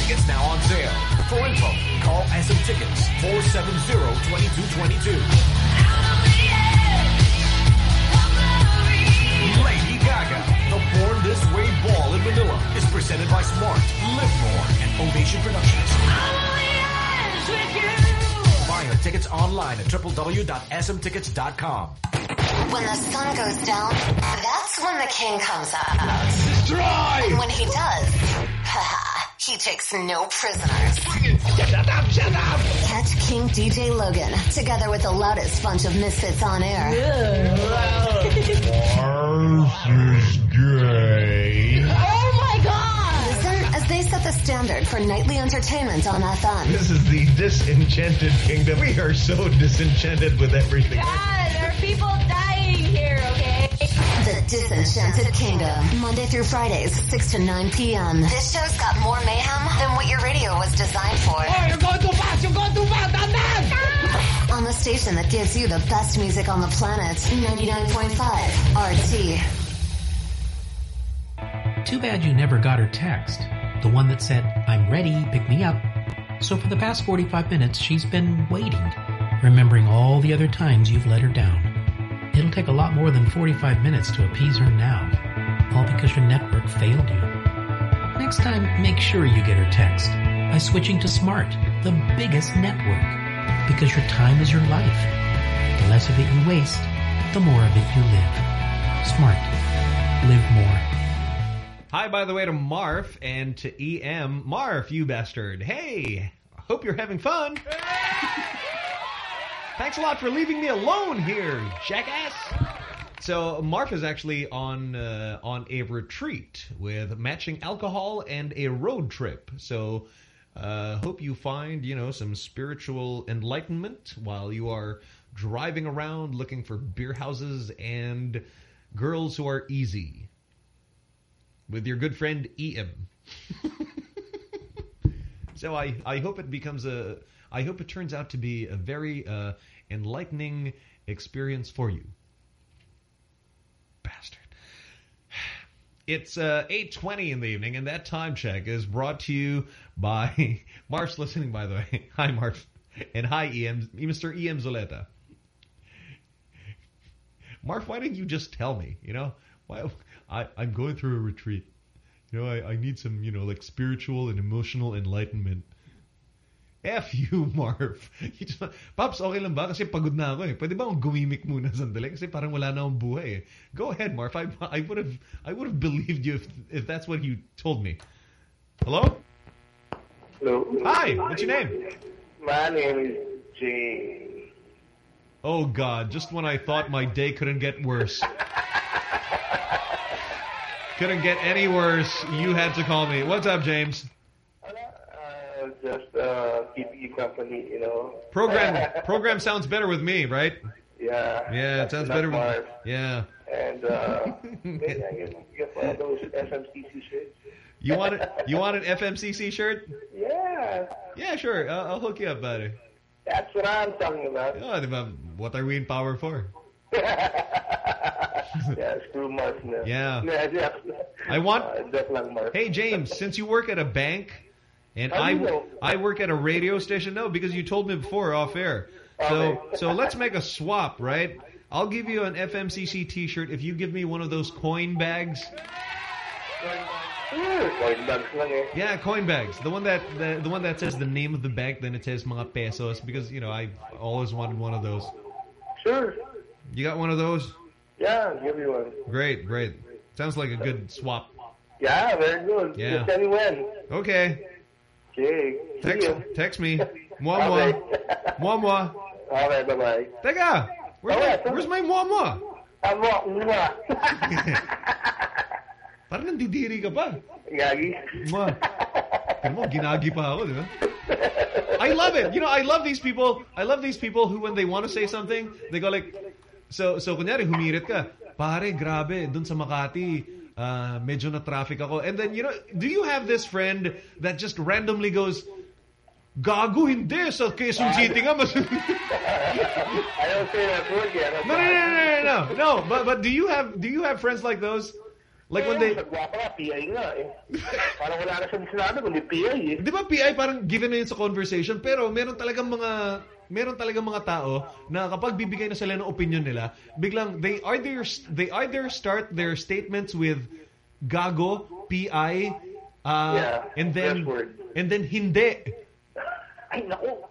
Tickets now on sale. For info, call SM Tickets 470-2222. Lady Gaga, the Born This Way Ball in Manila is presented by Smart, Live More, and Ovation Productions. Buy your tickets online at www.smtickets.com. When the sun goes down, that's when the king comes out. Destroy! And when he does, <laughs> he takes no prisoners. Shut up, shut up! Catch King DJ Logan together with the loudest bunch of misfits on air. is gay. Oh my god! Listen as they set the standard for nightly entertainment on FM. This is the Disenchanted Kingdom. We are so disenchanted with everything. God, there are people dying here, okay? The Disenchanted Kingdom. Monday through Fridays, 6 to 9 p.m. This show's got more mayhem than what your radio was designed for. Oh, you're going too fast! You're going too fast! I'm mad! On the station that gives you the best music on the planet, 99.5 RT. Too bad you never got her text. The one that said, I'm ready, pick me up. So for the past 45 minutes, she's been waiting, remembering all the other times you've let her down. It'll take a lot more than 45 minutes to appease her now, all because your network failed you. Next time, make sure you get her text by switching to Smart, the biggest network, because your time is your life. The less of it you waste, the more of it you live. Smart. Live more. Hi, by the way, to Marv and to EM. Marv, you bastard. Hey, hope you're having fun. Thanks a lot for leaving me alone here, jackass. So Marv is actually on uh, on a retreat with matching alcohol and a road trip. So uh, hope you find you know some spiritual enlightenment while you are driving around looking for beer houses and girls who are easy. With your good friend E.M. <laughs> so I I hope it becomes a I hope it turns out to be a very uh, enlightening experience for you. Bastard. <sighs> It's uh, 8.20 in the evening, and that time check is brought to you by... <laughs> Marv's listening, by the way. <laughs> Hi, Marv. And hi, EM, Mr. E.M. Zoleta. Marv, why didn't you just tell me, you know? Why, I, I'm going through a retreat. You know, I, I need some, you know, like spiritual and emotional enlightenment. F you, <laughs> Marv. Just, Pops, okay lang ba? Kasi pagod na ako eh. Pwede ba akong gumimik muna <laughs> sandali? Kasi parang wala na akong buhay eh. Go ahead, Marv. I, I would have I would have believed you if, if that's what you told me. Hello? Hello. Hi, what's your name? My name is James. Oh, God. Just when I thought my day couldn't get worse. <laughs> couldn't get any worse, you had to call me. What's up, James? Just uh, keep you company, you know. Program <laughs> program sounds better with me, right? Yeah. Yeah, it sounds better with Marv. Yeah. And uh, maybe I can get one of those FMCC shirts. You want it? You want an FMCC shirt? Yeah. Yeah, sure. I'll, I'll hook you up, buddy. That's what I'm talking about. Oh, what are we in power for? <laughs> yeah, screw Mark. No. <laughs> Yeah. Yeah. I want- Uh, Hey, James, since you work at a bank and How I, know? I work at a radio station, no, because you told me before off air. Oh, so, Okay. so let's make a swap, right? I'll give you an FMCC T-shirt if you give me one of those coin bags. Coin bags. Yeah, coin bags. The one that the, the one that says the name of the bank, then it says mga pesos because you know I always wanted one of those. Sure. You got one of those? Yeah, I'll give you one. Great, great. Sounds like a good swap. Yeah, very good. Yeah. Just tell me when. Okay. Okay. Text text me. Mwa mwa. Mwa mwa. Okay, bye-bye. Teka, where's my, where's my mwa mwa? Amo, ah, mwa. <laughs> Parang nandidiri ka pa. Gagi. Mwa. Pero mo, ginagi pa ako, di ba? I love it. You know, I love these people. I love these people who, when they want to say something, they go like, so, so kunyari, humirit ka. Pare, grabe, dun sa Makati, uh, medyo na traffic ako. And then, you know, do you have this friend that just randomly goes, Gago, hindi. Sa Quezon City nga, mas... <laughs> I don't say that word yet. No, no, no, no, no, no, no. But but do you have do you have friends like those? Like when they, Sa gwapa nga, PI nga eh. Parang wala na siyang sinabi, kundi PI eh. di ba PI parang given na yun sa conversation, pero meron talagang mga meron talagang mga tao na kapag bibigay na sila ng opinion nila, biglang they either they either start their statements with gago, PI, uh, Yeah, and then and then hindi. Ay, naku.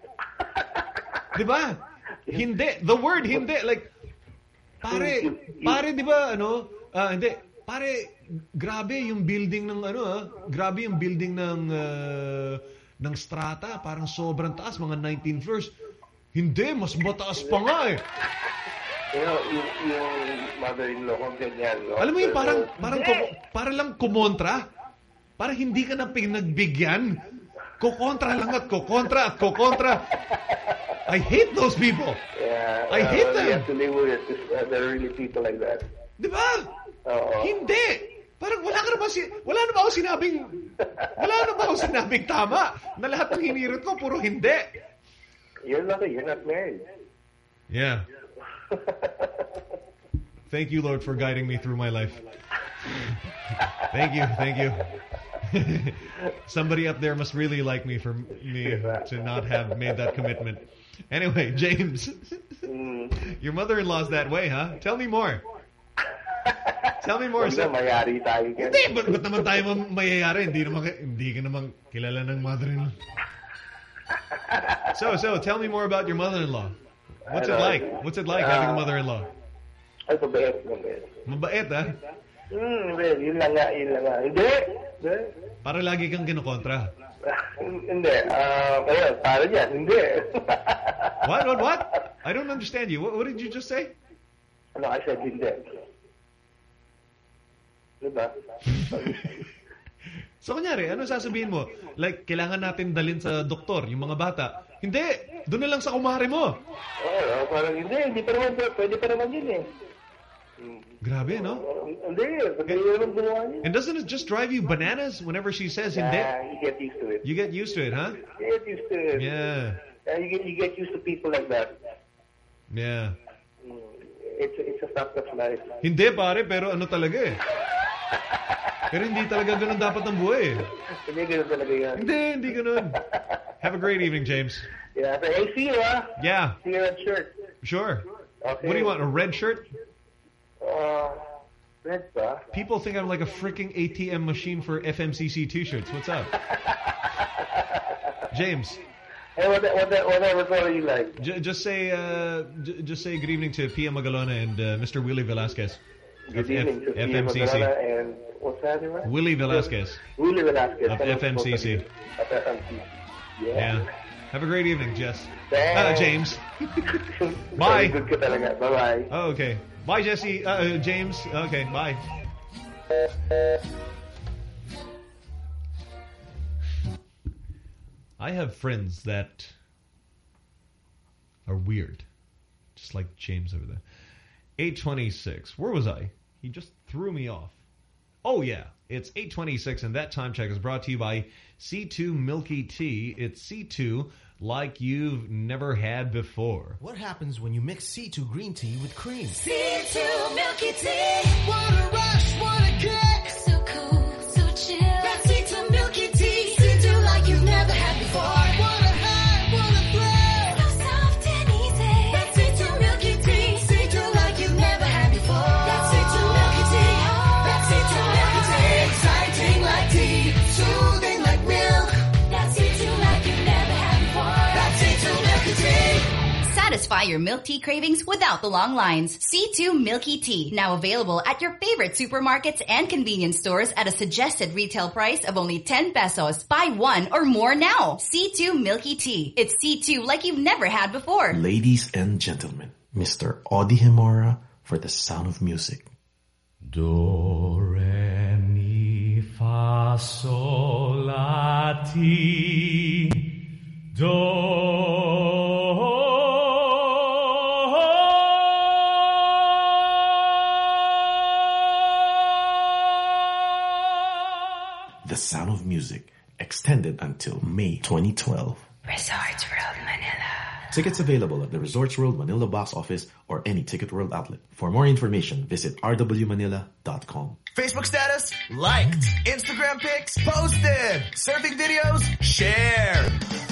Di ba? Hindi. The word hindi. Like, pare, pare, di ba, ano, ah, hindi, pare, grabe yung building ng, ano, ah, grabe yung building ng, uh, ng strata, parang sobrang taas, mga 19 floors. Hindi, mas mataas pa nga eh. You know, yung, yung mother-in-law ko ganyan. No? Alam mo yung parang, parang, kumo- parang lang kumontra. Parang hindi ka na pinagbigyan. Kukontra lang at kukontra at kukontra. I hate those people. Yeah, I hate uh, them. You have to live with it. Uh, there are really people like that. Di ba? Oo. Hindi. Parang wala ka na ba si wala na ba ako sinabing wala na ba ako sinabing tama na lahat ng hinirot ko puro hindi. You're not, you're not married. Yeah. <laughs> Thank you, Lord, for guiding me through my life. thank you, thank you. <laughs> Somebody up there must really like me for me <laughs> to not have made that commitment. Anyway, James, mm. your mother-in-law's that way, huh? Tell me more. Tell me more. Huwag na, mayari tayo. Hindi, ba't, ba't naman tayo mayayari? Hindi naman, ka- hindi ka naman kilala ng mother-in-law. So, so, tell me more about your mother-in-law. What's it like? What's it like having a ah, mother-in-law? Ay, mabait, mabait. Mabait, ha? Hmm, yun lang nga, yun lang nga. Hindi! Hindi! Para lagi kang kinukontra. <laughs> Hindi. Ah, ayun, para dyan. Hindi. <laughs> What, what, what? I don't understand you. What, what did you just say? Ano, I said hindi. Diba? <laughs> So, kunyari, ano sasabihin mo? Like, kailangan natin dalhin sa doktor, yung mga bata. Hindi! Doon na lang sa kumare mo. Oo, parang hindi, hindi pa naman, pwede pa naman yun eh. Grabe, no? Hindi, pwede naman ginawa niya. And doesn't it just drive you bananas whenever she says hindi? Yeah, you get used to it. You get used to it, huh? You get used to it. Yeah. Yeah, you get, you get used to people like that. Yeah. It's, it's a fact of life. Hindi, pare, pero ano talaga eh. <laughs> Pero hindi talaga ganun dapat ang buhay eh. Hindi, ganun talaga yan. Hindi, hindi ganun. Have a great evening, James. Yeah, so, hey, see you, ah. Yeah, See you at church. sure. Okay. What do you want, a red shirt? Uh, red ba? People think I'm like a freaking ATM machine for FMCC t-shirts. What's up? <laughs> James, Hey, what, what, whatever color you like. j just say uh, just say good evening to Pia Magalona and uh, Mr. Willie Velasquez Good evening to F FMCC. And what's that name? Willie Velasquez Willie Velasquez. of FMCC. Of FMCC. Yeah. Yeah. Have a great evening, Jess. Uh, James. <laughs> Bye. Good ka. Bye-bye. Oh, okay. Bye, Jesse. Uh, uh, James. Okay, bye. I have friends that are weird. Just like James over there. 826. Where was I? He just threw me off. Oh, yeah. It's 826, and that time check is brought to you by C2 Milky Tea. It's C2 like you've never had before. What happens when you mix C2 green tea with cream? C2 Milky Tea. What a rush, what a Satisfy your milk tea cravings without the long lines. C2 Milky Tea, now available at your favorite supermarkets and convenience stores at a suggested retail price of only 10 pesos. Buy one or more now. C2 Milky Tea. It's C2 like you've never had before. Ladies and gentlemen, Mr. Audie Gemora for the sound of music. Do, re, mi, fa, sol, la, ti, The sound of music extended until May 2012. Resorts World Manila. Tickets available at the Resorts World Manila box office or any Ticket World outlet. For more information, visit rwmanila.com. Facebook status? Liked. Instagram pics? Posted. Surfing videos? Shared.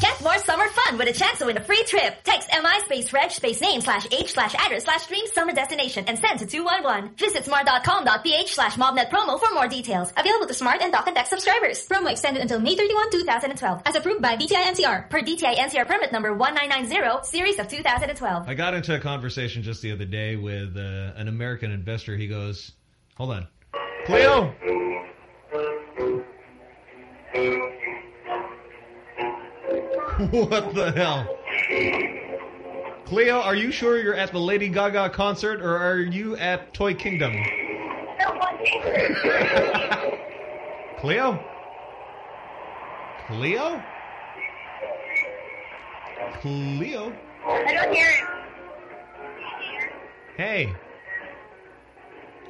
Get more summer fun with a chance to win a free trip. Text MI space reg space name slash H slash address slash dream summer destination and send to 211. Visit smart.com.ph slash mobnet promo for more details. Available to smart and Talk 'N Text subscribers. Promo extended until May 31, 2012. As approved by DTI NCR. Per DTI NCR permit number 1990, series of 2012. I got into a conversation just the other day with uh, an American investor. He goes, hold on. Cleo! <laughs> what the hell? Cleo, are you sure you're at the Lady Gaga concert or are you at Toy Kingdom? <laughs> Cleo? Cleo? Cleo? I don't hear it. Hey.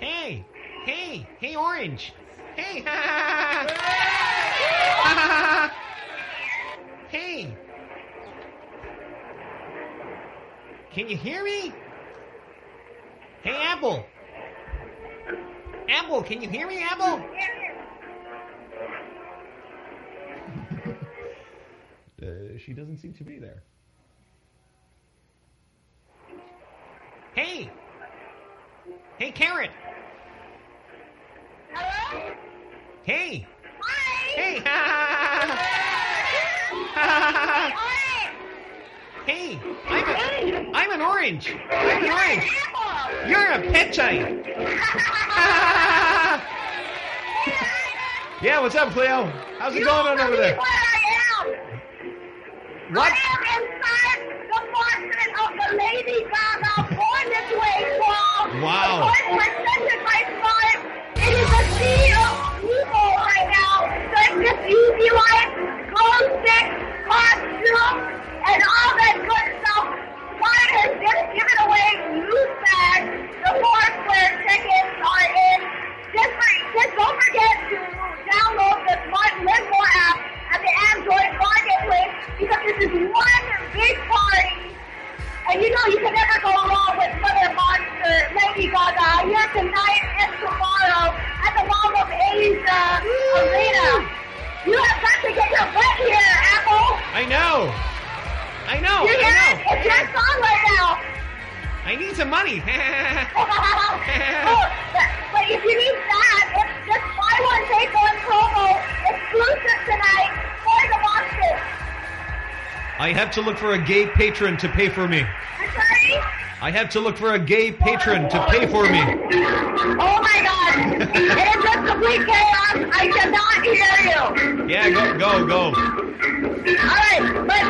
Hey. Hey. Hey, Orange. Hey. <laughs> hey. Can you hear me? Hey, Apple. Apple, can you hear me, Apple? <laughs> uh, she doesn't seem to be there. Hey! Hey, Carrot! Hello? Hey! Hi. Hey! <laughs> <laughs> hey! I'm, a, I'm an orange! I'm an orange! You're a petchay. <laughs> yeah, what's up, Cleo? How's it going on over there? believe Where I am. What? To look for a gay patron to pay for me. I'm sorry? I have to look for a gay patron to pay for me. Oh my god! <laughs> it is just complete chaos. I cannot hear you. Yeah, go, go, go. Alright, but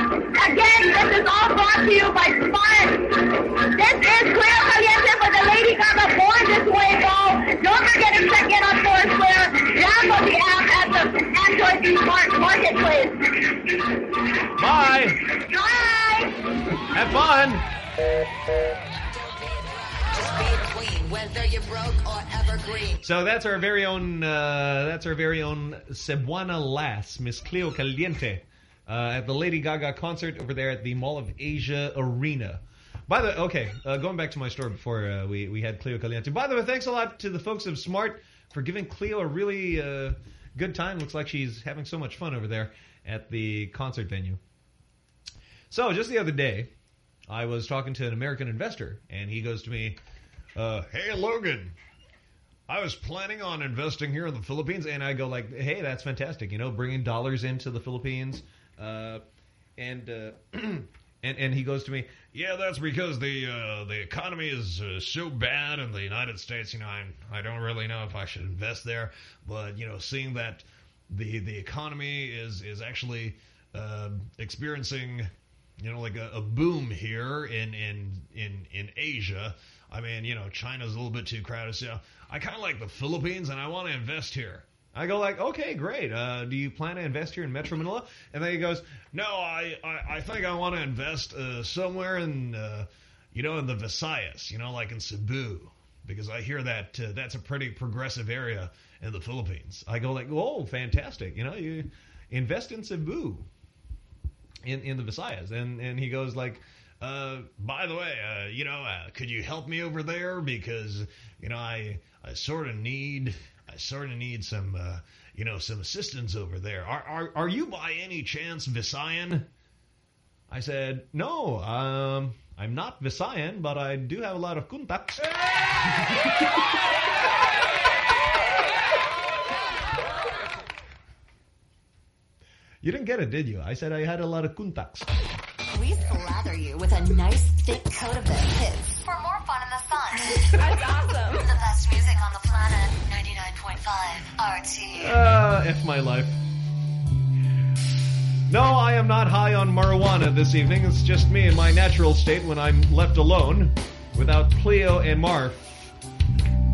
again, this is all brought to you by fun. So that's our very own. Uh, that's our very own Cebuana lass, Miss Cleo Caliente, uh, at the Lady Gaga concert over there at the Mall of Asia Arena. By the way, okay, uh, going back to my story before uh, we we had Cleo Caliente. By the way, thanks a lot to the folks of Smart for giving Cleo a really uh, good time. Looks like she's having so much fun over there at the concert venue. So just the other day, I was talking to an American investor, and he goes to me, uh, "Hey Logan, I was planning on investing here in the Philippines," and I go like, "Hey, that's fantastic! You know, bringing dollars into the Philippines." Uh, and uh, <clears throat> and and he goes to me, "Yeah, that's because the uh, the economy is uh, so bad in the United States. You know, I I don't really know if I should invest there, but you know, seeing that the the economy is is actually uh, experiencing." You know, like a, a boom here in, in in in Asia. I mean, you know, China's a little bit too crowded, so I kind of like the Philippines, and I want to invest here. I go like, okay, great. Uh, do you plan to invest here in Metro Manila? And then he goes, no, I I, I think I want to invest uh, somewhere in, uh, you know, in the Visayas, you know, like in Cebu, because I hear that uh, that's a pretty progressive area in the Philippines. I go like, oh, fantastic. You know, you invest in Cebu in in the Visayas, and and he goes like, uh, by the way, uh, you know, uh, could you help me over there because you know I I sort of need I sort of need some uh, you know some assistance over there. Are are are you by any chance Visayan? I said no. Um, I'm not Visayan, but I do have a lot of contacts. <laughs> You didn't get it, did you? I said I had a lot of contacts. We slather you with a nice thick coat of the hits. For more fun in the sun. That's awesome. <laughs> The best music on the planet. 99.5 RT. Uh, F my life. No, I am not high on marijuana this evening. It's just me in my natural state when I'm left alone without Cleo and Marv.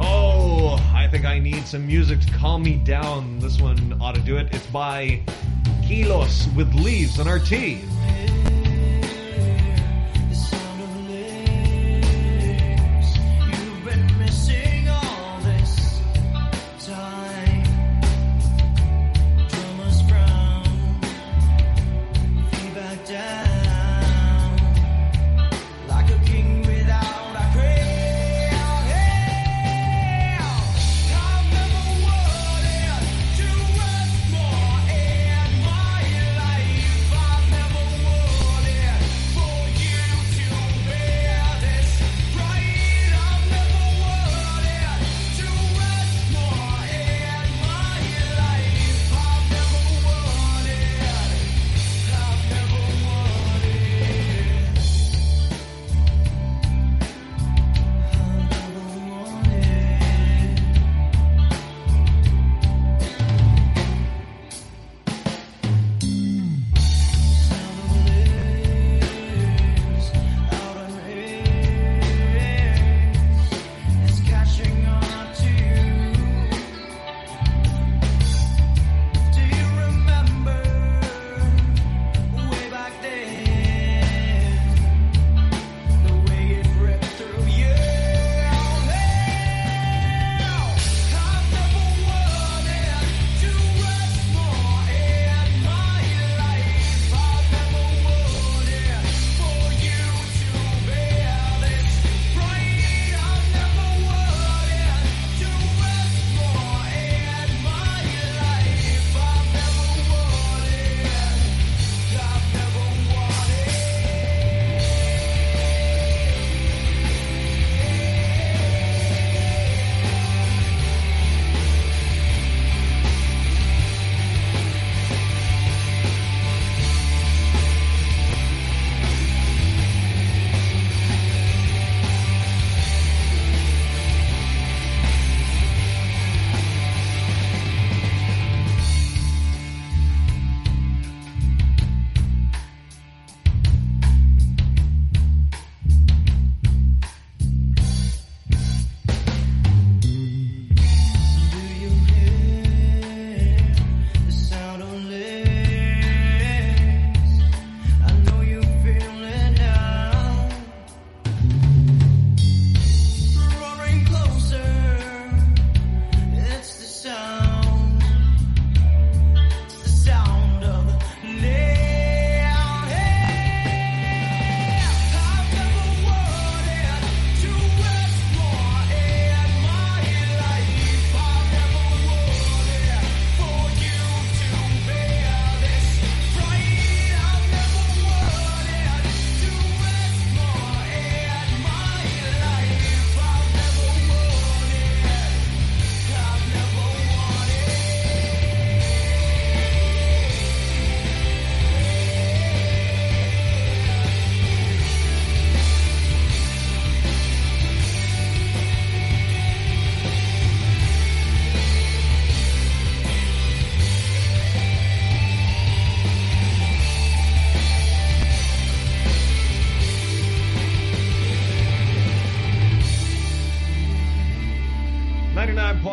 Oh, I think I need some music to calm me down. This one ought to do it. It's by Kilos with Leaves on our tea.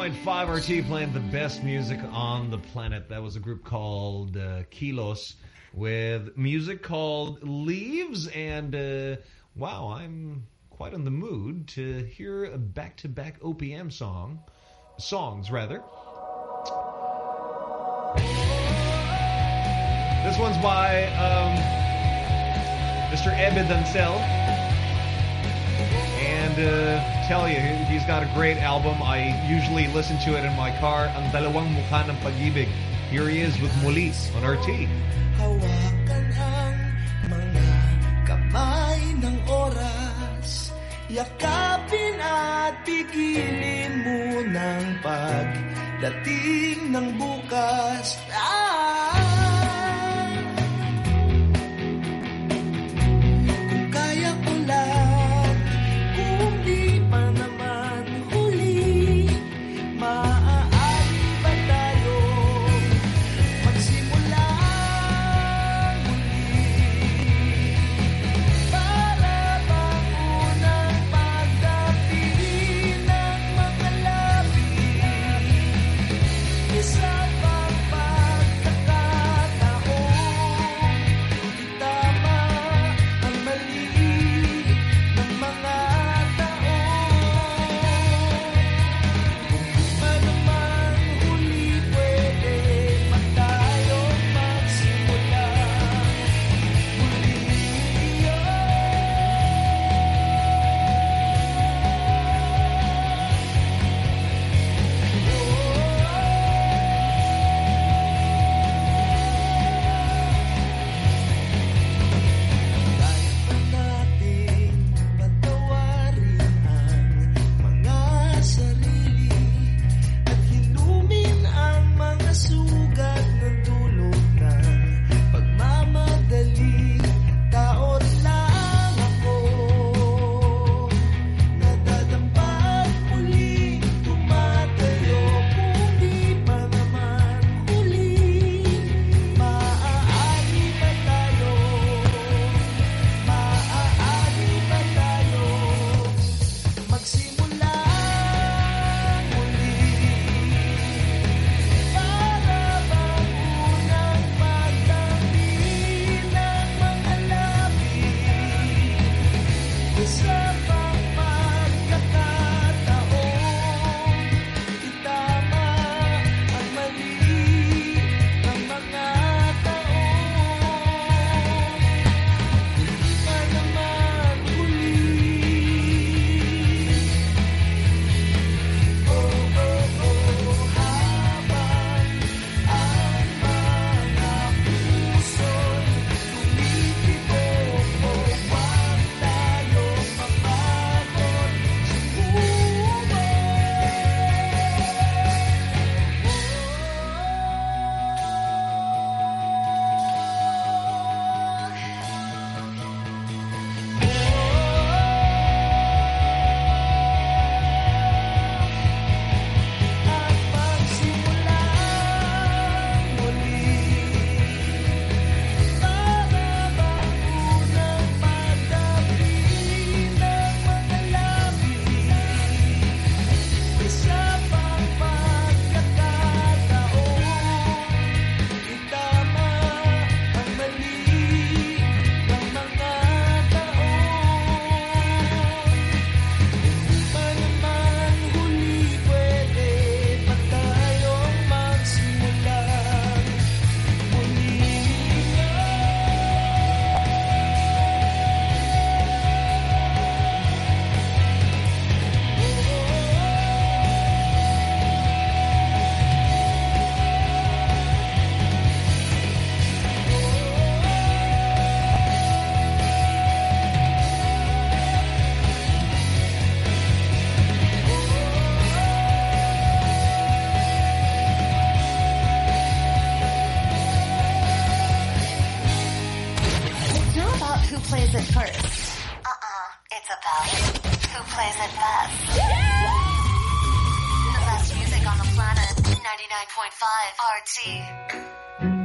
99.5 RT playing the best music on the planet. That was a group called uh, Kilos with music called Leaves. And uh, wow, I'm quite in the mood to hear a back-to-back OPM song. Songs, rather. This one's by um, Mr. Ebe Dancel. Uh, tell you, he's got a great album. I usually listen to it in my car. Ang Dalawang Mukha ng Pag-ibig. Here he is with Muli on RT. Hawakan ang mga kamay ng oras Yakapin at mo ng pagdating ng bukas ah! Plays it best. The best music on the planet. 99.5 RT.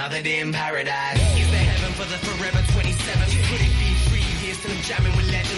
another day in paradise. Is there heaven for the forever 27? Could it be three years till I'm jamming with legends?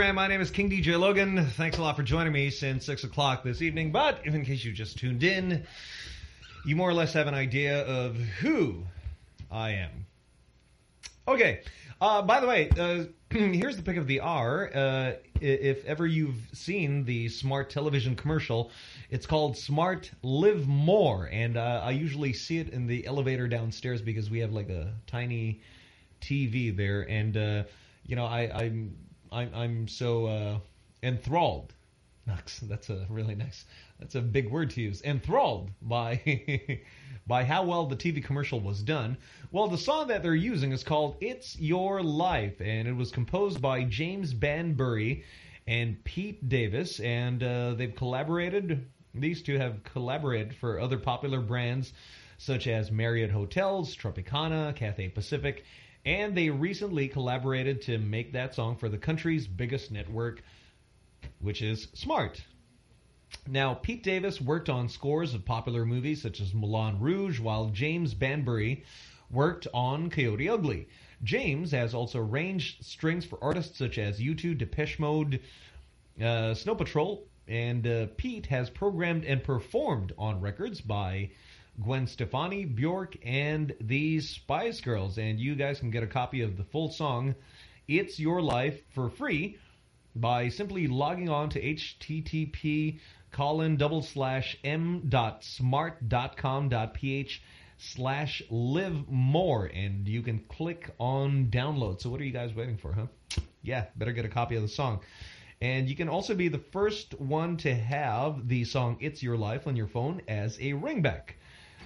Program. My name is King DJ Logan. Thanks a lot for joining me since 6 o'clock this evening. But in case you just tuned in, you more or less have an idea of who I am. Okay. Uh, by the way, uh, <clears throat> here's the pick of the R. Uh, if ever you've seen the smart television commercial, it's called Smart Live More, and uh, I usually see it in the elevator downstairs because we have like a tiny TV there, and uh, you know I, I'm I'm I'm so uh, enthralled. That's a really nice. That's a big word to use. Enthralled by <laughs> by how well the TV commercial was done. Well, the song that they're using is called "It's Your Life," and it was composed by James Banbury and Pete Davis, and uh, they've collaborated. These two have collaborated for other popular brands such as Marriott Hotels, Tropicana, Cathay Pacific, and they recently collaborated to make that song for the country's biggest network, which is Smart. Now, Pete Davis worked on scores of popular movies such as Moulin Rouge, while James Banbury worked on Coyote Ugly. James has also arranged strings for artists such as U2, Depeche Mode, uh, Snow Patrol, and uh, Pete has programmed and performed on records by Gwen Stefani, Bjork, and the Spice Girls. And you guys can get a copy of the full song, It's Your Life, for free by simply logging on to http colon double slash m dot smart dot com dot ph slash live more and you can click on download. So what are you guys waiting for, huh? Yeah, better get a copy of the song. And you can also be the first one to have the song It's Your Life on your phone as a ringback.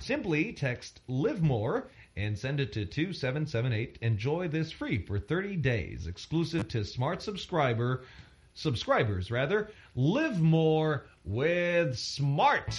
Simply text Live More and send it to 2778. Enjoy this free for 30 days, exclusive to smart subscriber subscribers rather. Live more with smart.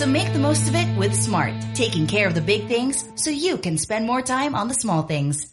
So make the most of it with Smart. Taking care of the big things so you can spend more time on the small things.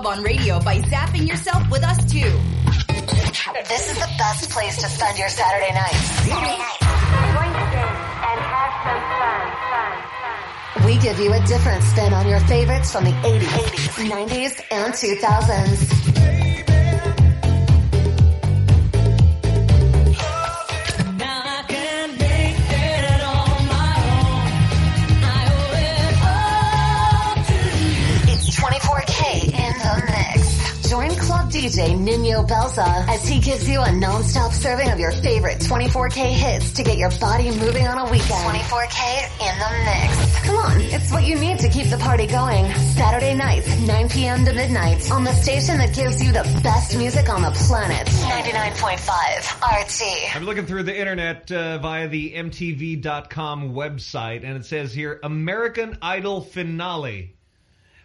on radio by zapping yourself with us too. This is the best place to spend your Saturday night. Saturday night. We give you a different spin on your favorites from the 80s, 90s, and 2000s. DJ Nino Belza as he gives you a non-stop serving of your favorite 24K hits to get your body moving on a weekend. 24K in the mix. Come on, it's what you need to keep the party going. Saturday nights, 9 p.m. to midnight on the station that gives you the best music on the planet. 99.5 RT. I'm looking through the internet uh, via the MTV.com website, and it says here American Idol finale,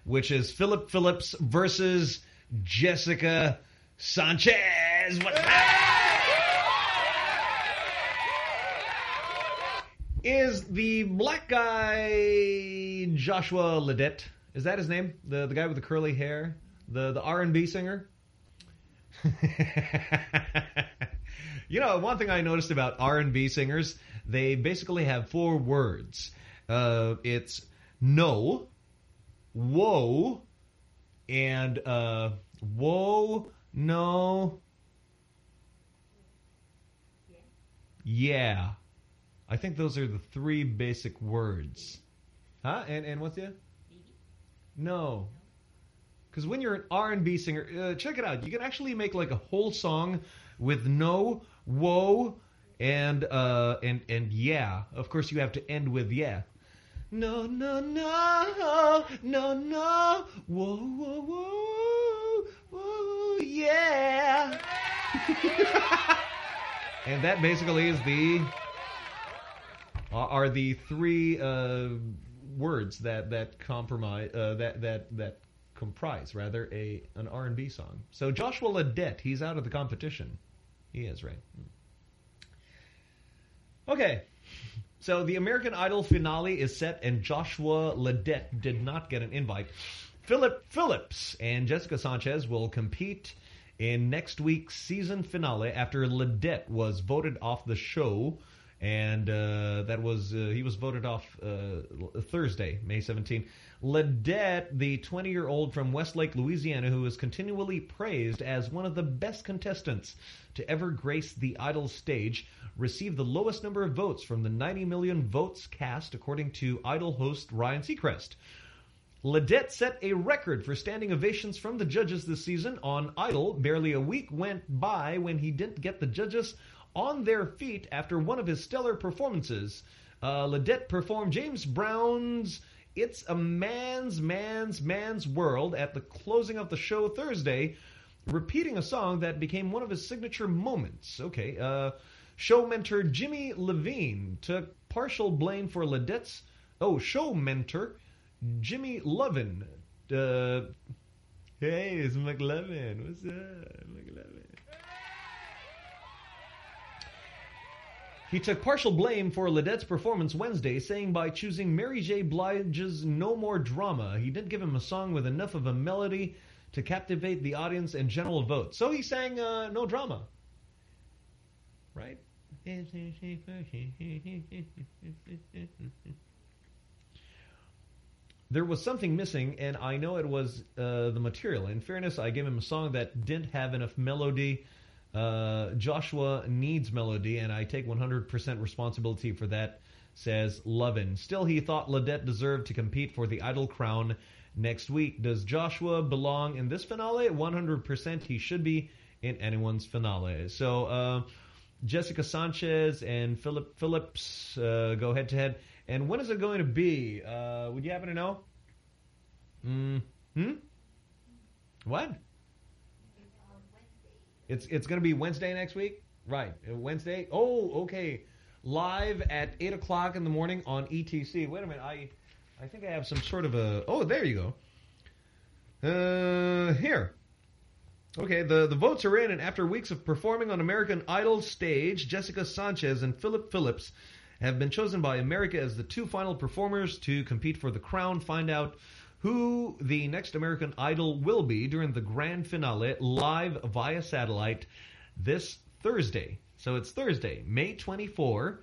which is Philip Phillips versus Jessica Sanchez. What's Is the black guy Joshua Ledet? Is that his name? The the guy with the curly hair, the the R and B singer. <laughs> you know, one thing I noticed about R and B singers, they basically have four words. Uh, it's no, whoa, and uh, whoa, no, yeah. I think those are the three basic words. Huh? And and what's the No. Because when you're an R&B singer, uh, check it out. You can actually make like a whole song with no, whoa, and uh, and and yeah. Of course, you have to end with yeah. No, no, no, no, no, whoa, whoa, whoa, whoa, yeah. and that basically is the are the three uh, words that that compromise uh, that that that comprise rather a an R and B song. So Joshua Ledet, he's out of the competition. He is right. Okay. So the American Idol finale is set, and Joshua Ledet did not get an invite. Philip Phillips and Jessica Sanchez will compete in next week's season finale after Ledet was voted off the show and uh, that was uh, he was voted off uh, Thursday, May 17. Ledet, the 20-year-old from Westlake, Louisiana, who is continually praised as one of the best contestants to ever grace the Idol stage, received the lowest number of votes from the 90 million votes cast, according to Idol host Ryan Seacrest. Ledet set a record for standing ovations from the judges this season on Idol. Barely a week went by when he didn't get the judges on their feet after one of his stellar performances. Uh, Ledet performed James Brown's It's a Man's, Man's, Man's World at the closing of the show Thursday, repeating a song that became one of his signature moments. Okay, uh, show mentor Jimmy Levine took partial blame for Ledet's... Oh, show mentor Jimmy Lovin. Uh, hey, it's McLovin. What's up, McLovin? He took partial blame for Ledet's performance Wednesday, saying by choosing Mary J. Blige's No More Drama, he didn't give him a song with enough of a melody to captivate the audience and general vote. So he sang uh, No Drama. Right? There was something missing, and I know it was uh, the material. In fairness, I gave him a song that didn't have enough melody. Uh, Joshua needs melody, and I take 100% responsibility for that, says Lovin. Still, he thought Ledet deserved to compete for the Idol crown next week. Does Joshua belong in this finale? 100% he should be in anyone's finale. So, uh, Jessica Sanchez and Philip Phillips uh, go head to head. And when is it going to be? Uh, would you happen to know? Mm, hmm? What? It's it's going to be Wednesday next week? Right. uh, Wednesday? Oh, okay. Live at 8 o'clock in the morning on ETC. Wait a minute. I I think I have some sort of a... Oh, there you go. Uh, here. Okay, the, the votes are in, and after weeks of performing on American Idol stage, Jessica Sanchez and Philip Phillips have been chosen by America as the two final performers to compete for the crown. Find out who the next American Idol will be during the grand finale live via satellite this Thursday. So it's Thursday, May 24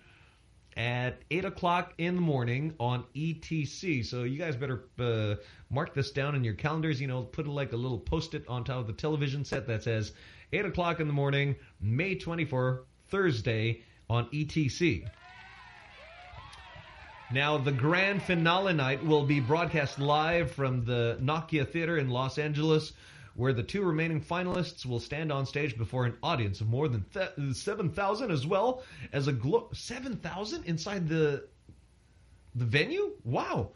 at 8 o'clock in the morning on ETC. So you guys better uh, mark this down in your calendars. You know, put like a little post-it on top of the television set that says 8 o'clock in the morning, May 24, Thursday on ETC. Now, the grand finale night will be broadcast live from the Nokia Theater in Los Angeles, where the two remaining finalists will stand on stage before an audience of more than 7,000 as well as a 7,000 inside the the venue? Wow!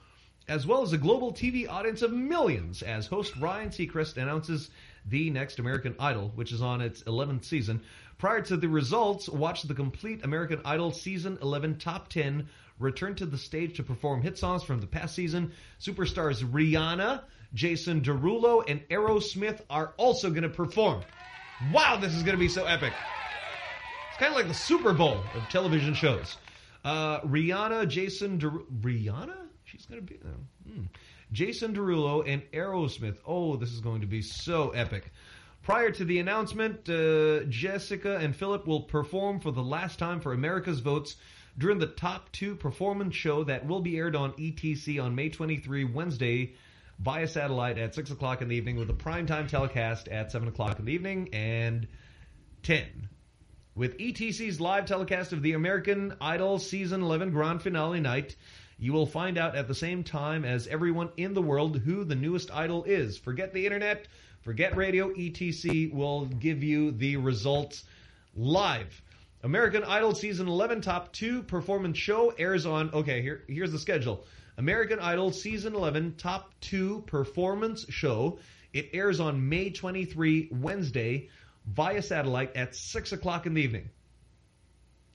As well as a global TV audience of millions as host Ryan Seacrest announces the next American Idol, which is on its 11th season. Prior to the results, watch the complete American Idol Season 11 Top 10 return to the stage to perform hit songs from the past season. Superstars Rihanna, Jason Derulo, and Aerosmith are also going to perform. Wow, this is going to be so epic. It's kind of like the Super Bowl of television shows. Uh, Rihanna, Jason Derulo... Rihanna? She's going to be... Uh, hmm. Jason Derulo and Aerosmith. Oh, this is going to be so epic. Prior to the announcement, uh, Jessica and Philip will perform for the last time for America's Votes during the Top 2 performance show that will be aired on ETC on May 23, Wednesday, via satellite at 6 o'clock in the evening with a primetime telecast at 7 o'clock in the evening and 10. With ETC's live telecast of the American Idol Season 11 Grand Finale night, you will find out at the same time as everyone in the world who the newest idol is. Forget the internet, forget radio, ETC will give you the results live. American Idol Season 11 Top 2 Performance Show airs on, okay, here here's the schedule. American Idol Season 11 Top 2 Performance Show. It airs on May 23, Wednesday, via satellite at 6 o'clock in the evening.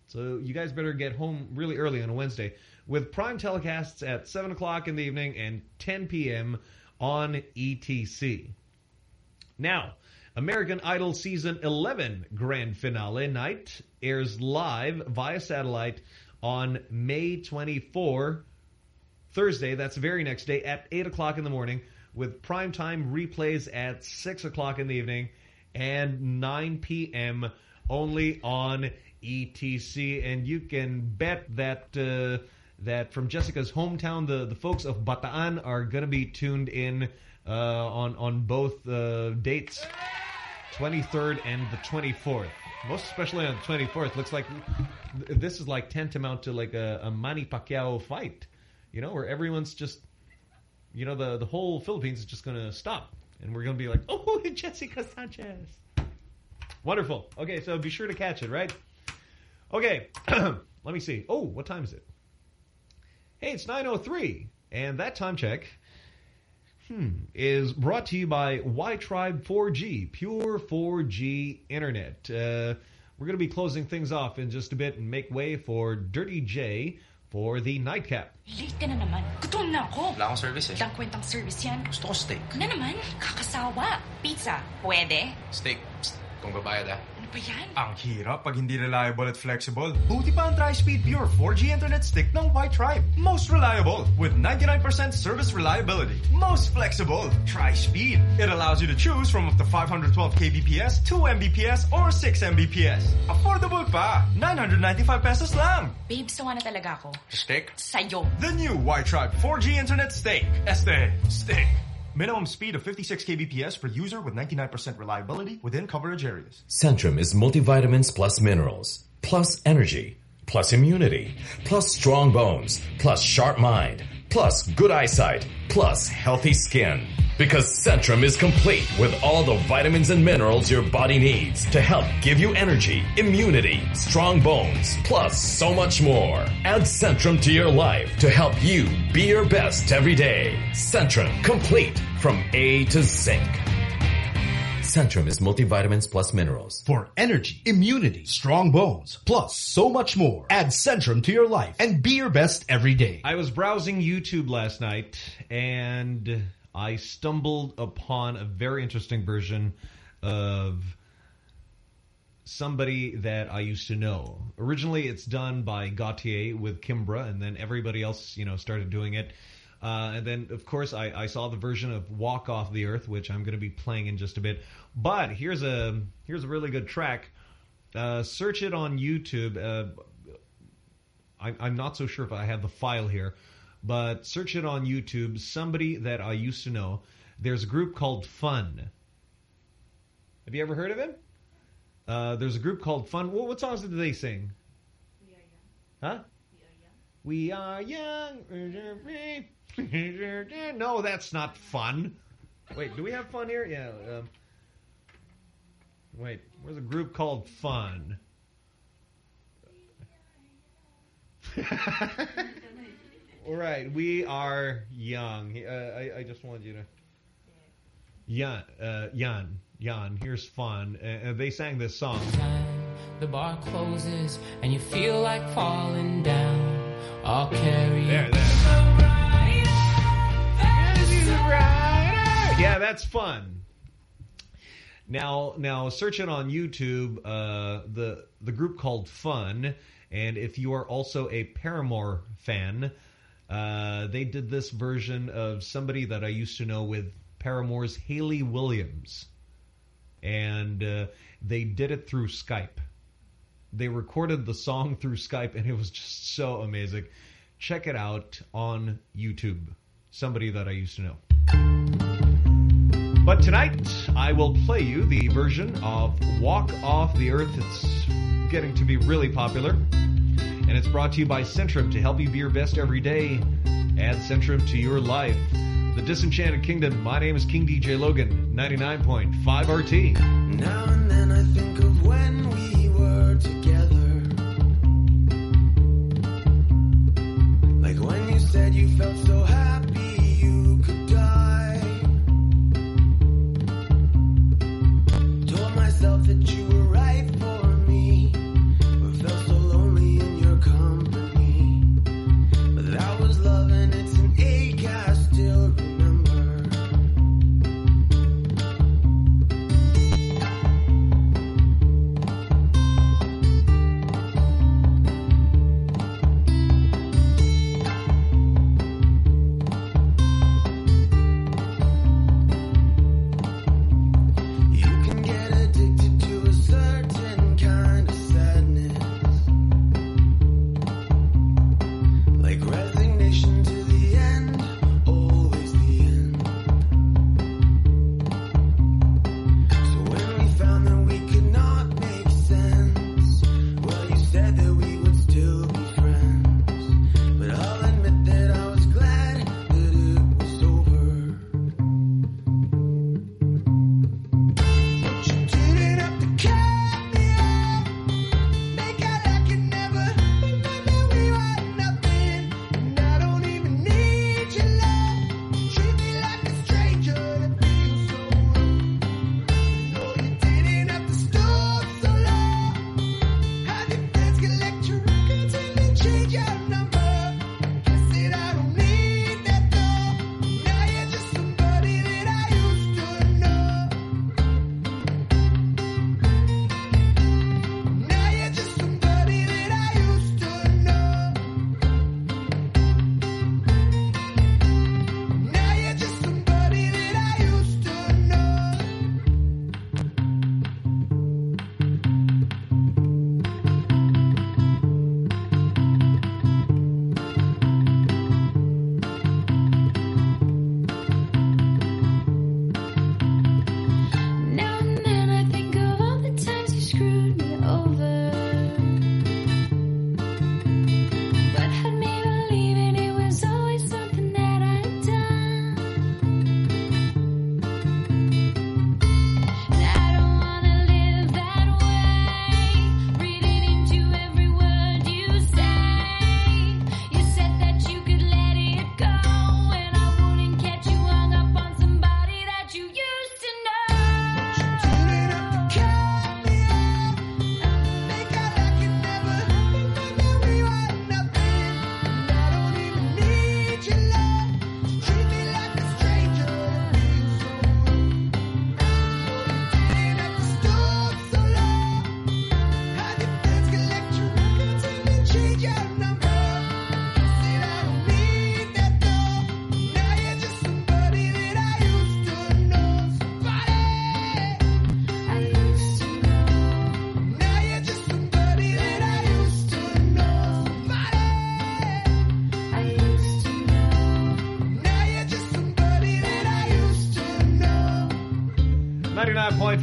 So you guys better get home really early on a Wednesday with prime telecasts at 7 o'clock in the evening and 10 p.m. on ETC. Now, American Idol Season 11 Grand Finale Night airs live via satellite on May 24, Thursday, that's the very next day, at 8 o'clock in the morning, with primetime replays at 6 o'clock in the evening and 9 p.m. only on ETC. And you can bet that uh, that from Jessica's hometown, the, the folks of Bataan are going to be tuned in on, on both uh, dates, 23rd and the 24th. Most especially on the 24th. Looks like this is like tantamount to like a, a Manny Pacquiao fight you know, where everyone's just, you know, the, the whole Philippines is just going to stop. And we're going to be like, <laughs> oh, Jessica Sanchez. Wonderful. Okay, so be sure to catch it, right? Okay, <clears throat> let me see. Oh, what time is it? Hey, it's 9.03. And that time check hmm, is brought to you by WiTribe 4G, pure 4G internet. Uh, we're going to be closing things off in just a bit and make way for Dirty J for the nightcap. Late ka na naman. Gutom na ako. Wala akong service eh. Walang kwentang service yan. Gusto ko steak. Na naman? Kakasawa. Pizza. Pwede? Steak. Psst, kung babayad ah. Ano ba yan? Ang hirap pag hindi reliable at flexible. Buti pa ang Tri-Speed Pure 4G Internet Stick ng Wi-Tribe. Most reliable with 99% service reliability. Most flexible. Tri-Speed. It allows you to choose from up to 512 kbps, 2 mbps, or 6 mbps. Affordable pa. 995 pesos lang. Babe, sawa na talaga ako. Steak? Sa'yo. The new Wi-Tribe 4G Internet Stick. Este. Stick. Minimum speed of 56 kbps per user with 99% reliability within coverage areas. Centrum is multivitamins plus minerals, plus energy, plus immunity, plus strong bones, plus sharp mind, plus good eyesight, plus healthy skin. Because Centrum is complete with all the vitamins and minerals your body needs to help give you energy, immunity, strong bones, plus so much more. Add Centrum to your life to help you be your best every day. Centrum, complete from A to Zinc. Centrum is multivitamins plus minerals. For energy, immunity, strong bones, plus so much more. Add Centrum to your life and be your best every day. I was browsing YouTube last night and I stumbled upon a very interesting version of somebody that I used to know. Originally, it's done by Gotye with Kimbra, and then everybody else, you know, started doing it. Uh, and then, of course, I, I, saw the version of "Walk Off the Earth," which I'm going to be playing in just a bit. But here's a here's a really good track. Uh, search it on YouTube. Uh, I, I'm not so sure if I have the file here, but search it on YouTube. Somebody that I used to know. There's a group called Fun. Have you ever heard of him? Uh, there's a group called Fun. What, what songs did they sing? Huh? We are young. <laughs> no, that's not fun. Wait, do we have fun here? Yeah. Um, wait, where's a group called Fun? <laughs> All right, we are young. Uh, I, I just wanted you to... Jan, uh, Jan, Jan, here's fun. Uh, they sang this song. The bar closes and you feel like falling down. I'll carry there, there. Yeah, that's fun. Now, now search it on YouTube. Uh, the the group called Fun, and if you are also a Paramore fan, uh, they did this version of somebody that I used to know with Paramore's Hayley Williams, and uh, they did it through Skype. They recorded the song <laughs> through Skype, and it was just so amazing. Check it out on YouTube. Somebody that I used to know. But tonight, I will play you the version of Walk Off the Earth. It's getting to be really popular. And it's brought to you by Centrum to help you be your best every day. Add Centrum to your life. The Disenchanted Kingdom. My name is King DJ Logan, 99.5 RT. Now and then I think of when we were together. Like when you said you felt so happy you could die. Told myself that you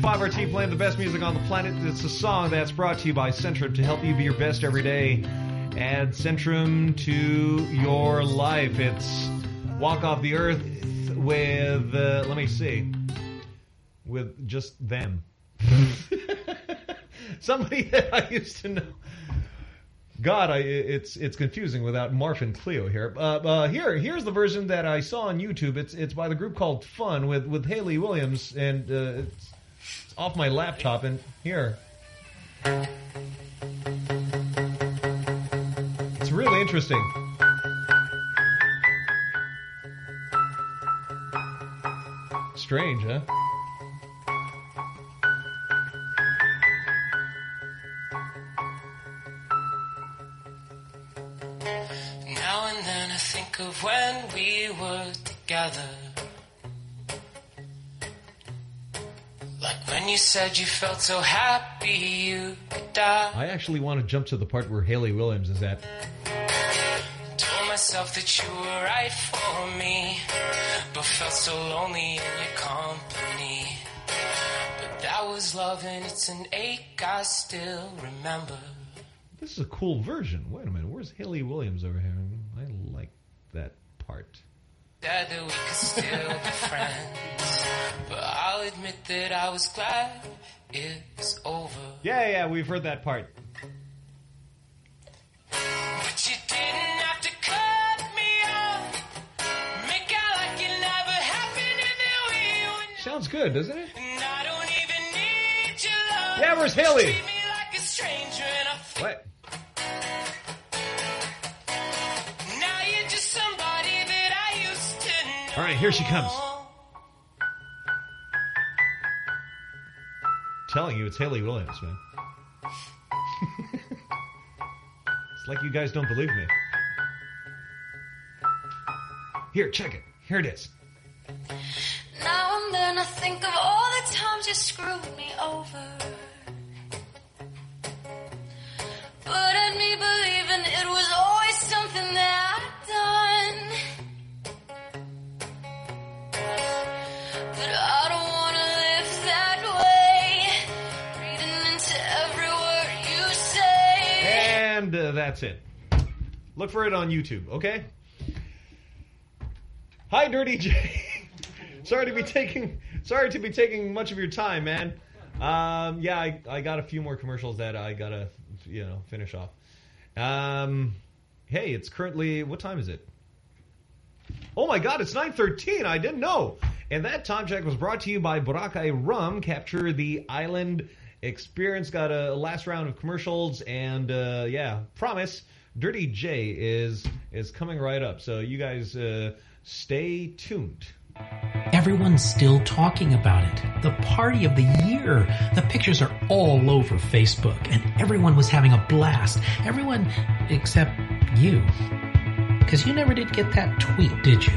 99.5 RT playing the best music on the planet. It's a song that's brought to you by Centrum to help you be your best every day. Add Centrum to your life. It's Walk Off the Earth with, uh, let me see, with just them. <laughs> Somebody that I used to know. God, I, it's it's confusing without Marv and Cleo here. Uh, uh, here, here's the version that I saw on YouTube. It's it's by the group called Fun with with Hayley Williams, and uh, it's off my laptop. And here, it's really interesting. Strange, huh? Now and then I think of when we were together. Like when you said you felt so happy you could die. I actually want to jump to the part where Hayley Williams is at. Told myself that you were right for me, but felt so lonely in your company. But that was love and it's an ache I still remember. This is a cool version. Wait a minute, where's Hayley Williams over here? I like that part. That we could still be friends, but I'll admit that I was glad it was over. Yeah, yeah, we've heard that part. But you didn't have to cut me off. Make out like it never happened and then we went. Sounds good, doesn't it? And I don't even need your love. Yeah, where's Hayley? Treat me like a stranger and I What? All right, here she comes. Telling you, it's Hayley Williams, man. <laughs> it's like you guys don't believe me. Here, check it. Here it is. Now and then I think of all the times you screwed me over. But me believing it was always that's it. Look for it on YouTube, okay? Hi, Dirty J. <laughs> sorry to be taking sorry to be taking much of your time, man. Um, yeah, I, I got a few more commercials that I gotta you know finish off. Um, hey, it's currently what time is it? Oh my God, it's 9:13. I didn't know. And that time check was brought to you by Boracay Rum. Capture the island experience. Got a last round of commercials, and uh, yeah, promise. Dirty J is is coming right up. So you guys uh, stay tuned. Everyone's still talking about it. The party of the year. The pictures are all over Facebook, and everyone was having a blast. Everyone except you. Because you never did get that tweet, did you?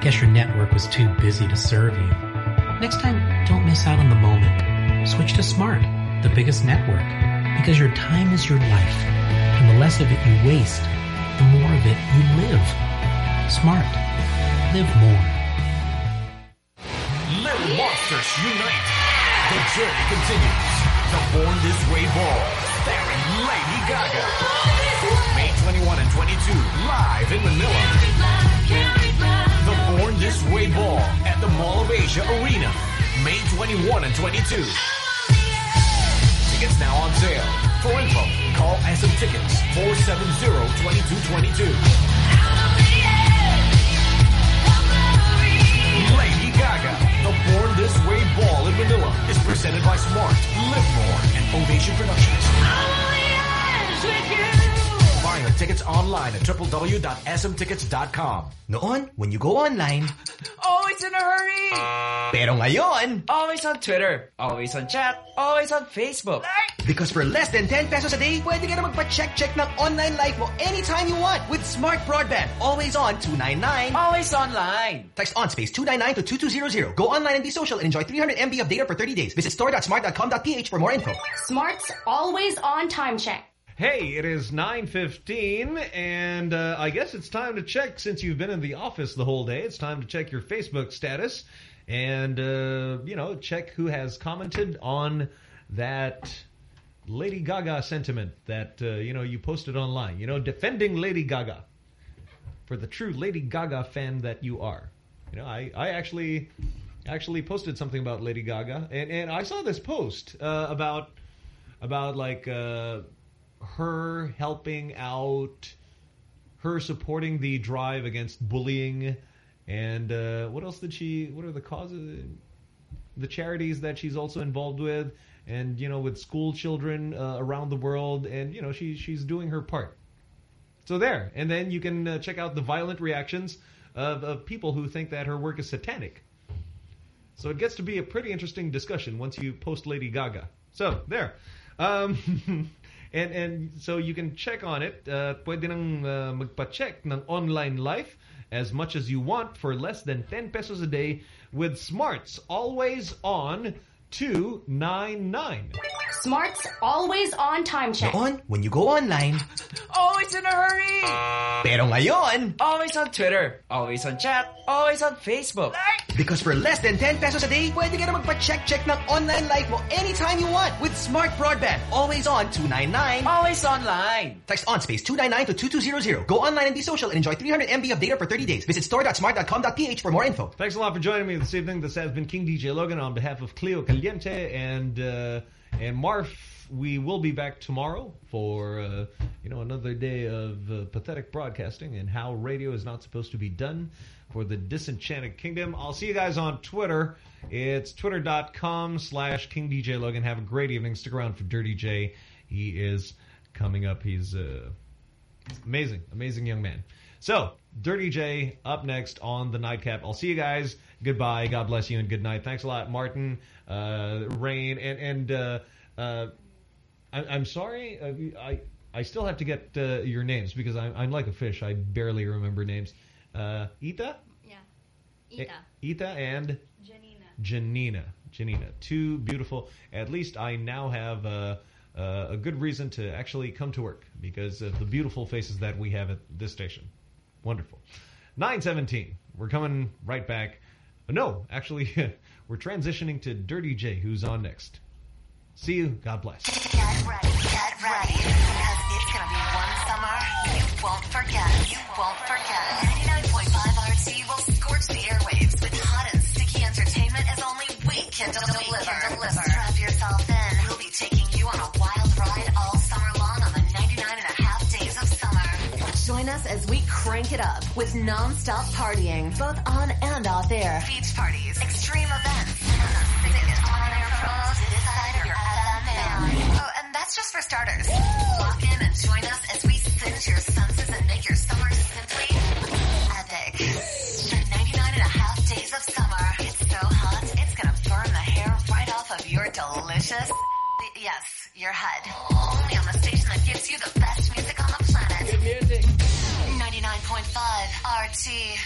Guess your network was too busy to serve you. Next time, don't miss out on the moment. Switch to Smart, the biggest network. Because your time is your life. And the less of it you waste, the more of it you live. Smart. Live more. Little Monsters Unite. The journey continues. The Born This Way Ball, starring Lady Gaga. May 21 and 22, live in Manila. The Born This Way Ball at the Mall of Asia Arena, May 21 and 22. Tickets now on sale. For info, call SM Tickets 470-2222. Lady Gaga, the Born This Way Ball in Manila is presented by Smart, Live More, and Ovation Productions. Buying your tickets online at www.smtickets.com. Noon, when you go online, Always in a hurry! pero ngayon, Always on Twitter, always on chat, always on Facebook. Because for less than 10 pesos a day, pwede ka na magpa-check-check ng online life mo anytime you want with Smart Broadband. Always on 299. Always online. Text on space 299 to 2200. Go online and be social and enjoy 300 MB of data for 30 days. Visit store.smart.com.ph for more info. Smart's always on time check. Hey, it is 9.15, and uh, I guess it's time to check, since you've been in the office the whole day, it's time to check your Facebook status. and uh, you know check who has commented on that Lady Gaga sentiment that uh, you know you posted online. You know, defending Lady Gaga for the true Lady Gaga fan that you are. You know, I I actually actually posted something about Lady Gaga, and and I saw this post uh, about about like uh, her helping out, her supporting the drive against bullying, and uh, what else did she? What are the causes? The charities that she's also involved with, and you know, with school children uh, around the world, and you know, she she's doing her part. So there, and then you can uh, check out the violent reactions of, of people who think that her work is satanic. So it gets to be a pretty interesting discussion once you post Lady Gaga. So, there. Um, <laughs> and and so you can check on it. Uh, pwede nang uh, magpa-check ng online life as much as you want for less than 10 pesos a day with Smarts always on 299. Smart's always on time check. Noon, when you go online, Always in a hurry! pero ngayon, Always on Twitter, always on chat, always on Facebook. Because for less than 10 pesos a day, pwede ka na magpa-check-check ng online life mo anytime you want with Smart Broadband. Always on 299. Always online. Text on space 299 to 2200. Go online and be social and enjoy 300 MB of data for 30 days. Visit store.smart.com.ph for more info. Thanks a lot for joining me this evening. This has been King DJ Logan on behalf of Cleo Caliente and uh, and Marv. We will be back tomorrow for uh, you know another day of uh, pathetic broadcasting and how radio is not supposed to be done for the disenchanted kingdom. I'll see you guys on Twitter. It's twitter.com slash King DJ Logan. Have a great evening. Stick around for Dirty J. He is coming up. He's uh, amazing, amazing young man. So, Dirty J up next on the Nightcap. I'll see you guys. Goodbye. God bless you and good night. Thanks a lot, Martin, uh, Rain, and and uh, uh, I, I'm sorry. Uh, I I still have to get uh, your names because I'm I'm like a fish. I barely remember names. Uh, Ita, Yeah. Eh, Ita. Ita, and Janina. Janina. Janina. Two beautiful. At least I now have uh, uh, a good reason to actually come to work because of the beautiful faces that we have at this station. Wonderful. 917. We're coming right back. No, actually, <laughs> we're transitioning to Dirty J, who's on next. See you. God bless. Get ready, get ready, because it's gonna be one summer you won't forget. You won't forget. 99.5 RT will scorch the airwaves with hot and sticky entertainment as only we can deliver. deliver. Strap yourself as we crank it up with non-stop partying, both on and off air. Beach parties, extreme events, the sickest on-air promos inside of your FM. Oh, and that's just for starters. Lock in and join us as we singe your senses and make your summer simply epic. For 99 and a half days of summer, it's so hot, it's gonna burn the hair right off of your delicious, yes, your head. Only on the station that gives you the best music on the planet. 99.5 RT.